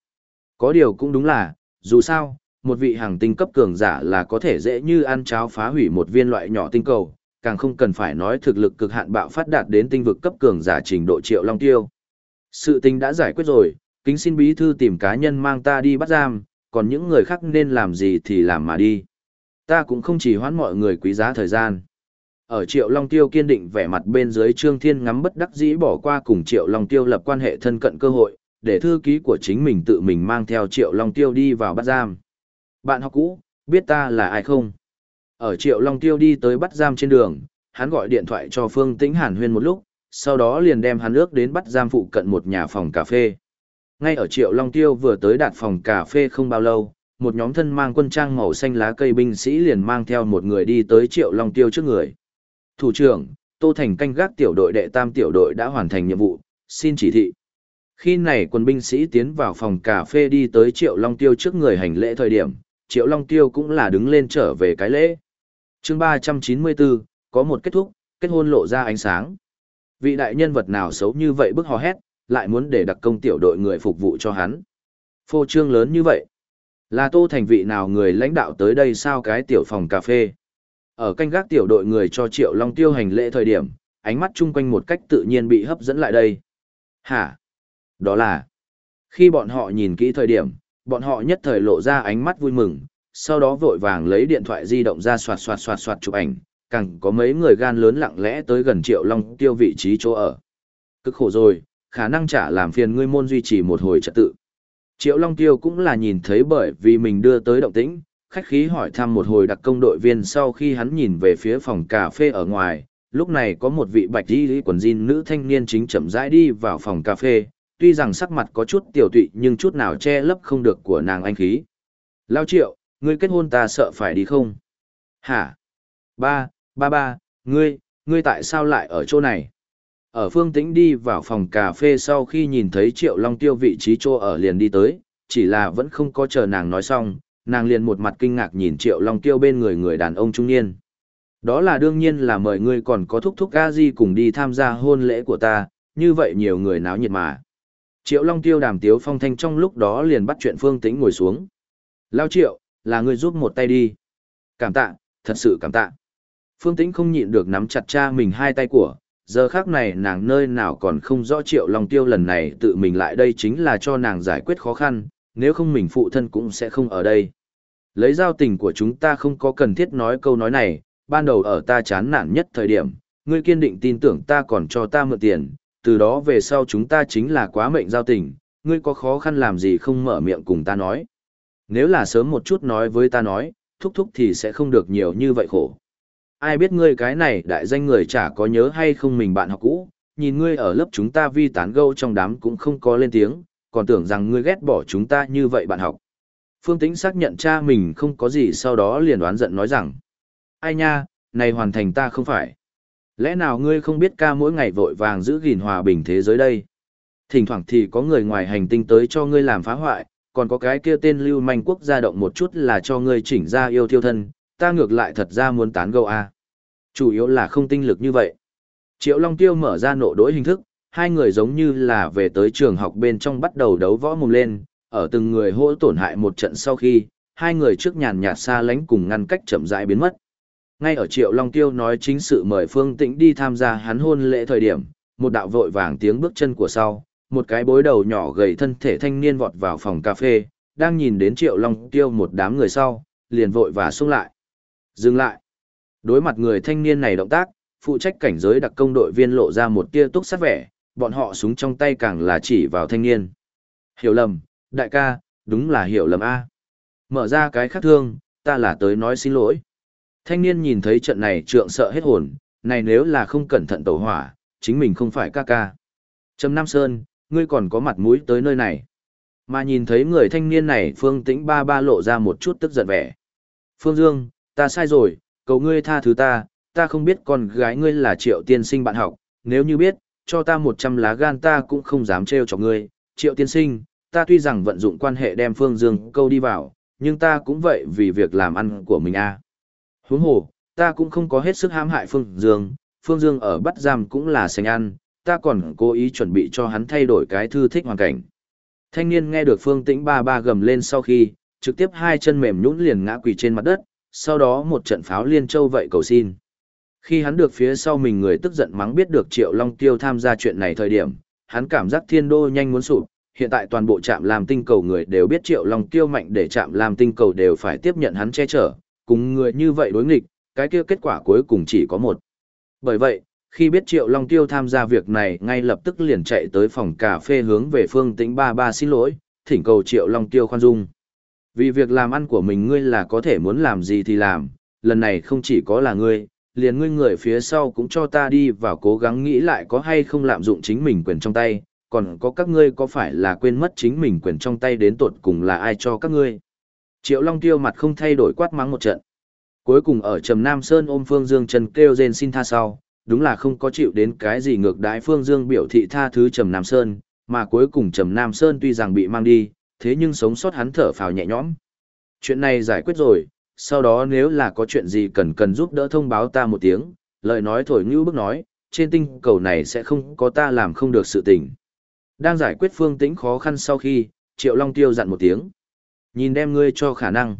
Speaker 1: Có điều cũng đúng là, dù sao, một vị hàng tinh cấp cường giả là có thể dễ như ăn cháo phá hủy một viên loại nhỏ tinh cầu, càng không cần phải nói thực lực cực hạn bạo phát đạt đến tinh vực cấp cường giả trình độ triệu long tiêu. Sự tình đã giải quyết rồi, kính xin bí thư tìm cá nhân mang ta đi bắt giam, còn những người khác nên làm gì thì làm mà đi. Ta cũng không chỉ hoãn mọi người quý giá thời gian. Ở Triệu Long Tiêu kiên định vẻ mặt bên dưới Trương Thiên ngắm bất đắc dĩ bỏ qua cùng Triệu Long Tiêu lập quan hệ thân cận cơ hội, để thư ký của chính mình tự mình mang theo Triệu Long Tiêu đi vào bắt giam. Bạn học cũ, biết ta là ai không? Ở Triệu Long Tiêu đi tới bắt giam trên đường, hắn gọi điện thoại cho Phương Tĩnh Hàn Huyên một lúc, sau đó liền đem hắn ước đến bắt giam phụ cận một nhà phòng cà phê. Ngay ở Triệu Long Tiêu vừa tới đạt phòng cà phê không bao lâu, một nhóm thân mang quân trang màu xanh lá cây binh sĩ liền mang theo một người đi tới Triệu Long Tiêu trước người. Thủ trưởng, Tô Thành canh gác tiểu đội đệ tam tiểu đội đã hoàn thành nhiệm vụ, xin chỉ thị. Khi này quân binh sĩ tiến vào phòng cà phê đi tới Triệu Long Tiêu trước người hành lễ thời điểm, Triệu Long Tiêu cũng là đứng lên trở về cái lễ. chương 394, có một kết thúc, kết hôn lộ ra ánh sáng. Vị đại nhân vật nào xấu như vậy bức hò hét, lại muốn để đặc công tiểu đội người phục vụ cho hắn. Phô trương lớn như vậy. Là tô thành vị nào người lãnh đạo tới đây sao cái tiểu phòng cà phê. Ở canh gác tiểu đội người cho Triệu Long Tiêu hành lễ thời điểm, ánh mắt chung quanh một cách tự nhiên bị hấp dẫn lại đây. Hả? Đó là... Khi bọn họ nhìn kỹ thời điểm, bọn họ nhất thời lộ ra ánh mắt vui mừng, sau đó vội vàng lấy điện thoại di động ra soạt soạt soạt soạt chụp ảnh, càng có mấy người gan lớn lặng lẽ tới gần Triệu Long Tiêu vị trí chỗ ở. Cực khổ rồi, khả năng trả làm phiền ngươi môn duy trì một hồi trật tự. Triệu Long Tiêu cũng là nhìn thấy bởi vì mình đưa tới động tĩnh, khách khí hỏi thăm một hồi đặc công đội viên sau khi hắn nhìn về phía phòng cà phê ở ngoài, lúc này có một vị bạch y quần jean nữ thanh niên chính chậm rãi đi vào phòng cà phê, tuy rằng sắc mặt có chút tiểu tụy nhưng chút nào che lấp không được của nàng anh khí. Lao Triệu, ngươi kết hôn ta sợ phải đi không? Hả? Ba, ba ba, ngươi, ngươi tại sao lại ở chỗ này? Ở phương tĩnh đi vào phòng cà phê sau khi nhìn thấy Triệu Long Tiêu vị trí chỗ ở liền đi tới, chỉ là vẫn không có chờ nàng nói xong, nàng liền một mặt kinh ngạc nhìn Triệu Long Tiêu bên người người đàn ông trung niên. Đó là đương nhiên là mời ngươi còn có thúc thúc a di cùng đi tham gia hôn lễ của ta, như vậy nhiều người náo nhiệt mà. Triệu Long Tiêu đàm tiếu phong thanh trong lúc đó liền bắt chuyện Phương Tĩnh ngồi xuống. Lao Triệu, là ngươi giúp một tay đi. Cảm tạ, thật sự cảm tạ. Phương Tĩnh không nhịn được nắm chặt cha mình hai tay của, giờ khác này nàng nơi nào còn không rõ Triệu Long Tiêu lần này tự mình lại đây chính là cho nàng giải quyết khó khăn, nếu không mình phụ thân cũng sẽ không ở đây. Lấy giao tình của chúng ta không có cần thiết nói câu nói này, ban đầu ở ta chán nản nhất thời điểm, ngươi kiên định tin tưởng ta còn cho ta mượn tiền, từ đó về sau chúng ta chính là quá mệnh giao tình, ngươi có khó khăn làm gì không mở miệng cùng ta nói. Nếu là sớm một chút nói với ta nói, thúc thúc thì sẽ không được nhiều như vậy khổ. Ai biết ngươi cái này đại danh người chả có nhớ hay không mình bạn học cũ, nhìn ngươi ở lớp chúng ta vi tán gâu trong đám cũng không có lên tiếng, còn tưởng rằng ngươi ghét bỏ chúng ta như vậy bạn học. Phương Tĩnh xác nhận cha mình không có gì sau đó liền đoán giận nói rằng, ai nha, này hoàn thành ta không phải. Lẽ nào ngươi không biết ca mỗi ngày vội vàng giữ gìn hòa bình thế giới đây? Thỉnh thoảng thì có người ngoài hành tinh tới cho ngươi làm phá hoại, còn có cái kia tên lưu manh quốc gia động một chút là cho ngươi chỉnh ra yêu thiêu thân, ta ngược lại thật ra muốn tán gẫu a. Chủ yếu là không tinh lực như vậy. Triệu Long Tiêu mở ra nộ đối hình thức, hai người giống như là về tới trường học bên trong bắt đầu đấu võ mồm lên, ở từng người hỗ tổn hại một trận sau khi, hai người trước nhàn nhạt xa lánh cùng ngăn cách chậm rãi biến mất. Ngay ở Triệu Long Tiêu nói chính sự mời Phương Tĩnh đi tham gia hắn hôn lễ thời điểm, một đạo vội vàng tiếng bước chân của sau, một cái bối đầu nhỏ gầy thân thể thanh niên vọt vào phòng cà phê, đang nhìn đến Triệu Long Tiêu một đám người sau, liền vội và xuống lại. Dừng lại. Đối mặt người thanh niên này động tác, phụ trách cảnh giới đặc công đội viên lộ ra một tia túc sát vẻ, bọn họ súng trong tay càng là chỉ vào thanh niên. Hiểu lầm, đại ca, đúng là hiểu lầm A. Mở ra cái khắc thương, ta là tới nói xin lỗi. Thanh niên nhìn thấy trận này trượng sợ hết hồn, này nếu là không cẩn thận tẩu hỏa, chính mình không phải ca ca. Trầm Nam Sơn, ngươi còn có mặt mũi tới nơi này. Mà nhìn thấy người thanh niên này Phương Tĩnh ba ba lộ ra một chút tức giận vẻ. Phương Dương, ta sai rồi, cầu ngươi tha thứ ta, ta không biết con gái ngươi là triệu tiên sinh bạn học, nếu như biết, cho ta một trăm lá gan ta cũng không dám trêu cho ngươi. Triệu tiên sinh, ta tuy rằng vận dụng quan hệ đem Phương Dương câu đi vào, nhưng ta cũng vậy vì việc làm ăn của mình a. À. Huống hồ, ta cũng không có hết sức hãm hại Phương Dương, Phương Dương ở bắt giam cũng là sành ăn, ta còn cố ý chuẩn bị cho hắn thay đổi cái thư thích hoàn cảnh. Thanh niên nghe được Phương Tĩnh ba ba gầm lên sau khi, trực tiếp hai chân mềm nhũn liền ngã quỳ trên mặt đất, sau đó một trận pháo liên châu vậy cầu xin. Khi hắn được phía sau mình người tức giận mắng biết được Triệu Long Tiêu tham gia chuyện này thời điểm, hắn cảm giác thiên đô nhanh muốn sụp, hiện tại toàn bộ trạm làm tinh cầu người đều biết Triệu Long Tiêu mạnh để trạm làm tinh cầu đều phải tiếp nhận hắn che chở, cùng người như vậy đối nghịch, cái kia kết quả cuối cùng chỉ có một. Bởi vậy, khi biết Triệu Long Tiêu tham gia việc này ngay lập tức liền chạy tới phòng cà phê hướng về phương tĩnh ba ba xin lỗi, thỉnh cầu Triệu Long Tiêu khoan dung. Vì việc làm ăn của mình ngươi là có thể muốn làm gì thì làm, lần này không chỉ có là ngươi, liền ngươi người phía sau cũng cho ta đi và cố gắng nghĩ lại có hay không lạm dụng chính mình quyền trong tay, còn có các ngươi có phải là quên mất chính mình quyền trong tay đến tột cùng là ai cho các ngươi. Triệu Long Tiêu mặt không thay đổi quát mắng một trận. Cuối cùng ở Trầm Nam Sơn ôm Phương Dương Trần kêu rên xin tha sau, đúng là không có chịu đến cái gì ngược đái Phương Dương biểu thị tha thứ Trầm Nam Sơn, mà cuối cùng Trầm Nam Sơn tuy rằng bị mang đi, thế nhưng sống sót hắn thở phào nhẹ nhõm. Chuyện này giải quyết rồi, sau đó nếu là có chuyện gì cần cần giúp đỡ thông báo ta một tiếng, lời nói thổi như bức nói, trên tinh cầu này sẽ không có ta làm không được sự tình. Đang giải quyết phương tĩnh khó khăn sau khi, Triệu Long Tiêu dặn một tiếng. Nhìn đem ngươi cho khả năng.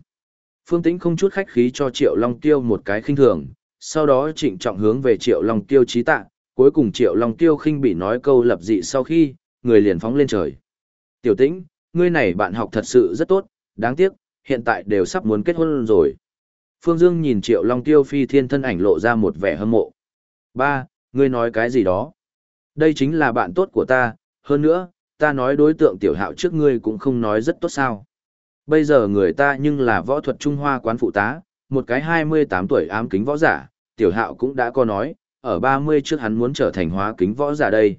Speaker 1: Phương tĩnh không chút khách khí cho Triệu Long Tiêu một cái khinh thường, sau đó trịnh trọng hướng về Triệu Long Tiêu trí tạ, cuối cùng Triệu Long Tiêu khinh bị nói câu lập dị sau khi, người liền phóng lên trời. Tiểu tĩnh, ngươi này bạn học thật sự rất tốt, đáng tiếc, hiện tại đều sắp muốn kết hôn rồi. Phương Dương nhìn Triệu Long Tiêu phi thiên thân ảnh lộ ra một vẻ hâm mộ. Ba, ngươi nói cái gì đó? Đây chính là bạn tốt của ta, hơn nữa, ta nói đối tượng tiểu hạo trước ngươi cũng không nói rất tốt sao. Bây giờ người ta nhưng là võ thuật Trung Hoa quán phụ tá, một cái 28 tuổi ám kính võ giả, tiểu hạo cũng đã có nói, ở 30 trước hắn muốn trở thành hóa kính võ giả đây.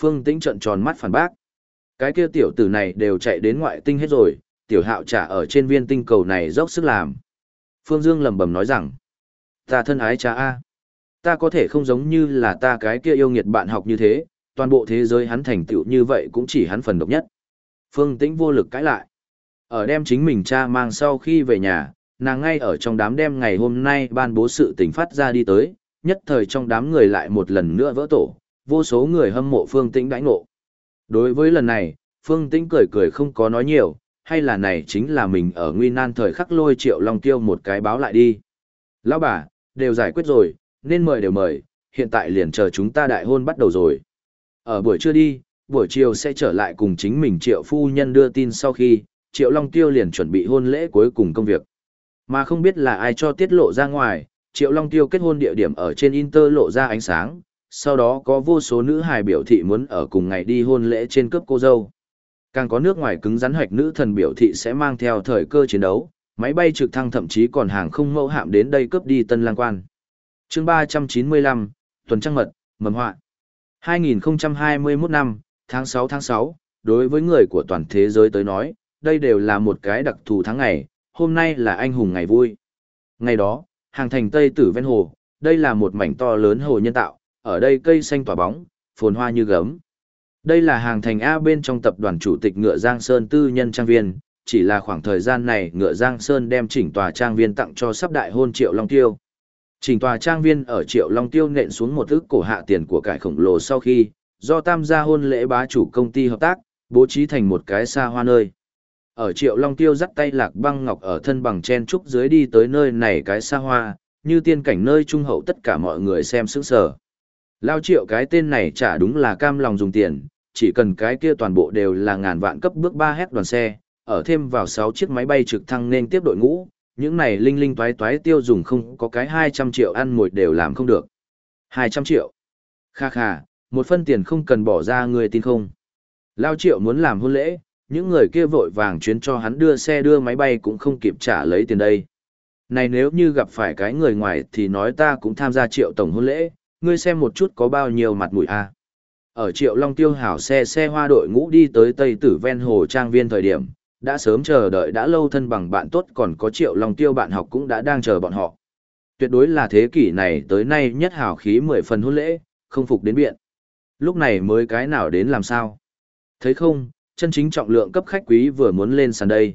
Speaker 1: Phương Tĩnh trận tròn mắt phản bác. Cái kia tiểu tử này đều chạy đến ngoại tinh hết rồi, tiểu hạo trả ở trên viên tinh cầu này dốc sức làm. Phương Dương lẩm bẩm nói rằng, ta thân ái cha A. Ta có thể không giống như là ta cái kia yêu nghiệt bạn học như thế, toàn bộ thế giới hắn thành tựu như vậy cũng chỉ hắn phần độc nhất. Phương Tĩnh vô lực cãi lại. Ở đem chính mình cha mang sau khi về nhà, nàng ngay ở trong đám đêm ngày hôm nay ban bố sự tình phát ra đi tới, nhất thời trong đám người lại một lần nữa vỡ tổ, vô số người hâm mộ Phương Tĩnh đãi ngộ. Đối với lần này, Phương Tĩnh cười cười không có nói nhiều, hay là này chính là mình ở nguy nan thời khắc lôi triệu long tiêu một cái báo lại đi. Lão bà, đều giải quyết rồi, nên mời đều mời, hiện tại liền chờ chúng ta đại hôn bắt đầu rồi. Ở buổi trưa đi, buổi chiều sẽ trở lại cùng chính mình triệu phu nhân đưa tin sau khi, triệu long tiêu liền chuẩn bị hôn lễ cuối cùng công việc. Mà không biết là ai cho tiết lộ ra ngoài, triệu long tiêu kết hôn địa điểm ở trên Inter lộ ra ánh sáng, sau đó có vô số nữ hài biểu thị muốn ở cùng ngày đi hôn lễ trên cấp cô dâu. Càng có nước ngoài cứng rắn hoạch nữ thần biểu thị sẽ mang theo thời cơ chiến đấu, máy bay trực thăng thậm chí còn hàng không mẫu hạm đến đây cướp đi tân lang quan. chương 395, tuần trăng mật, mầm họa 2021 năm, tháng 6 tháng 6, đối với người của toàn thế giới tới nói, đây đều là một cái đặc thù tháng ngày, hôm nay là anh hùng ngày vui. Ngày đó, hàng thành Tây Tử Ven Hồ, đây là một mảnh to lớn hồ nhân tạo, ở đây cây xanh tỏa bóng, phồn hoa như gấm. Đây là hàng thành A bên trong tập đoàn chủ tịch Ngựa Giang Sơn tư nhân trang viên, chỉ là khoảng thời gian này Ngựa Giang Sơn đem chỉnh tòa trang viên tặng cho sắp đại hôn Triệu Long Tiêu. Chỉnh tòa trang viên ở Triệu Long Tiêu nện xuống một ức cổ hạ tiền của cải khổng lồ sau khi, do tam gia hôn lễ bá chủ công ty hợp tác, bố trí thành một cái xa hoa nơi. Ở Triệu Long Tiêu dắt tay Lạc Băng Ngọc ở thân bằng chen trúc dưới đi tới nơi này cái xa hoa, như tiên cảnh nơi trung hậu tất cả mọi người xem sững sờ. Lao Triệu cái tên này chả đúng là cam lòng dùng tiền, chỉ cần cái kia toàn bộ đều là ngàn vạn cấp bước 3 hét đoàn xe, ở thêm vào 6 chiếc máy bay trực thăng nên tiếp đội ngũ, những này linh linh toái toái tiêu dùng không có cái 200 triệu ăn mồi đều làm không được. 200 triệu. Kha kha, một phân tiền không cần bỏ ra người tin không. Lao Triệu muốn làm hôn lễ, những người kia vội vàng chuyến cho hắn đưa xe đưa máy bay cũng không kịp trả lấy tiền đây. Này nếu như gặp phải cái người ngoài thì nói ta cũng tham gia Triệu tổng hôn lễ, ngươi xem một chút có bao nhiêu mặt mũi a. À. Ở Triệu Long Tiêu hảo xe xe hoa đội ngũ đi tới Tây Tử ven hồ trang viên thời điểm, đã sớm chờ đợi đã lâu thân bằng bạn tốt còn có Triệu Long Tiêu bạn học cũng đã đang chờ bọn họ. Tuyệt đối là thế kỷ này tới nay nhất hảo khí mười phần hôn lễ, không phục đến biện. Lúc này mới cái nào đến làm sao? Thấy không, chân chính trọng lượng cấp khách quý vừa muốn lên sàn đây.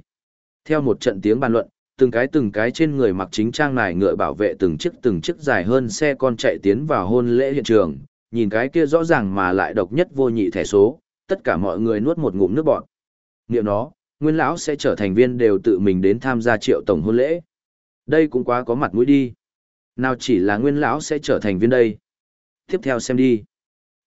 Speaker 1: Theo một trận tiếng bàn luận, từng cái từng cái trên người mặc chính trang này ngựa bảo vệ từng chiếc từng chiếc dài hơn xe con chạy tiến vào hôn lễ hiện trường, nhìn cái kia rõ ràng mà lại độc nhất vô nhị thẻ số, tất cả mọi người nuốt một ngụm nước bọt. Niệm nó, Nguyên lão sẽ trở thành viên đều tự mình đến tham gia triệu tổng hôn lễ. Đây cũng quá có mặt mũi đi. Nào chỉ là Nguyên lão sẽ trở thành viên đây. Tiếp theo xem đi.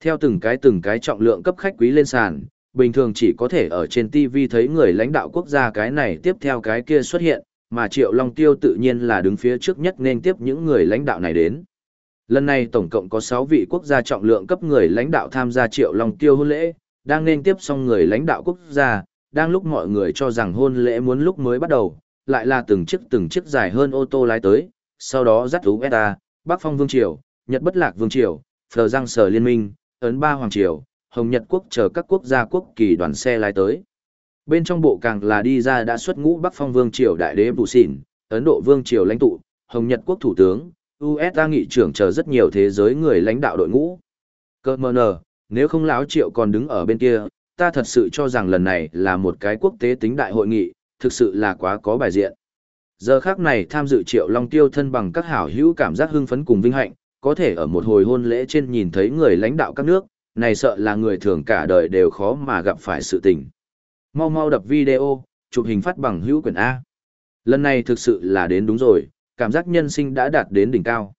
Speaker 1: Theo từng cái từng cái trọng lượng cấp khách quý lên sàn, bình thường chỉ có thể ở trên TV thấy người lãnh đạo quốc gia cái này tiếp theo cái kia xuất hiện, mà Triệu Long Tiêu tự nhiên là đứng phía trước nhất nên tiếp những người lãnh đạo này đến. Lần này tổng cộng có 6 vị quốc gia trọng lượng cấp người lãnh đạo tham gia Triệu Long Tiêu hôn lễ, đang nên tiếp xong người lãnh đạo quốc gia, đang lúc mọi người cho rằng hôn lễ muốn lúc mới bắt đầu, lại là từng chiếc từng chiếc dài hơn ô tô lái tới, sau đó dắt thú beta, Bắc Phong Vương Triều, Nhật Bất Lạc Vương Triều, Phờ Giang Sở Liên minh, Ấn Ba Hoàng Triều, Hồng Nhật Quốc chờ các quốc gia quốc kỳ đoàn xe lái tới. Bên trong bộ càng là đi ra đã xuất ngũ Bắc Phong Vương Triều Đại Đế Bù Xỉn, Ấn Độ Vương Triều lãnh tụ, Hồng Nhật Quốc Thủ tướng, USA nghị trưởng chờ rất nhiều thế giới người lãnh đạo đội ngũ. Cơ mờ nờ, nếu không láo triệu còn đứng ở bên kia, ta thật sự cho rằng lần này là một cái quốc tế tính đại hội nghị, thực sự là quá có bài diện. Giờ khác này tham dự triệu long tiêu thân bằng các hảo hữu cảm giác hưng phấn cùng vinh hạnh, có thể ở một hồi hôn lễ trên nhìn thấy người lãnh đạo các nước, này sợ là người thường cả đời đều khó mà gặp phải sự tình. Mau mau đập video, chụp hình phát bằng hữu quyển A. Lần này thực sự là đến đúng rồi, cảm giác nhân sinh đã đạt đến đỉnh cao.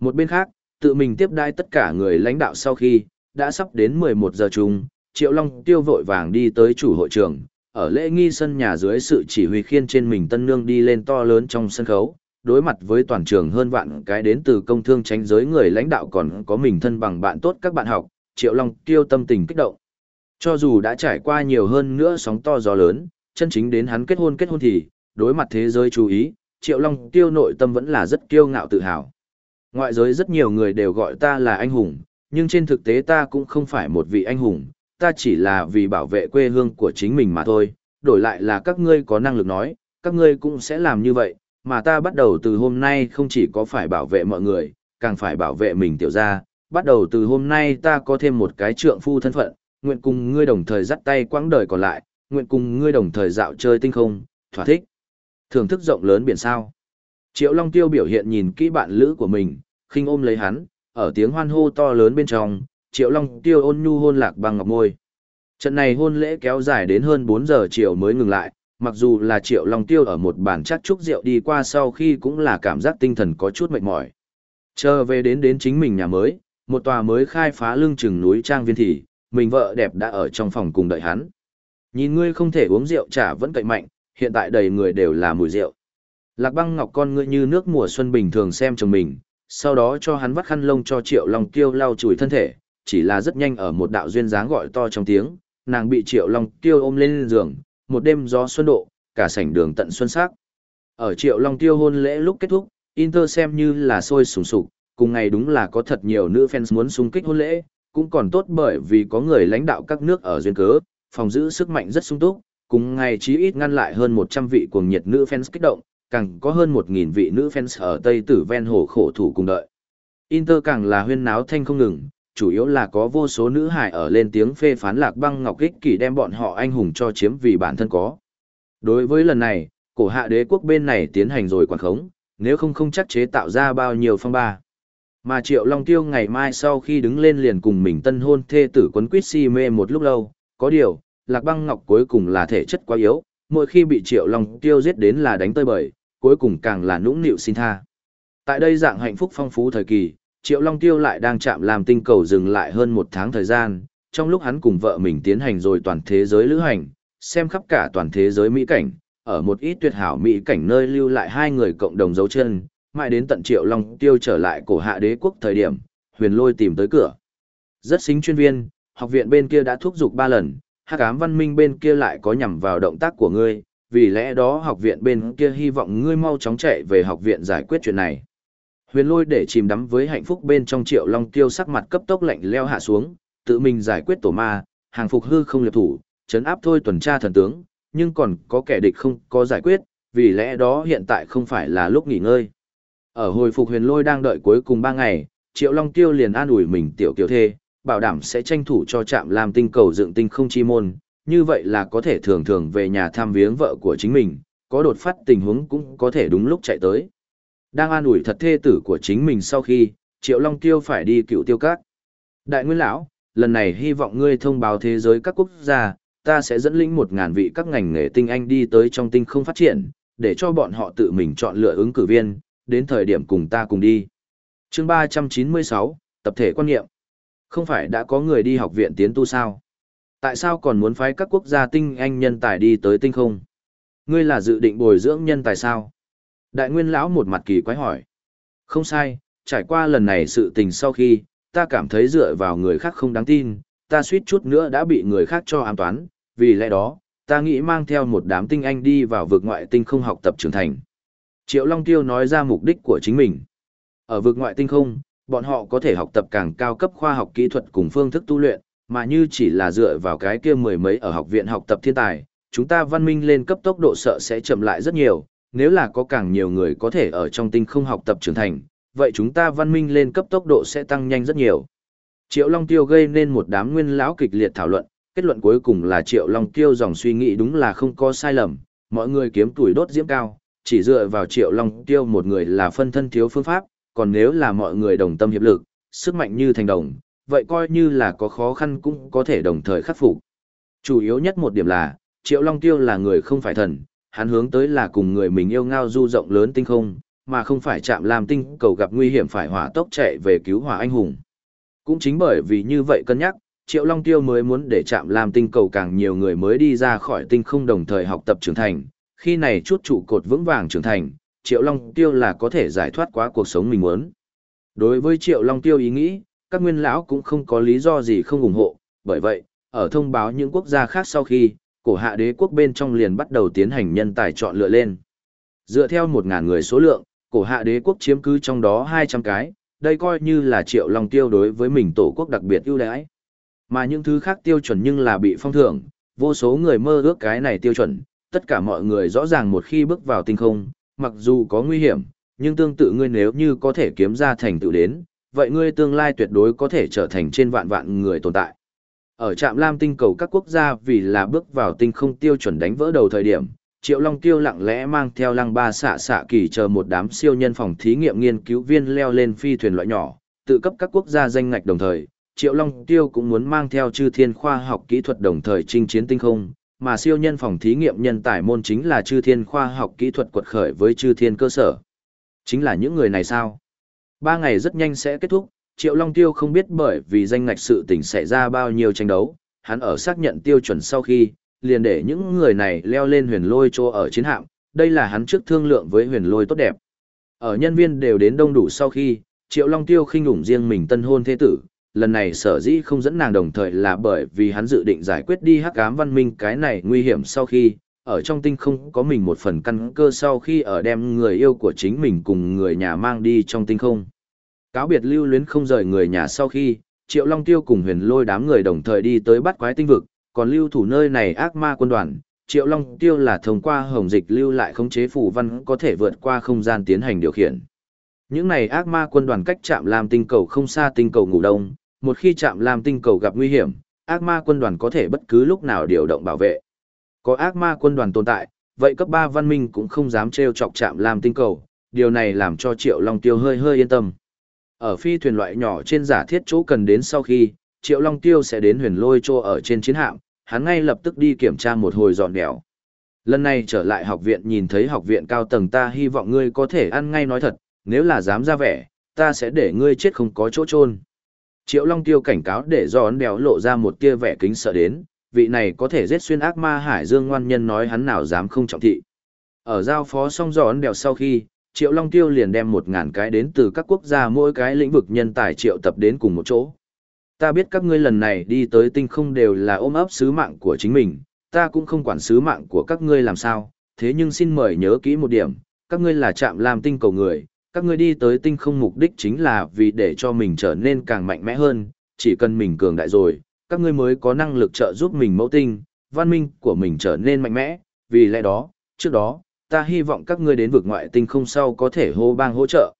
Speaker 1: Một bên khác, tự mình tiếp đai tất cả người lãnh đạo sau khi, đã sắp đến 11 giờ chung, Triệu Long tiêu vội vàng đi tới chủ hội trường, ở lễ nghi sân nhà dưới sự chỉ huy khiên trên mình tân nương đi lên to lớn trong sân khấu, đối mặt với toàn trường hơn vạn cái đến từ công thương tránh giới người lãnh đạo còn có mình thân bằng bạn tốt các bạn học, Triệu Long tiêu tâm tình kích động. Cho dù đã trải qua nhiều hơn nữa sóng to gió lớn, chân chính đến hắn kết hôn kết hôn thì, đối mặt thế giới chú ý, Triệu Long tiêu nội tâm vẫn là rất kiêu ngạo tự hào. Ngoại giới rất nhiều người đều gọi ta là anh hùng, nhưng trên thực tế ta cũng không phải một vị anh hùng, ta chỉ là vì bảo vệ quê hương của chính mình mà thôi, đổi lại là các ngươi có năng lực nói, các ngươi cũng sẽ làm như vậy, mà ta bắt đầu từ hôm nay không chỉ có phải bảo vệ mọi người, càng phải bảo vệ mình tiểu ra, bắt đầu từ hôm nay ta có thêm một cái trượng phu thân phận, nguyện cùng ngươi đồng thời dắt tay quãng đời còn lại, nguyện cùng ngươi đồng thời dạo chơi tinh không, thỏa thích. Thưởng thức rộng lớn biển sao. Triệu Long Tiêu biểu hiện nhìn kỹ bạn lữ của mình, khinh ôm lấy hắn, ở tiếng hoan hô to lớn bên trong, Triệu Long Tiêu ôn nhu hôn lạc bằng ngọc môi. Trận này hôn lễ kéo dài đến hơn 4 giờ chiều mới ngừng lại, mặc dù là Triệu Long Tiêu ở một bàn chắc chúc rượu đi qua sau khi cũng là cảm giác tinh thần có chút mệt mỏi. Chờ về đến đến chính mình nhà mới, một tòa mới khai phá lưng chừng núi trang viên thị mình vợ đẹp đã ở trong phòng cùng đợi hắn. Nhìn ngươi không thể uống rượu chả vẫn cậy mạnh, hiện tại đầy người đều là mùi rượu. Lạc băng ngọc con ngươi như nước mùa xuân bình thường xem chồng mình, sau đó cho hắn vắt khăn lông cho triệu long tiêu lau chùi thân thể, chỉ là rất nhanh ở một đạo duyên dáng gọi to trong tiếng, nàng bị triệu long tiêu ôm lên giường, một đêm gió xuân độ, cả sảnh đường tận xuân sắc. Ở triệu long tiêu hôn lễ lúc kết thúc, Inter xem như là sôi sùng sục, cùng ngày đúng là có thật nhiều nữ fans muốn xung kích hôn lễ, cũng còn tốt bởi vì có người lãnh đạo các nước ở duyên cớ, phòng giữ sức mạnh rất sung túc, cùng ngày chí ít ngăn lại hơn 100 vị cuồng nhiệt nữ fans kích động, càng có hơn 1.000 vị nữ fans ở Tây Tử ven hồ khổ thủ cùng đợi. Inter càng là huyên náo thanh không ngừng, chủ yếu là có vô số nữ hài ở lên tiếng phê phán lạc băng ngọc kích kỳ đem bọn họ anh hùng cho chiếm vì bản thân có. Đối với lần này, cổ hạ đế quốc bên này tiến hành rồi quản khống, nếu không không chắc chế tạo ra bao nhiêu phong ba. Mà Triệu Long Tiêu ngày mai sau khi đứng lên liền cùng mình tân hôn thê tử quấn quýt si mê một lúc lâu, có điều, Lạc Băng Ngọc cuối cùng là thể chất quá yếu, mỗi khi bị Triệu Long Tiêu giết đến là đánh tơi bời, cuối cùng càng là nũng nịu xin tha. Tại đây dạng hạnh phúc phong phú thời kỳ, Triệu Long Tiêu lại đang chạm làm tinh cầu dừng lại hơn một tháng thời gian, trong lúc hắn cùng vợ mình tiến hành rồi toàn thế giới lữ hành, xem khắp cả toàn thế giới mỹ cảnh, ở một ít tuyệt hảo mỹ cảnh nơi lưu lại hai người cộng đồng dấu chân, mãi đến tận Triệu Long Tiêu trở lại cổ hạ đế quốc thời điểm, huyền lôi tìm tới cửa. Rất xính chuyên viên, học viện bên kia đã thúc giục ba lần, hắc ám văn minh bên kia lại có nhằm vào động tác của ngươi, vì lẽ đó học viện bên kia hy vọng ngươi mau chóng chạy về học viện giải quyết chuyện này. Huyền lôi để chìm đắm với hạnh phúc bên trong triệu long tiêu sắc mặt cấp tốc lạnh leo hạ xuống, tự mình giải quyết tổ ma, hàng phục hư không liệt thủ, chấn áp thôi tuần tra thần tướng, nhưng còn có kẻ địch không có giải quyết, vì lẽ đó hiện tại không phải là lúc nghỉ ngơi. Ở hồi phục huyền lôi đang đợi cuối cùng 3 ngày, triệu long tiêu liền an ủi mình tiểu kiều thê, bảo đảm sẽ tranh thủ cho trạm làm tinh cầu dựng tinh không chi môn, như vậy là có thể thường thường về nhà thăm viếng vợ của chính mình, có đột phát tình huống cũng có thể đúng lúc chạy tới. Đang an ủi thật thê tử của chính mình sau khi, Triệu Long Tiêu phải đi cựu tiêu các. Đại Nguyên Lão, lần này hy vọng ngươi thông báo thế giới các quốc gia, ta sẽ dẫn lĩnh một ngàn vị các ngành nghề tinh anh đi tới trong tinh không phát triển, để cho bọn họ tự mình chọn lựa ứng cử viên, đến thời điểm cùng ta cùng đi. chương 396, Tập thể quan niệm. Không phải đã có người đi học viện tiến tu sao? Tại sao còn muốn phái các quốc gia tinh anh nhân tài đi tới tinh không? Ngươi là dự định bồi dưỡng nhân tài sao? Đại nguyên lão một mặt kỳ quái hỏi. Không sai, trải qua lần này sự tình sau khi, ta cảm thấy dựa vào người khác không đáng tin, ta suýt chút nữa đã bị người khác cho ám toán, vì lẽ đó, ta nghĩ mang theo một đám tinh anh đi vào vực ngoại tinh không học tập trưởng thành. Triệu Long Tiêu nói ra mục đích của chính mình. Ở vực ngoại tinh không, bọn họ có thể học tập càng cao cấp khoa học kỹ thuật cùng phương thức tu luyện, mà như chỉ là dựa vào cái kia mười mấy ở học viện học tập thiên tài, chúng ta văn minh lên cấp tốc độ sợ sẽ chậm lại rất nhiều, nếu là có càng nhiều người có thể ở trong tinh không học tập trưởng thành, vậy chúng ta văn minh lên cấp tốc độ sẽ tăng nhanh rất nhiều. Triệu Long Tiêu gây nên một đám nguyên lão kịch liệt thảo luận, kết luận cuối cùng là Triệu Long Tiêu dòng suy nghĩ đúng là không có sai lầm, mọi người kiếm tuổi đốt diễm cao, chỉ dựa vào Triệu Long Tiêu một người là phân thân thiếu phương pháp, còn nếu là mọi người đồng tâm hiệp lực, sức mạnh như thành đồng, vậy coi như là có khó khăn cũng có thể đồng thời khắc phục. Chủ yếu nhất một điểm là, Triệu Long Tiêu là người không phải thần, hắn hướng tới là cùng người mình yêu ngao du rộng lớn tinh không, mà không phải chạm làm tinh cầu gặp nguy hiểm phải hỏa tốc chạy về cứu hỏa anh hùng. Cũng chính bởi vì như vậy cân nhắc, Triệu Long Tiêu mới muốn để chạm làm tinh cầu càng nhiều người mới đi ra khỏi tinh không đồng thời học tập trưởng thành, khi này chút trụ cột vững vàng trưởng thành, Triệu Long Tiêu là có thể giải thoát quá cuộc sống mình muốn. Đối với Triệu Long Tiêu ý nghĩ, các nguyên lão cũng không có lý do gì không ủng hộ, bởi vậy, ở thông báo những quốc gia khác sau khi, cổ hạ đế quốc bên trong liền bắt đầu tiến hành nhân tài chọn lựa lên. Dựa theo 1.000 người số lượng, cổ hạ đế quốc chiếm cứ trong đó 200 cái, đây coi như là triệu long tiêu đối với mình tổ quốc đặc biệt ưu đãi. Mà những thứ khác tiêu chuẩn nhưng là bị phong thưởng, vô số người mơ ước cái này tiêu chuẩn, tất cả mọi người rõ ràng một khi bước vào tinh không, mặc dù có nguy hiểm, nhưng tương tự ngươi nếu như có thể kiếm ra thành tựu đến, vậy ngươi tương lai tuyệt đối có thể trở thành trên vạn vạn người tồn tại. Ở trạm Lam tinh cầu các quốc gia vì là bước vào tinh không tiêu chuẩn đánh vỡ đầu thời điểm, Triệu Long Tiêu lặng lẽ mang theo lăng ba xạ xạ kỳ chờ một đám siêu nhân phòng thí nghiệm nghiên cứu viên leo lên phi thuyền loại nhỏ, tự cấp các quốc gia danh ngạch đồng thời. Triệu Long Tiêu cũng muốn mang theo chư thiên khoa học kỹ thuật đồng thời chinh chiến tinh không, mà siêu nhân phòng thí nghiệm nhân tài môn chính là chư thiên khoa học kỹ thuật quật khởi với chư thiên cơ sở. Chính là những người này sao? Ba ngày rất nhanh sẽ kết thúc, Triệu Long Tiêu không biết bởi vì danh ngạch sự tình xảy ra bao nhiêu tranh đấu, hắn ở xác nhận tiêu chuẩn sau khi, liền để những người này leo lên huyền lôi chỗ ở chiến hạm, đây là hắn trước thương lượng với huyền lôi tốt đẹp. Ở nhân viên đều đến đông đủ sau khi, Triệu Long Tiêu khinh ủng riêng mình tân hôn thế tử, lần này sở dĩ không dẫn nàng đồng thời là bởi vì hắn dự định giải quyết đi hắc ám văn minh cái này nguy hiểm sau khi, ở trong tinh không có mình một phần căn cơ sau khi ở đem người yêu của chính mình cùng người nhà mang đi trong tinh không. Cáo biệt lưu luyến không rời người nhà sau khi, Triệu Long Tiêu cùng huyền lôi đám người đồng thời đi tới bắt quái tinh vực, còn lưu thủ nơi này ác ma quân đoàn. Triệu Long Tiêu là thông qua hồng dịch lưu lại khống chế phủ văn có thể vượt qua không gian tiến hành điều khiển. Những này ác ma quân đoàn cách chạm làm tinh cầu không xa tinh cầu ngủ đông, một khi chạm làm tinh cầu gặp nguy hiểm, ác ma quân đoàn có thể bất cứ lúc nào điều động bảo vệ. Có ác ma quân đoàn tồn tại, vậy cấp 3 văn minh cũng không dám trêu chọc chạm làm tinh cầu, điều này làm cho Triệu Long Tiêu hơi hơi yên tâm. Ở phi thuyền loại nhỏ trên giả thiết chỗ cần đến sau khi, Triệu Long Tiêu sẽ đến huyền lôi chỗ ở trên chiến hạm, hắn ngay lập tức đi kiểm tra một hồi dọn đèo. Lần này trở lại học viện nhìn thấy học viện cao tầng ta hy vọng ngươi có thể ăn ngay nói thật, nếu là dám ra vẻ, ta sẽ để ngươi chết không có chỗ chôn. Triệu Long Tiêu cảnh cáo để do ấn béo lộ ra một tia vẻ kính sợ đến, vị này có thể giết xuyên ác ma hải dương ngoan nhân nói hắn nào dám không trọng thị. Ở giao phó xong do ấn béo sau khi, Triệu Long Tiêu liền đem một ngàn cái đến từ các quốc gia mỗi cái lĩnh vực nhân tài triệu tập đến cùng một chỗ. Ta biết các ngươi lần này đi tới tinh không đều là ôm ấp sứ mạng của chính mình, ta cũng không quản sứ mạng của các ngươi làm sao, thế nhưng xin mời nhớ kỹ một điểm, các ngươi là chạm làm tinh cầu người, các ngươi đi tới tinh không mục đích chính là vì để cho mình trở nên càng mạnh mẽ hơn, chỉ cần mình cường đại rồi, các ngươi mới có năng lực trợ giúp mình mẫu tinh, văn minh của mình trở nên mạnh mẽ, vì lẽ đó, trước đó, ta hy vọng các ngươi đến vực ngoại tinh không sau có thể hô bang hỗ trợ.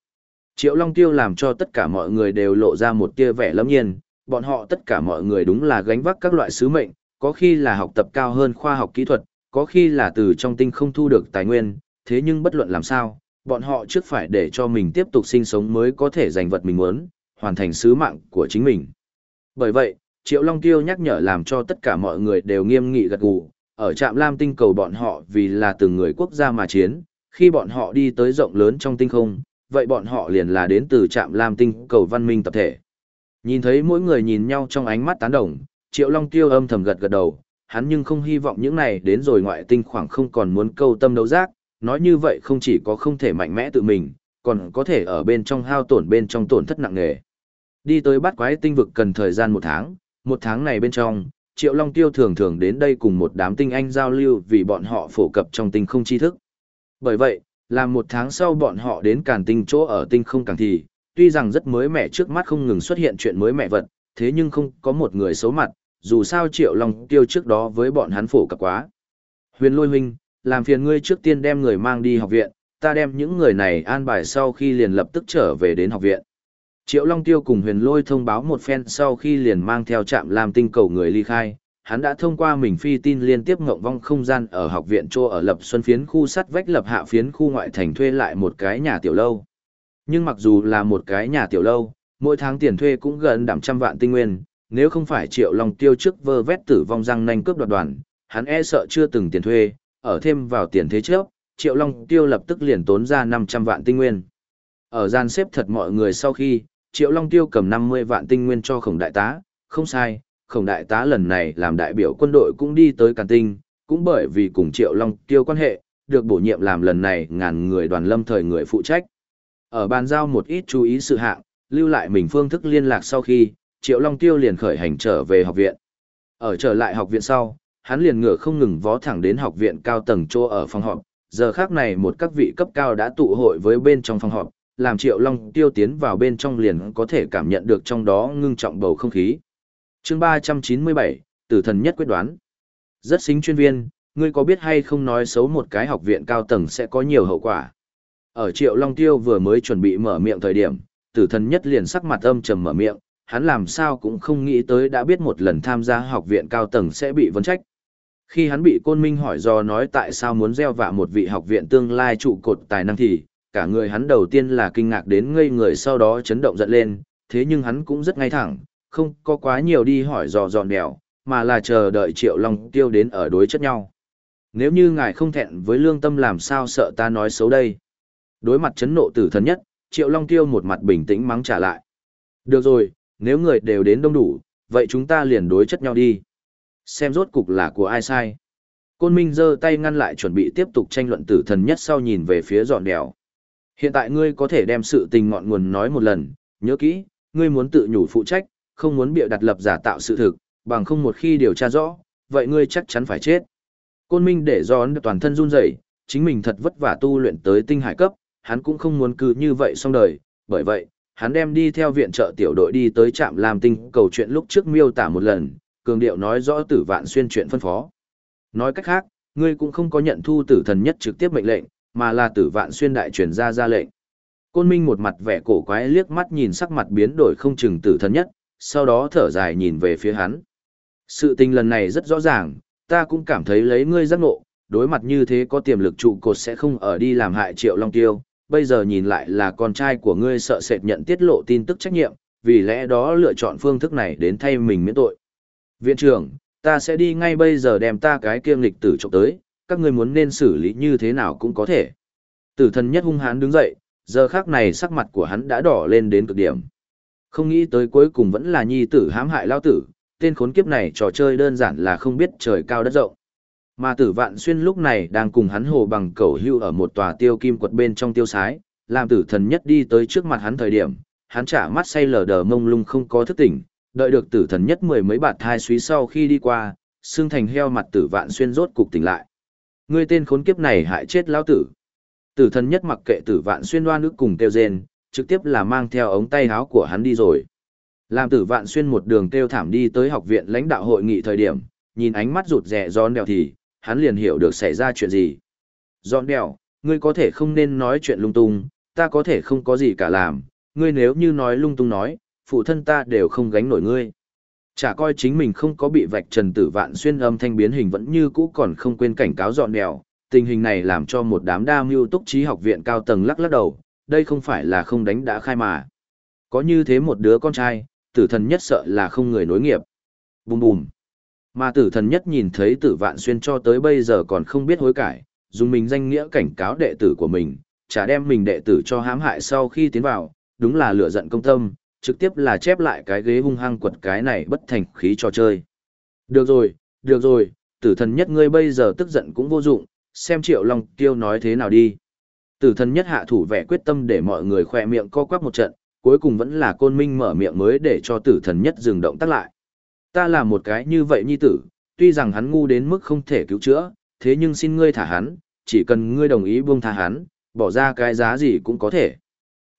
Speaker 1: Triệu Long Tiêu làm cho tất cả mọi người đều lộ ra một tia vẻ lâm nhiên, bọn họ tất cả mọi người đúng là gánh vác các loại sứ mệnh, có khi là học tập cao hơn khoa học kỹ thuật, có khi là từ trong tinh không thu được tài nguyên, thế nhưng bất luận làm sao, bọn họ trước phải để cho mình tiếp tục sinh sống mới có thể giành vật mình muốn, hoàn thành sứ mạng của chính mình. Bởi vậy, Triệu Long Tiêu nhắc nhở làm cho tất cả mọi người đều nghiêm nghị gật gù, ở trạm lam tinh cầu bọn họ vì là từng người quốc gia mà chiến, khi bọn họ đi tới rộng lớn trong tinh không, vậy bọn họ liền là đến từ trạm lam tinh cầu văn minh tập thể. Nhìn thấy mỗi người nhìn nhau trong ánh mắt tán đồng, Triệu Long Tiêu âm thầm gật gật đầu, hắn nhưng không hy vọng những này đến rồi ngoại tinh khoảng không còn muốn câu tâm đấu giác, nói như vậy không chỉ có không thể mạnh mẽ tự mình, còn có thể ở bên trong hao tổn bên trong tổn thất nặng nề. Đi tới bắt quái tinh vực cần thời gian một tháng, một tháng này bên trong, Triệu Long Tiêu thường thường đến đây cùng một đám tinh anh giao lưu vì bọn họ phổ cập trong tinh không tri thức. Bởi vậy, làm một tháng sau bọn họ đến càn tinh chỗ ở tinh không càng thì, tuy rằng rất mới mẻ trước mắt không ngừng xuất hiện chuyện mới mẻ vật, thế nhưng không có một người xấu mặt, dù sao Triệu Long Tiêu trước đó với bọn hắn phổ cập quá. Huyền lôi huynh, làm phiền ngươi trước tiên đem người mang đi học viện, ta đem những người này an bài sau khi liền lập tức trở về đến học viện. Triệu Long Tiêu cùng huyền lôi thông báo một phen sau khi liền mang theo trạm làm tinh cầu người ly khai, hắn đã thông qua mình phi tin liên tiếp ngộng vong không gian ở học viện Chô ở lập xuân phiến khu sắt vách lập hạ phiến khu ngoại thành thuê lại một cái nhà tiểu lâu. Nhưng mặc dù là một cái nhà tiểu lâu, mỗi tháng tiền thuê cũng gần đạm trăm vạn tinh nguyên, nếu không phải Triệu Long Tiêu trước vơ vét tử vong răng nanh cướp đoạt đoàn, hắn e sợ chưa từng tiền thuê, ở thêm vào tiền thế trước, Triệu Long Tiêu lập tức liền tốn ra 500 vạn tinh nguyên. Ở gian xếp thật mọi người sau khi, Triệu Long Tiêu cầm 50 vạn tinh nguyên cho khổng đại tá, không sai, khổng đại tá lần này làm đại biểu quân đội cũng đi tới Càn Tinh, cũng bởi vì cùng Triệu Long Tiêu quan hệ, được bổ nhiệm làm lần này ngàn người đoàn lâm thời người phụ trách. Ở bàn giao một ít chú ý sự hạng, lưu lại mình phương thức liên lạc sau khi, Triệu Long Tiêu liền khởi hành trở về học viện. Ở trở lại học viện sau, hắn liền ngựa không ngừng vó thẳng đến học viện cao tầng chỗ ở phòng họp. Giờ khác này một các vị cấp cao đã tụ hội với bên trong phòng họp, làm Triệu Long Tiêu tiến vào bên trong liền có thể cảm nhận được trong đó ngưng trọng bầu không khí. chương 397, Tử thần nhất quyết đoán. Rất xính chuyên viên, ngươi có biết hay không nói xấu một cái học viện cao tầng sẽ có nhiều hậu quả. Ở Triệu Long Tiêu vừa mới chuẩn bị mở miệng thời điểm, tử thần nhất liền sắc mặt âm trầm mở miệng, hắn làm sao cũng không nghĩ tới đã biết một lần tham gia học viện cao tầng sẽ bị vấn trách. Khi hắn bị Côn Minh hỏi do nói tại sao muốn gieo vạ một vị học viện tương lai trụ cột tài năng thì, cả người hắn đầu tiên là kinh ngạc đến ngây người sau đó chấn động giận lên, thế nhưng hắn cũng rất ngay thẳng, không có quá nhiều đi hỏi dò dọn đèo, mà là chờ đợi Triệu Long Tiêu đến ở đối chất nhau. Nếu như ngài không thẹn với lương tâm làm sao sợ ta nói xấu đây. Đối mặt chấn nộ tử thần nhất, Triệu Long Tiêu một mặt bình tĩnh mắng trả lại. Được rồi, nếu người đều đến đông đủ, vậy chúng ta liền đối chất nhau đi. Xem rốt cục là của ai sai. Côn Minh giơ tay ngăn lại chuẩn bị tiếp tục tranh luận tử thần nhất sau nhìn về phía dọn đèo. Hiện tại ngươi có thể đem sự tình ngọn nguồn nói một lần, nhớ kỹ, ngươi muốn tự nhủ phụ trách, không muốn bịa đặt lập giả tạo sự thực, bằng không một khi điều tra rõ, vậy ngươi chắc chắn phải chết. Côn Minh để do toàn thân run rẩy, chính mình thật vất vả tu luyện tới tinh hải cấp, hắn cũng không muốn cứ như vậy xong đời, bởi vậy, hắn đem đi theo viện trợ tiểu đội đi tới trạm làm tinh cầu chuyện lúc trước miêu tả một lần, cường điệu nói rõ tử vạn xuyên chuyện phân phó. Nói cách khác, ngươi cũng không có nhận thu tử thần nhất trực tiếp mệnh lệnh, mà là tử vạn xuyên đại truyền ra ra lệnh. Côn Minh một mặt vẻ cổ quái liếc mắt nhìn sắc mặt biến đổi không chừng tử thần nhất, sau đó thở dài nhìn về phía hắn. Sự tình lần này rất rõ ràng, ta cũng cảm thấy lấy ngươi giác ngộ, đối mặt như thế có tiềm lực trụ cột sẽ không ở đi làm hại triệu long tiêu, bây giờ nhìn lại là con trai của ngươi sợ sệt nhận tiết lộ tin tức trách nhiệm, vì lẽ đó lựa chọn phương thức này đến thay mình miễn tội. Viện trưởng, ta sẽ đi ngay bây giờ đem ta cái kiêm lịch tử trộm tới, các ngươi muốn nên xử lý như thế nào cũng có thể. Tử thần nhất hung hãn đứng dậy, giờ khác này sắc mặt của hắn đã đỏ lên đến cực điểm. Không nghĩ tới cuối cùng vẫn là nhi tử hãm hại lao tử, tên khốn kiếp này trò chơi đơn giản là không biết trời cao đất rộng. Mà tử vạn xuyên lúc này đang cùng hắn hồ bằng cầu hưu ở một tòa tiêu kim quật bên trong tiêu sái, làm tử thần nhất đi tới trước mặt hắn thời điểm, hắn trả mắt say lờ đờ mông lung không có thức tỉnh, đợi được tử thần nhất mười mấy bạt thai suý sau khi đi qua, xương thành heo mặt tử vạn xuyên rốt cục tỉnh lại. Ngươi tên khốn kiếp này hại chết lão tử. Tử thần nhất mặc kệ tử vạn xuyên đoan nước cùng tiêu rên, trực tiếp là mang theo ống tay áo của hắn đi rồi. Làm tử vạn xuyên một đường kêu thảm đi tới học viện lãnh đạo hội nghị thời điểm, nhìn ánh mắt rụt rè giòn đèo thì, hắn liền hiểu được xảy ra chuyện gì. Giòn đèo, ngươi có thể không nên nói chuyện lung tung, ta có thể không có gì cả làm, ngươi nếu như nói lung tung nói, phụ thân ta đều không gánh nổi ngươi. Chả coi chính mình không có bị vạch trần tử vạn xuyên âm thanh biến hình vẫn như cũ còn không quên cảnh cáo dọn đèo, tình hình này làm cho một đám đa mưu túc trí học viện cao tầng lắc lắc đầu, đây không phải là không đánh đã khai mà. Có như thế một đứa con trai, tử thần nhất sợ là không người nối nghiệp. Bùm bùm. Mà tử thần nhất nhìn thấy tử vạn xuyên cho tới bây giờ còn không biết hối cải, dùng mình danh nghĩa cảnh cáo đệ tử của mình, chả đem mình đệ tử cho hãm hại sau khi tiến vào, đúng là lửa giận công tâm, trực tiếp là chép lại cái ghế hung hăng quật cái này bất thành khí trò chơi. Được rồi, được rồi, tử thần nhất ngươi bây giờ tức giận cũng vô dụng, xem triệu long tiêu nói thế nào đi. Tử thần nhất hạ thủ vẻ quyết tâm để mọi người khỏe miệng co quắp một trận, cuối cùng vẫn là côn minh mở miệng mới để cho tử thần nhất dừng động tác lại. Ta là một cái như vậy nhi tử, tuy rằng hắn ngu đến mức không thể cứu chữa, thế nhưng xin ngươi thả hắn, chỉ cần ngươi đồng ý buông tha hắn, bỏ ra cái giá gì cũng có thể.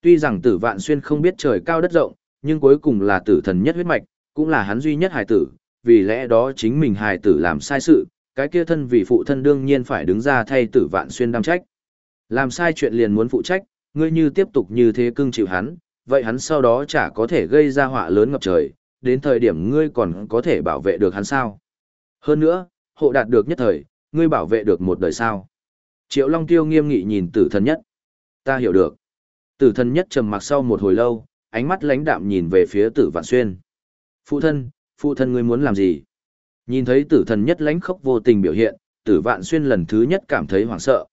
Speaker 1: Tuy rằng tử vạn xuyên không biết trời cao đất rộng, nhưng cuối cùng là tử thần nhất huyết mạch, cũng là hắn duy nhất hài tử, vì lẽ đó chính mình hài tử làm sai sự, cái kia thân vì phụ thân đương nhiên phải đứng ra thay tử vạn xuyên đam trách. Làm sai chuyện liền muốn phụ trách, ngươi như tiếp tục như thế cưng chịu hắn, vậy hắn sau đó chả có thể gây ra họa lớn ngập trời, đến thời điểm ngươi còn có thể bảo vệ được hắn sao. Hơn nữa, hộ đạt được nhất thời, ngươi bảo vệ được một đời sao. Triệu Long Tiêu nghiêm nghị nhìn tử thần nhất. Ta hiểu được. Tử thần nhất trầm mặc sau một hồi lâu, ánh mắt lãnh đạm nhìn về phía tử vạn xuyên. Phụ thân, phụ thân ngươi muốn làm gì? Nhìn thấy tử thần nhất lãnh khốc vô tình biểu hiện, tử vạn xuyên lần thứ nhất cảm thấy hoảng sợ,